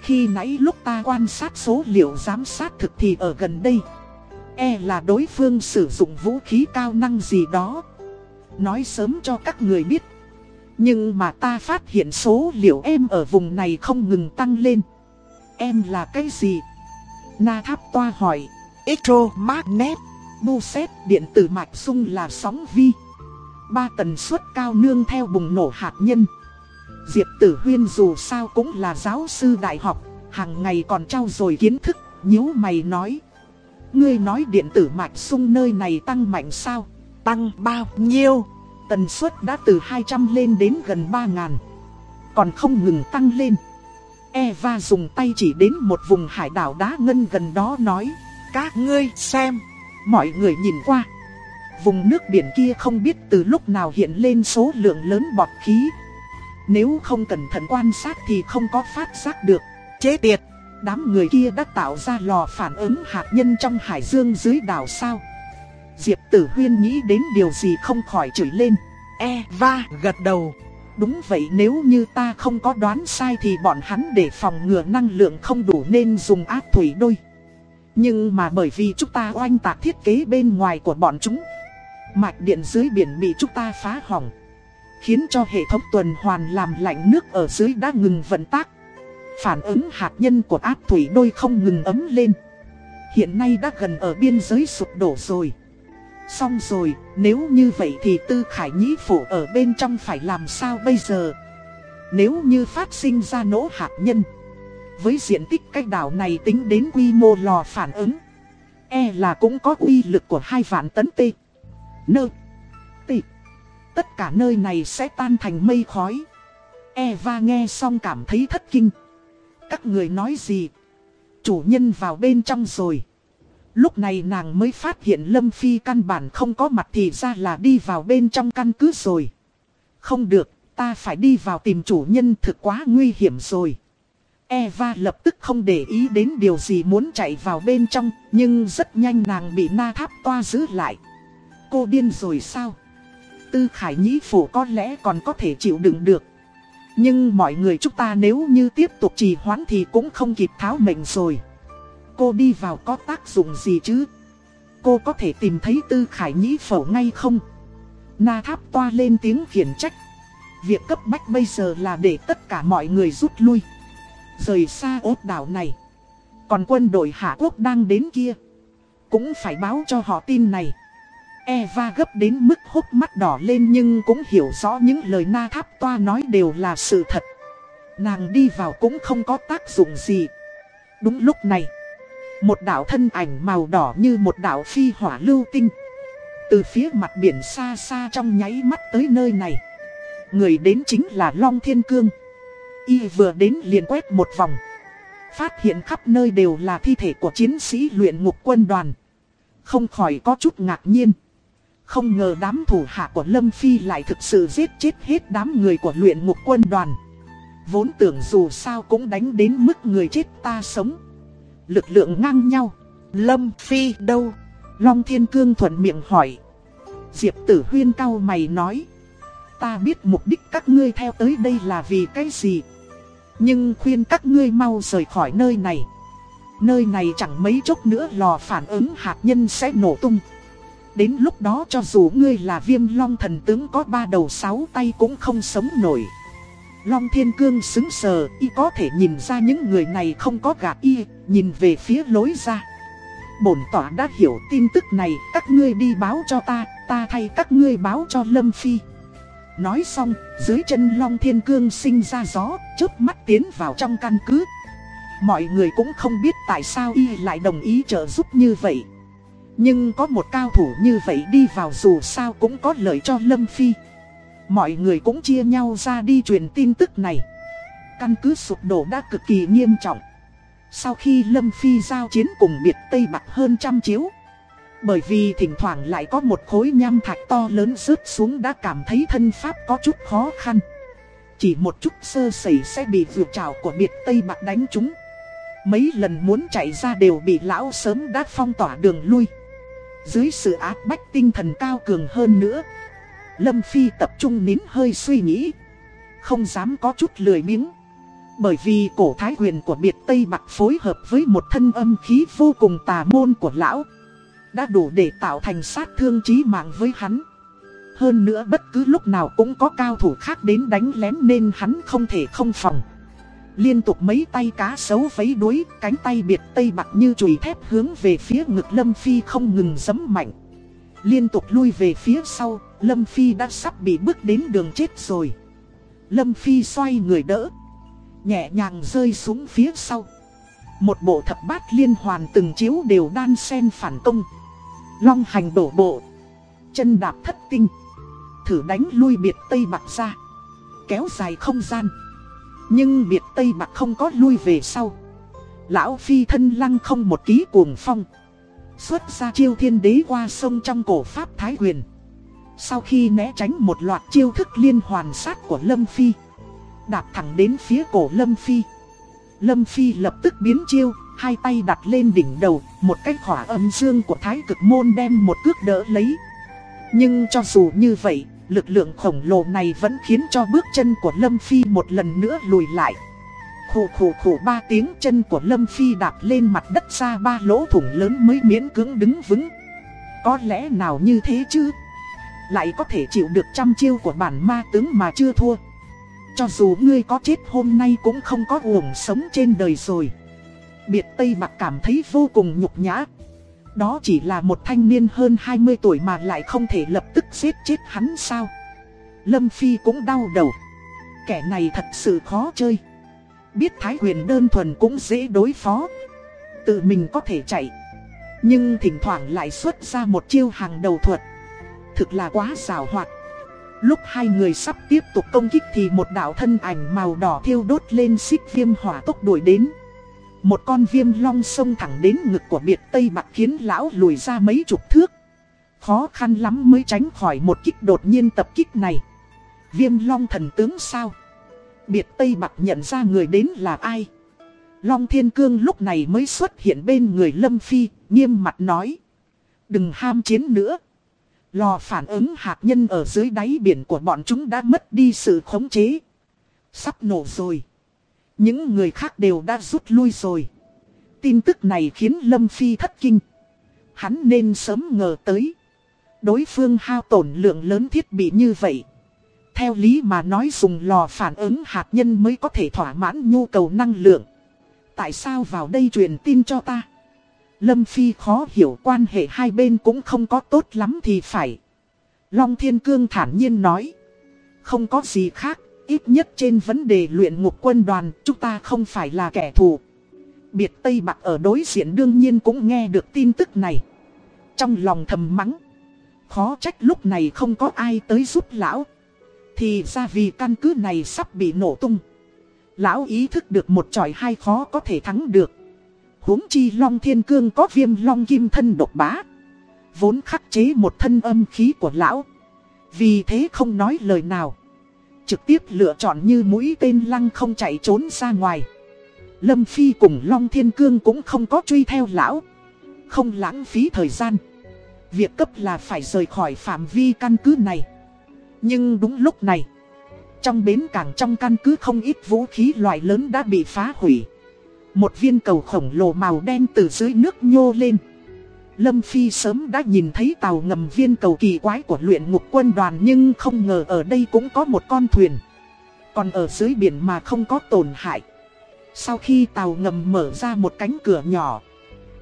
Khi nãy lúc ta quan sát số liệu giám sát thực thì ở gần đây. E là đối phương sử dụng vũ khí cao năng gì đó. Nói sớm cho các người biết. Nhưng mà ta phát hiện số liệu em ở vùng này không ngừng tăng lên. Em là cái gì? Na Tháp Toa hỏi. Electromagnet. Bu xét điện tử mạch sung là sóng vi. Ba tần suất cao nương theo bùng nổ hạt nhân. Diệp Tử Huyên dù sao cũng là giáo sư đại học, hàng ngày còn trao dồi kiến thức, nhíu mày nói. Ngươi nói điện tử mạch sung nơi này tăng mạnh sao? Tăng bao nhiêu? Tần suất đã từ 200 lên đến gần 3.000. Còn không ngừng tăng lên. Eva dùng tay chỉ đến một vùng hải đảo đá ngân gần đó nói. Các ngươi xem. Mọi người nhìn qua. Vùng nước biển kia không biết từ lúc nào hiện lên số lượng lớn bọt khí. Nếu không cẩn thận quan sát thì không có phát giác được. Chế tiệt. Đám người kia đã tạo ra lò phản ứng hạt nhân trong hải dương dưới đảo sao. Diệp Tử Huyên nghĩ đến điều gì không khỏi chửi lên. Eva gật đầu. Đúng vậy, nếu như ta không có đoán sai thì bọn hắn để phòng ngừa năng lượng không đủ nên dùng áp thủy đôi. Nhưng mà bởi vì chúng ta oanh tạc thiết kế bên ngoài của bọn chúng, Mạch điện dưới biển bị chúng ta phá hỏng Khiến cho hệ thống tuần hoàn làm lạnh nước ở dưới đã ngừng vận tác. Phản ứng hạt nhân của áp thủy đôi không ngừng ấm lên. Hiện nay đã gần ở biên giới sụp đổ rồi. Xong rồi, nếu như vậy thì Tư Khải Nhĩ Phủ ở bên trong phải làm sao bây giờ? Nếu như phát sinh ra nổ hạt nhân Với diện tích cách đảo này tính đến quy mô lò phản ứng E là cũng có uy lực của hai vạn tấn tê Nơ Tất cả nơi này sẽ tan thành mây khói Eva nghe xong cảm thấy thất kinh Các người nói gì Chủ nhân vào bên trong rồi Lúc này nàng mới phát hiện Lâm Phi căn bản không có mặt thì ra là đi vào bên trong căn cứ rồi. Không được, ta phải đi vào tìm chủ nhân thực quá nguy hiểm rồi. Eva lập tức không để ý đến điều gì muốn chạy vào bên trong, nhưng rất nhanh nàng bị na tháp toa giữ lại. Cô điên rồi sao? Tư Khải Nhĩ Phủ có lẽ còn có thể chịu đựng được. Nhưng mọi người chúng ta nếu như tiếp tục trì hoãn thì cũng không kịp tháo mệnh rồi. Cô đi vào có tác dụng gì chứ? Cô có thể tìm thấy Tư Khải Nhĩ Phổ ngay không? Na Tháp toa lên tiếng khiển trách. Việc cấp bách bây giờ là để tất cả mọi người rút lui. Rời xa ốt đảo này. Còn quân đội Hạ Quốc đang đến kia. Cũng phải báo cho họ tin này. Eva gấp đến mức hốc mắt đỏ lên nhưng cũng hiểu rõ những lời na tháp toa nói đều là sự thật. Nàng đi vào cũng không có tác dụng gì. Đúng lúc này, một đạo thân ảnh màu đỏ như một đạo phi hỏa lưu tinh. Từ phía mặt biển xa xa trong nháy mắt tới nơi này. Người đến chính là Long Thiên Cương. Y vừa đến liền quét một vòng. Phát hiện khắp nơi đều là thi thể của chiến sĩ luyện ngục quân đoàn. Không khỏi có chút ngạc nhiên. Không ngờ đám thủ hạ của Lâm Phi lại thực sự giết chết hết đám người của luyện ngục quân đoàn. Vốn tưởng dù sao cũng đánh đến mức người chết ta sống. Lực lượng ngang nhau. Lâm Phi đâu? Long Thiên Cương thuận miệng hỏi. Diệp Tử Huyên cao mày nói. Ta biết mục đích các ngươi theo tới đây là vì cái gì. Nhưng khuyên các ngươi mau rời khỏi nơi này. Nơi này chẳng mấy chốc nữa lò phản ứng hạt nhân sẽ nổ tung. Đến lúc đó cho dù ngươi là viêm long thần tướng có ba đầu sáu tay cũng không sống nổi. Long Thiên Cương xứng sờ, y có thể nhìn ra những người này không có gạt y, nhìn về phía lối ra. Bổn tỏa đã hiểu tin tức này, các ngươi đi báo cho ta, ta thay các ngươi báo cho Lâm Phi. Nói xong, dưới chân Long Thiên Cương sinh ra gió, chớp mắt tiến vào trong căn cứ. Mọi người cũng không biết tại sao y lại đồng ý trợ giúp như vậy. Nhưng có một cao thủ như vậy đi vào dù sao cũng có lợi cho Lâm Phi. Mọi người cũng chia nhau ra đi truyền tin tức này. Căn cứ sụp đổ đã cực kỳ nghiêm trọng. Sau khi Lâm Phi giao chiến cùng biệt Tây Bắc hơn trăm chiếu, Bởi vì thỉnh thoảng lại có một khối nham thạch to lớn rớt xuống đã cảm thấy thân pháp có chút khó khăn. Chỉ một chút sơ sẩy sẽ bị vượt trào của biệt Tây Bắc đánh trúng. Mấy lần muốn chạy ra đều bị lão sớm đã phong tỏa đường lui. Dưới sự áp bách tinh thần cao cường hơn nữa Lâm Phi tập trung nín hơi suy nghĩ Không dám có chút lười miếng, Bởi vì cổ thái huyền của biệt Tây Bắc phối hợp với một thân âm khí vô cùng tà môn của lão Đã đủ để tạo thành sát thương chí mạng với hắn. Hơn nữa bất cứ lúc nào cũng có cao thủ khác đến đánh lén nên hắn không thể không phòng. Liên tục mấy tay cá sấu vấy đuối, cánh tay biệt tây bạc như chùy thép hướng về phía ngực Lâm Phi không ngừng giấm mạnh. Liên tục lui về phía sau, Lâm Phi đã sắp bị bước đến đường chết rồi. Lâm Phi xoay người đỡ, nhẹ nhàng rơi xuống phía sau. Một bộ thập bát liên hoàn từng chiếu đều đan sen phản công. Long hành đổ bộ, chân đạp thất tinh, thử đánh lui biệt tây bạc ra, kéo dài không gian. Nhưng biệt Tây Bạc không có lui về sau. Lão phi thân lăng không một ký cuồng phong. Xuất ra chiêu thiên đế qua sông trong cổ Pháp Thái Huyền. Sau khi né tránh một loạt chiêu thức liên hoàn sát của Lâm Phi, Đạp thẳng đến phía cổ Lâm Phi. Lâm Phi lập tức biến chiêu, Hai tay đặt lên đỉnh đầu, Một cái khỏa âm dương của Thái cực môn đem một cước đỡ lấy. Nhưng cho dù như vậy Lực lượng khổng lồ này vẫn khiến cho bước chân của Lâm Phi một lần nữa lùi lại. Khủ khủ khủ ba tiếng chân của Lâm Phi đạp lên mặt đất ra ba lỗ thủng lớn mới miễn cưỡng đứng vững. Có lẽ nào như thế chứ? Lại có thể chịu được trăm chiêu của bản ma tướng mà chưa thua. Cho dù ngươi có chết hôm nay cũng không có uổng sống trên đời rồi. Biệt Tây Bạc cảm thấy vô cùng nhục nhã. Đó chỉ là một thanh niên hơn 20 tuổi mà lại không thể lập tức giết chết hắn sao? Lâm Phi cũng đau đầu. Kẻ này thật sự khó chơi. Biết Thái Huyền đơn thuần cũng dễ đối phó. Tự mình có thể chạy. Nhưng thỉnh thoảng lại xuất ra một chiêu hàng đầu thuật. Thực là quá xảo hoạt. Lúc hai người sắp tiếp tục công kích thì một đạo thân ảnh màu đỏ thiêu đốt lên xích viêm hỏa tốc đuổi đến một con viêm long xông thẳng đến ngực của biệt Tây Bạc khiến lão lùi ra mấy chục thước. Khó khăn lắm mới tránh khỏi một kích đột nhiên tập kích này. Viêm long thần tướng sao? Biệt Tây Bạc nhận ra người đến là ai? Long Thiên Cương lúc này mới xuất hiện bên người Lâm Phi, nghiêm mặt nói. Đừng ham chiến nữa. Lò phản ứng hạt nhân ở dưới đáy biển của bọn chúng đã mất đi sự khống chế. Sắp nổ rồi. Những người khác đều đã rút lui rồi. Tin tức này khiến Lâm Phi thất kinh. Hắn nên sớm ngờ tới. Đối phương hao tổn lượng lớn thiết bị như vậy. Theo lý mà nói dùng lò phản ứng hạt nhân mới có thể thỏa mãn nhu cầu năng lượng. Tại sao vào đây truyền tin cho ta? Lâm Phi khó hiểu quan hệ hai bên cũng không có tốt lắm thì phải. Long Thiên Cương thản nhiên nói. Không có gì khác, Ít nhất trên vấn đề luyện ngục quân đoàn, chúng ta không phải là kẻ thù. Biệt Tây Bạc ở đối diện đương nhiên cũng nghe được tin tức này. Trong lòng thầm mắng, Khó trách lúc này không có ai tới giúp lão. Thì ra vì căn cứ này sắp bị nổ tung. Lão ý thức được một tròi hai khó có thể thắng được. Huống chi Long Thiên Cương có viêm Long Kim thân độc bá. Vốn khắc chế một thân âm khí của lão. Vì thế không nói lời nào. Trực tiếp lựa chọn như mũi tên lăng không chạy trốn ra ngoài. Lâm Phi cùng Long Thiên Cương cũng không có truy theo lão. Không lãng phí thời gian. Việc cấp là phải rời khỏi phạm vi căn cứ này. Nhưng đúng lúc này, Trong bến cảng trong căn cứ không ít vũ khí loại lớn đã bị phá hủy. Một viên cầu khổng lồ màu đen từ dưới nước nhô lên. Lâm Phi sớm đã nhìn thấy tàu ngầm viên cầu kỳ quái của luyện ngục quân đoàn nhưng không ngờ ở đây cũng có một con thuyền. Còn ở dưới biển mà không có tổn hại. Sau khi tàu ngầm mở ra một cánh cửa nhỏ,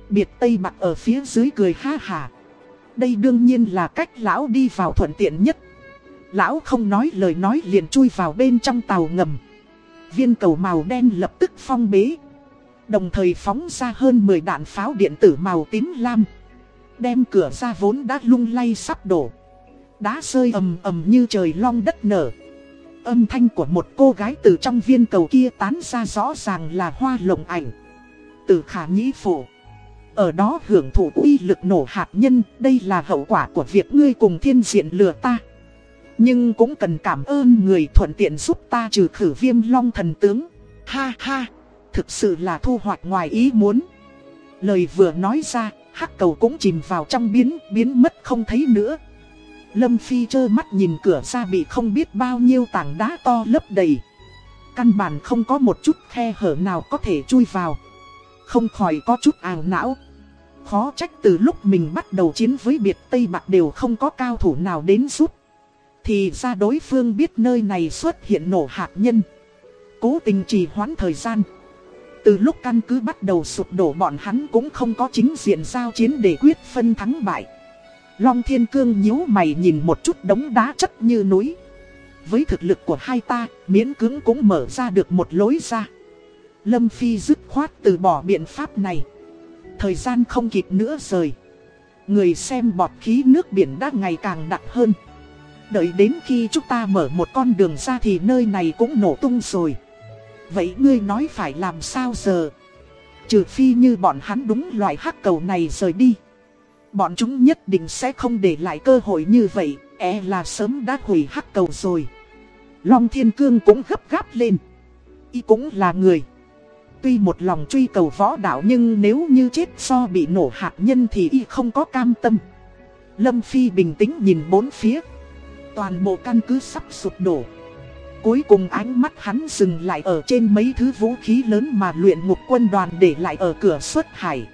biệt Tây mặt ở phía dưới cười ha hà. Đây đương nhiên là cách lão đi vào thuận tiện nhất. Lão không nói lời nói liền chui vào bên trong tàu ngầm. Viên cầu màu đen lập tức phong bế. Đồng thời phóng ra hơn 10 đạn pháo điện tử màu tím lam đem cửa ra vốn đã lung lay sắp đổ. đá rơi ầm ầm như trời long đất nở. Âm thanh của một cô gái từ trong viên cầu kia tán ra rõ ràng là hoa lộng ảnh. Từ khả nhĩ phổ. Ở đó hưởng thụ uy lực nổ hạt nhân, đây là hậu quả của việc ngươi cùng thiên diện lừa ta. Nhưng cũng cần cảm ơn người thuận tiện giúp ta trừ khử viêm long thần tướng. Ha ha, thực sự là thu hoạch ngoài ý muốn. Lời vừa nói ra, hắc cầu cũng chìm vào trong biến, biến mất không thấy nữa. Lâm Phi trơ mắt nhìn cửa ra bị không biết bao nhiêu tảng đá to lấp đầy. Căn bản không có một chút khe hở nào có thể chui vào. Không khỏi có chút ảo não. Khó trách từ lúc mình bắt đầu chiến với biệt Tây Bạc đều không có cao thủ nào đến giúp. Thì ra đối phương biết nơi này xuất hiện nổ hạt nhân. Cố tình trì hoãn thời gian. Từ lúc căn cứ bắt đầu sụp đổ bọn hắn cũng không có chính diện giao chiến để quyết phân thắng bại. Long Thiên Cương nhíu mày nhìn một chút đống đá chất như núi. Với thực lực của hai ta, miễn cưỡng cũng mở ra được một lối ra. Lâm Phi dứt khoát từ bỏ biện pháp này. Thời gian không kịp nữa rời. Người xem bọt khí nước biển đã ngày càng đặc hơn. Đợi đến khi chúng ta mở một con đường ra thì nơi này cũng nổ tung rồi. Vậy ngươi nói phải làm sao giờ? Trừ phi như bọn hắn đúng loại hắc cầu này rời đi. Bọn chúng nhất định sẽ không để lại cơ hội như vậy, e là sớm đã hủy hắc cầu rồi. Long Thiên Cương cũng gấp gáp lên. Y cũng là người. Tuy một lòng truy cầu võ đạo nhưng nếu như chết do bị nổ hạt nhân thì y không có cam tâm. Lâm Phi bình tĩnh nhìn bốn phía. Toàn bộ căn cứ sắp sụp đổ. Cuối cùng ánh mắt hắn dừng lại ở trên mấy thứ vũ khí lớn mà luyện ngục quân đoàn để lại ở cửa xuất hải.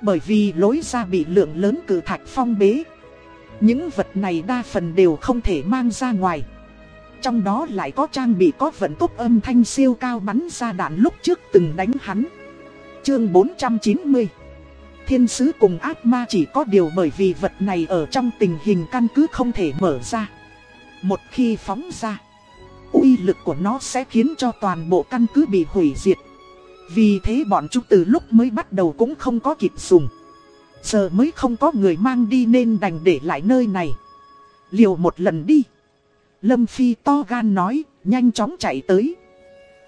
Bởi vì lối ra bị lượng lớn cử thạch phong bế. Những vật này đa phần đều không thể mang ra ngoài. Trong đó lại có trang bị có vận tốc âm thanh siêu cao bắn ra đạn lúc trước từng đánh hắn. Chương 490 Thiên sứ cùng ác ma chỉ có điều bởi vì vật này ở trong tình hình căn cứ không thể mở ra. Một khi phóng ra, uy lực của nó sẽ khiến cho toàn bộ căn cứ bị hủy diệt. Vì thế bọn chúng từ lúc mới bắt đầu cũng không có kịp dùng. Giờ mới không có người mang đi nên đành để lại nơi này. Liều một lần đi. Lâm Phi to gan nói, nhanh chóng chạy tới.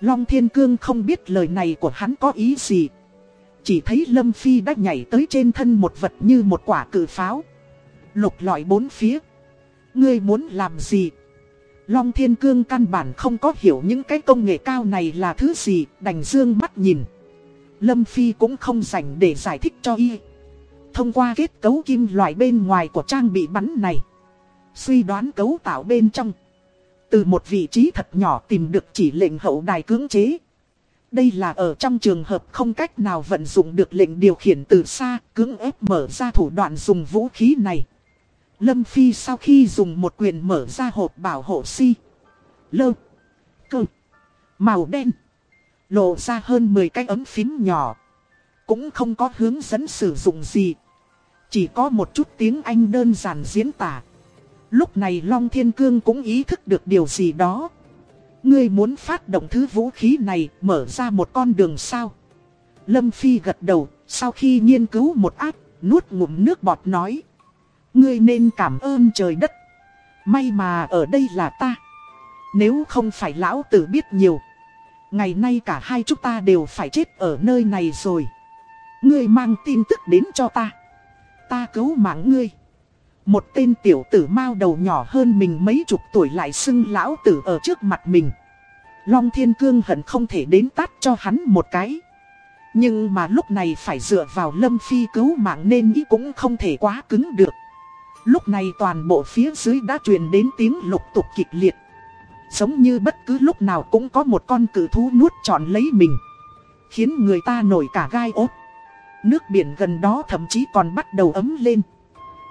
Long Thiên Cương không biết lời này của hắn có ý gì. Chỉ thấy Lâm Phi đã nhảy tới trên thân một vật như một quả cử pháo. Lục lọi bốn phía. Ngươi muốn làm gì? Long Thiên Cương căn bản không có hiểu những cái công nghệ cao này là thứ gì, đành dương mắt nhìn. Lâm Phi cũng không rảnh để giải thích cho y. Thông qua kết cấu kim loại bên ngoài của trang bị bắn này. Suy đoán cấu tạo bên trong. Từ một vị trí thật nhỏ tìm được chỉ lệnh hậu đài cưỡng chế. Đây là ở trong trường hợp không cách nào vận dụng được lệnh điều khiển từ xa, cưỡng ép mở ra thủ đoạn dùng vũ khí này. Lâm Phi sau khi dùng một quyền mở ra hộp bảo hộ si. Lơ. Cơ. Màu đen. Lộ ra hơn 10 cái ấm phím nhỏ. Cũng không có hướng dẫn sử dụng gì. Chỉ có một chút tiếng Anh đơn giản diễn tả. Lúc này Long Thiên Cương cũng ý thức được điều gì đó. Ngươi muốn phát động thứ vũ khí này mở ra một con đường sao. Lâm Phi gật đầu, sau khi nghiên cứu một áp, nuốt ngụm nước bọt nói. Ngươi nên cảm ơn trời đất. May mà ở đây là ta. Nếu không phải lão tử biết nhiều. Ngày nay cả hai chúng ta đều phải chết ở nơi này rồi. Ngươi mang tin tức đến cho ta. Ta cứu mạng ngươi. Một tên tiểu tử mao đầu nhỏ hơn mình mấy chục tuổi lại xưng lão tử ở trước mặt mình. Long Thiên Cương hận không thể đến tát cho hắn một cái. Nhưng mà lúc này phải dựa vào Lâm Phi cứu mạng nên ý cũng không thể quá cứng được. Lúc này toàn bộ phía dưới đã truyền đến tiếng lục tục kịch liệt. Giống như bất cứ lúc nào cũng có một con cử thú nuốt trọn lấy mình. Khiến người ta nổi cả gai ốt. Nước biển gần đó thậm chí còn bắt đầu ấm lên.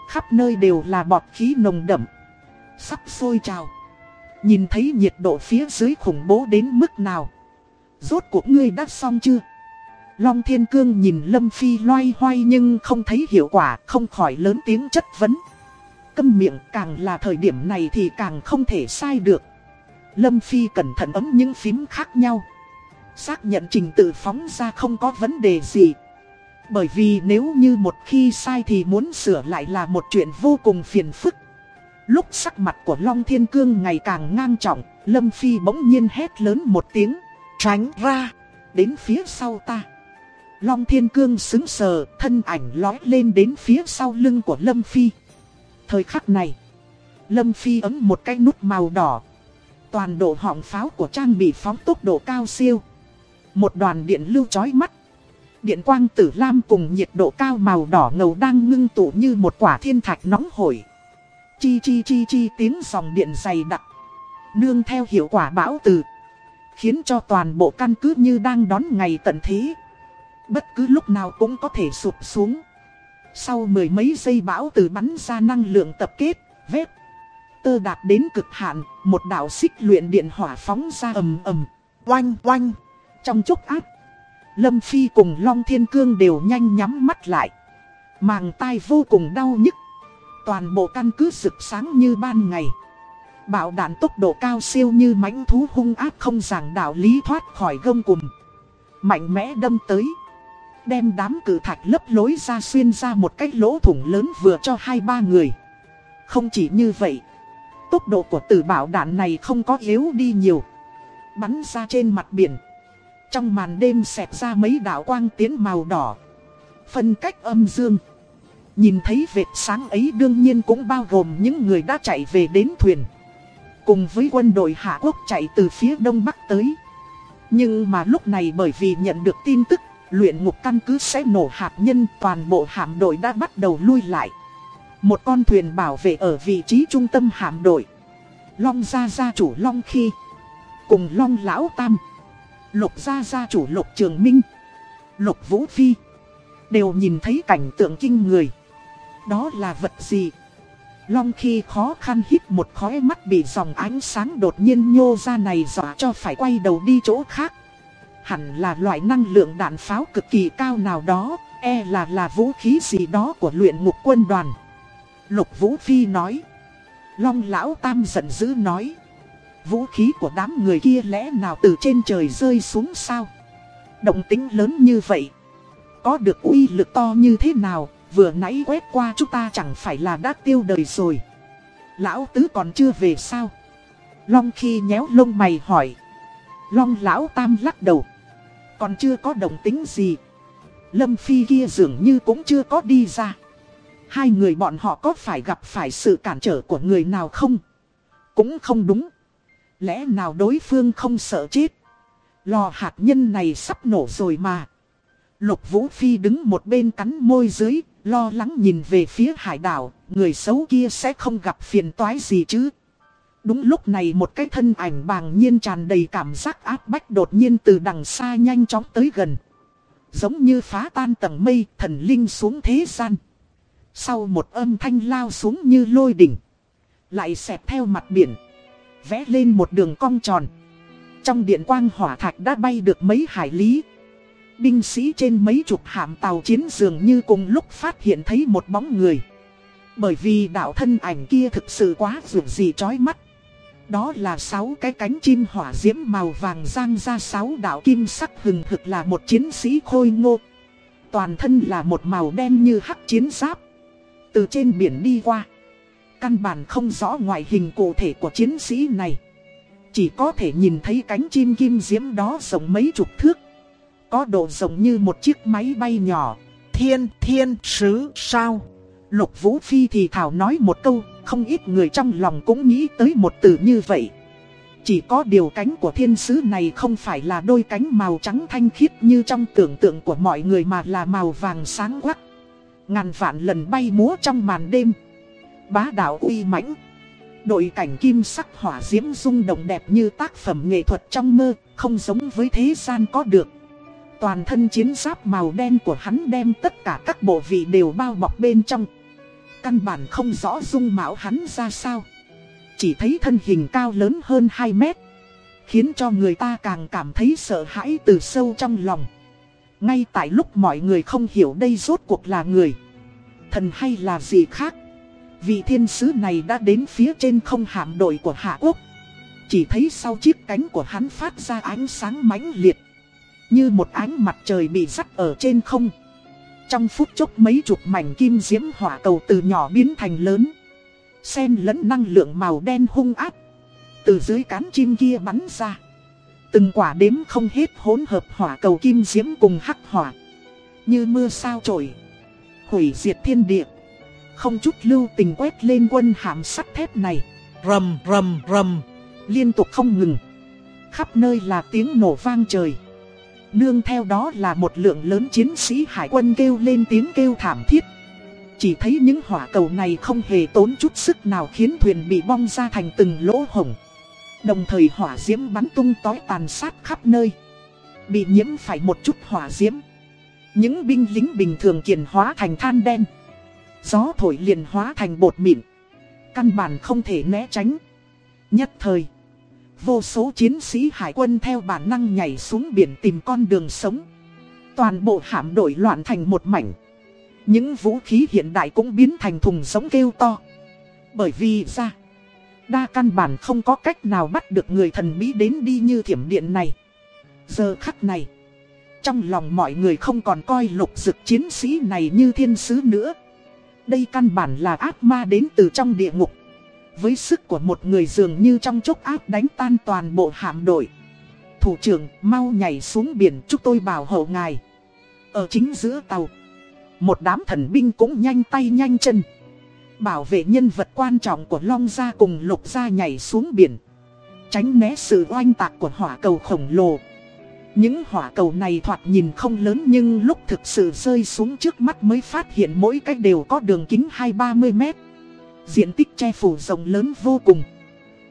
Khắp nơi đều là bọt khí nồng đậm. Sắp sôi trào. Nhìn thấy nhiệt độ phía dưới khủng bố đến mức nào. Rốt cuộc ngươi đã xong chưa? Long Thiên Cương nhìn Lâm Phi loay hoay nhưng không thấy hiệu quả, không khỏi lớn tiếng chất vấn. Câm miệng càng là thời điểm này thì càng không thể sai được. Lâm Phi cẩn thận ấm những phím khác nhau. Xác nhận trình tự phóng ra không có vấn đề gì. Bởi vì nếu như một khi sai thì muốn sửa lại là một chuyện vô cùng phiền phức. Lúc sắc mặt của Long Thiên Cương ngày càng ngang trọng, Lâm Phi bỗng nhiên hét lớn một tiếng, tránh ra, đến phía sau ta. Long Thiên Cương xứng sờ, thân ảnh lói lên đến phía sau lưng của Lâm Phi. Thời khắc này, Lâm Phi ấm một cái nút màu đỏ. Toàn độ họng pháo của trang bị phóng tốc độ cao siêu. Một đoàn điện lưu chói mắt. Điện quang tử lam cùng nhiệt độ cao màu đỏ ngầu đang ngưng tụ như một quả thiên thạch nóng hổi. Chi chi chi chi tiếng dòng điện dày đặc. Nương theo hiệu quả bão từ. Khiến cho toàn bộ căn cứ như đang đón ngày tận thế. Bất cứ lúc nào cũng có thể sụp xuống. Sau mười mấy giây bão từ bắn ra năng lượng tập kết, vết. Tơ đạt đến cực hạn, một đạo xích luyện điện hỏa phóng ra ầm ầm, oanh oanh. Trong chốc áp, Lâm Phi cùng Long Thiên Cương đều nhanh nhắm mắt lại. Màng tai vô cùng đau nhức. Toàn bộ căn cứ rực sáng như ban ngày. Bạo đạn tốc độ cao siêu như mãnh thú hung ác không giảng đạo lý thoát khỏi gông cùng. Mạnh mẽ đâm tới. Đem đám cử thạch lấp lối ra xuyên ra một cái lỗ thủng lớn vừa cho hai ba người. Không chỉ như vậy. Tốc độ của tử bảo đạn này không có yếu đi nhiều. Bắn ra trên mặt biển. Trong màn đêm xẹt ra mấy đạo quang tiến màu đỏ. Phân cách âm dương. Nhìn thấy vệt sáng ấy đương nhiên cũng bao gồm những người đã chạy về đến thuyền. Cùng với quân đội Hạ Quốc chạy từ phía đông bắc tới. Nhưng mà lúc này bởi vì nhận được tin tức, luyện ngục căn cứ sẽ nổ hạt nhân, toàn bộ hạm đội đã bắt đầu lui lại. Một con thuyền bảo vệ ở vị trí trung tâm hạm đội. Long gia gia chủ Long Khi. Cùng Long Lão Tam. Lục gia gia chủ Lục Trường Minh. Lục Vũ Phi. Đều nhìn thấy cảnh tượng kinh người. Đó là vật gì? Long khi khó khăn hít một khói mắt bị dòng ánh sáng đột nhiên nhô ra này dọa cho phải quay đầu đi chỗ khác. Hẳn là loại năng lượng đạn pháo cực kỳ cao nào đó, e là là vũ khí gì đó của luyện ngục quân đoàn. Lục Vũ Phi nói. Long Lão Tam giận dữ nói. Vũ khí của đám người kia lẽ nào từ trên trời rơi xuống sao? Động tính lớn như vậy. Có được uy lực to như thế nào, vừa nãy quét qua chúng ta chẳng phải là đã tiêu đời rồi. Lão Tứ còn chưa về sao? Long khi nhéo lông mày hỏi. Long Lão Tam lắc đầu. Còn chưa có động tính gì. Lâm Phi kia dường như cũng chưa có đi ra. Hai người bọn họ có phải gặp phải sự cản trở của người nào không? Cũng không đúng. Lẽ nào đối phương không sợ chết? Lò hạt nhân này sắp nổ rồi mà. Lục Vũ Phi đứng một bên cắn môi dưới, lo lắng nhìn về phía hải đảo, người xấu kia sẽ không gặp phiền toái gì chứ. Đúng lúc này một cái thân ảnh bàng nhiên tràn đầy cảm giác áp bách đột nhiên từ đằng xa nhanh chóng tới gần. Giống như phá tan tầng mây, thần linh xuống thế gian. Sau một âm thanh lao xuống như lôi đỉnh. Lại xẹt theo mặt biển. Vẽ lên một đường cong tròn. Trong điện quang hỏa thạch đã bay được mấy hải lý. Binh sĩ trên mấy chục hạm tàu chiến dường như cùng lúc phát hiện thấy một bóng người. Bởi vì đạo thân ảnh kia thực sự quá rượu dị chói mắt. Đó là sáu cái cánh chim hỏa diễm màu vàng giang ra sáu đạo kim sắc hừng hực là một chiến sĩ khôi ngô. Toàn thân là một màu đen như hắc chiến giáp. Từ trên biển đi qua. Căn bản không rõ ngoại hình cụ thể của chiến sĩ này. Chỉ có thể nhìn thấy cánh chim kim diễm đó rộng mấy chục thước. Có độ rộng như một chiếc máy bay nhỏ. Thiên, thiên, sứ, sao? Lục Vũ Phi thì thảo nói một câu, không ít người trong lòng cũng nghĩ tới một từ như vậy. Chỉ có điều cánh của thiên sứ này không phải là đôi cánh màu trắng thanh khiết như trong tưởng tượng của mọi người mà là màu vàng sáng quắc. Ngàn vạn lần bay múa trong màn đêm. Bá đạo uy mãnh. Đội cảnh kim sắc hỏa diễm rung động đẹp như tác phẩm nghệ thuật trong mơ, không giống với thế gian có được. Toàn thân chiến giáp màu đen của hắn đem tất cả các bộ vị đều bao bọc bên trong. Căn bản không rõ dung mạo hắn ra sao. Chỉ thấy thân hình cao lớn hơn 2 mét. Khiến cho người ta càng cảm thấy sợ hãi từ sâu trong lòng. Ngay tại lúc mọi người không hiểu đây rốt cuộc là người. Thần hay là gì khác. Vị thiên sứ này đã đến phía trên không hạm đội của Hạ Quốc. Chỉ thấy sau chiếc cánh của hắn phát ra ánh sáng mãnh liệt. Như một ánh mặt trời bị rắc ở trên không. Trong phút chốc mấy chục mảnh kim diễm hỏa cầu từ nhỏ biến thành lớn. Xen lẫn năng lượng màu đen hung áp. Từ dưới cán chim kia bắn ra. Từng quả đếm không hết hỗn hợp hỏa cầu kim diễm cùng hắc hỏa. Như mưa sao trổi. Hủy diệt thiên địa. Không chút lưu tình quét lên quân hàm sắt thép này. Rầm rầm rầm. Liên tục không ngừng. Khắp nơi là tiếng nổ vang trời. Nương theo đó là một lượng lớn chiến sĩ hải quân kêu lên tiếng kêu thảm thiết. Chỉ thấy những hỏa cầu này không hề tốn chút sức nào khiến thuyền bị bong ra thành từng lỗ hổng. Đồng thời hỏa diễm bắn tung tói tàn sát khắp nơi. Bị nhiễm phải một chút hỏa diễm. Những binh lính bình thường kiền hóa thành than đen. Gió thổi liền hóa thành bột mịn. Căn bản không thể né tránh. Nhất thời. Vô số chiến sĩ hải quân theo bản năng nhảy xuống biển tìm con đường sống. Toàn bộ hạm đội loạn thành một mảnh. Những vũ khí hiện đại cũng biến thành thùng giống kêu to. Bởi vì ra, đa căn bản không có cách nào bắt được người thần bí đến đi như thiểm điện này. Giờ khắc này, trong lòng mọi người không còn coi lục dực chiến sĩ này như thiên sứ nữa. Đây căn bản là ác ma đến từ trong địa ngục. Với sức của một người dường như trong chốc áp đánh tan toàn bộ hạm đội. Thủ trưởng, mau nhảy xuống biển, chúc tôi bảo hộ ngài. Ở chính giữa tàu. Một đám thần binh cũng nhanh tay nhanh chân. Bảo vệ nhân vật quan trọng của Long Gia cùng Lục Gia nhảy xuống biển. Tránh né sự oanh tạc của hỏa cầu khổng lồ. Những hỏa cầu này thoạt nhìn không lớn nhưng lúc thực sự rơi xuống trước mắt mới phát hiện mỗi cách đều có đường kính 2-30 mét. Diện tích che phủ rộng lớn vô cùng.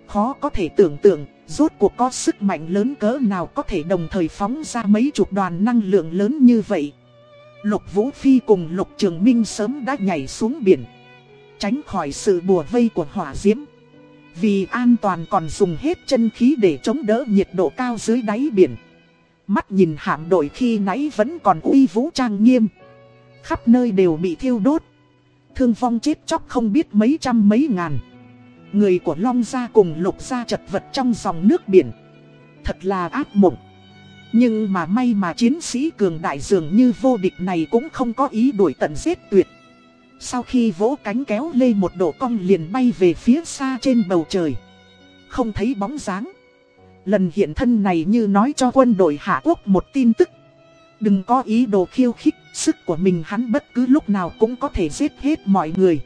Khó có thể tưởng tượng, rốt cuộc có sức mạnh lớn cỡ nào có thể đồng thời phóng ra mấy chục đoàn năng lượng lớn như vậy. Lục Vũ Phi cùng Lục Trường Minh sớm đã nhảy xuống biển. Tránh khỏi sự bùa vây của hỏa diễm. Vì an toàn còn dùng hết chân khí để chống đỡ nhiệt độ cao dưới đáy biển. Mắt nhìn hạm đội khi nãy vẫn còn uy vũ trang nghiêm. Khắp nơi đều bị thiêu đốt. Thương vong chết chóc không biết mấy trăm mấy ngàn. Người của Long Gia cùng Lục Gia chật vật trong dòng nước biển. Thật là ác mộng. Nhưng mà may mà chiến sĩ cường đại dường như vô địch này cũng không có ý đuổi tận giết tuyệt. Sau khi vỗ cánh kéo lê một độ cong liền bay về phía xa trên bầu trời. Không thấy bóng dáng. Lần hiện thân này như nói cho quân đội Hạ Quốc một tin tức. Đừng có ý đồ khiêu khích, sức của mình hắn bất cứ lúc nào cũng có thể giết hết mọi người.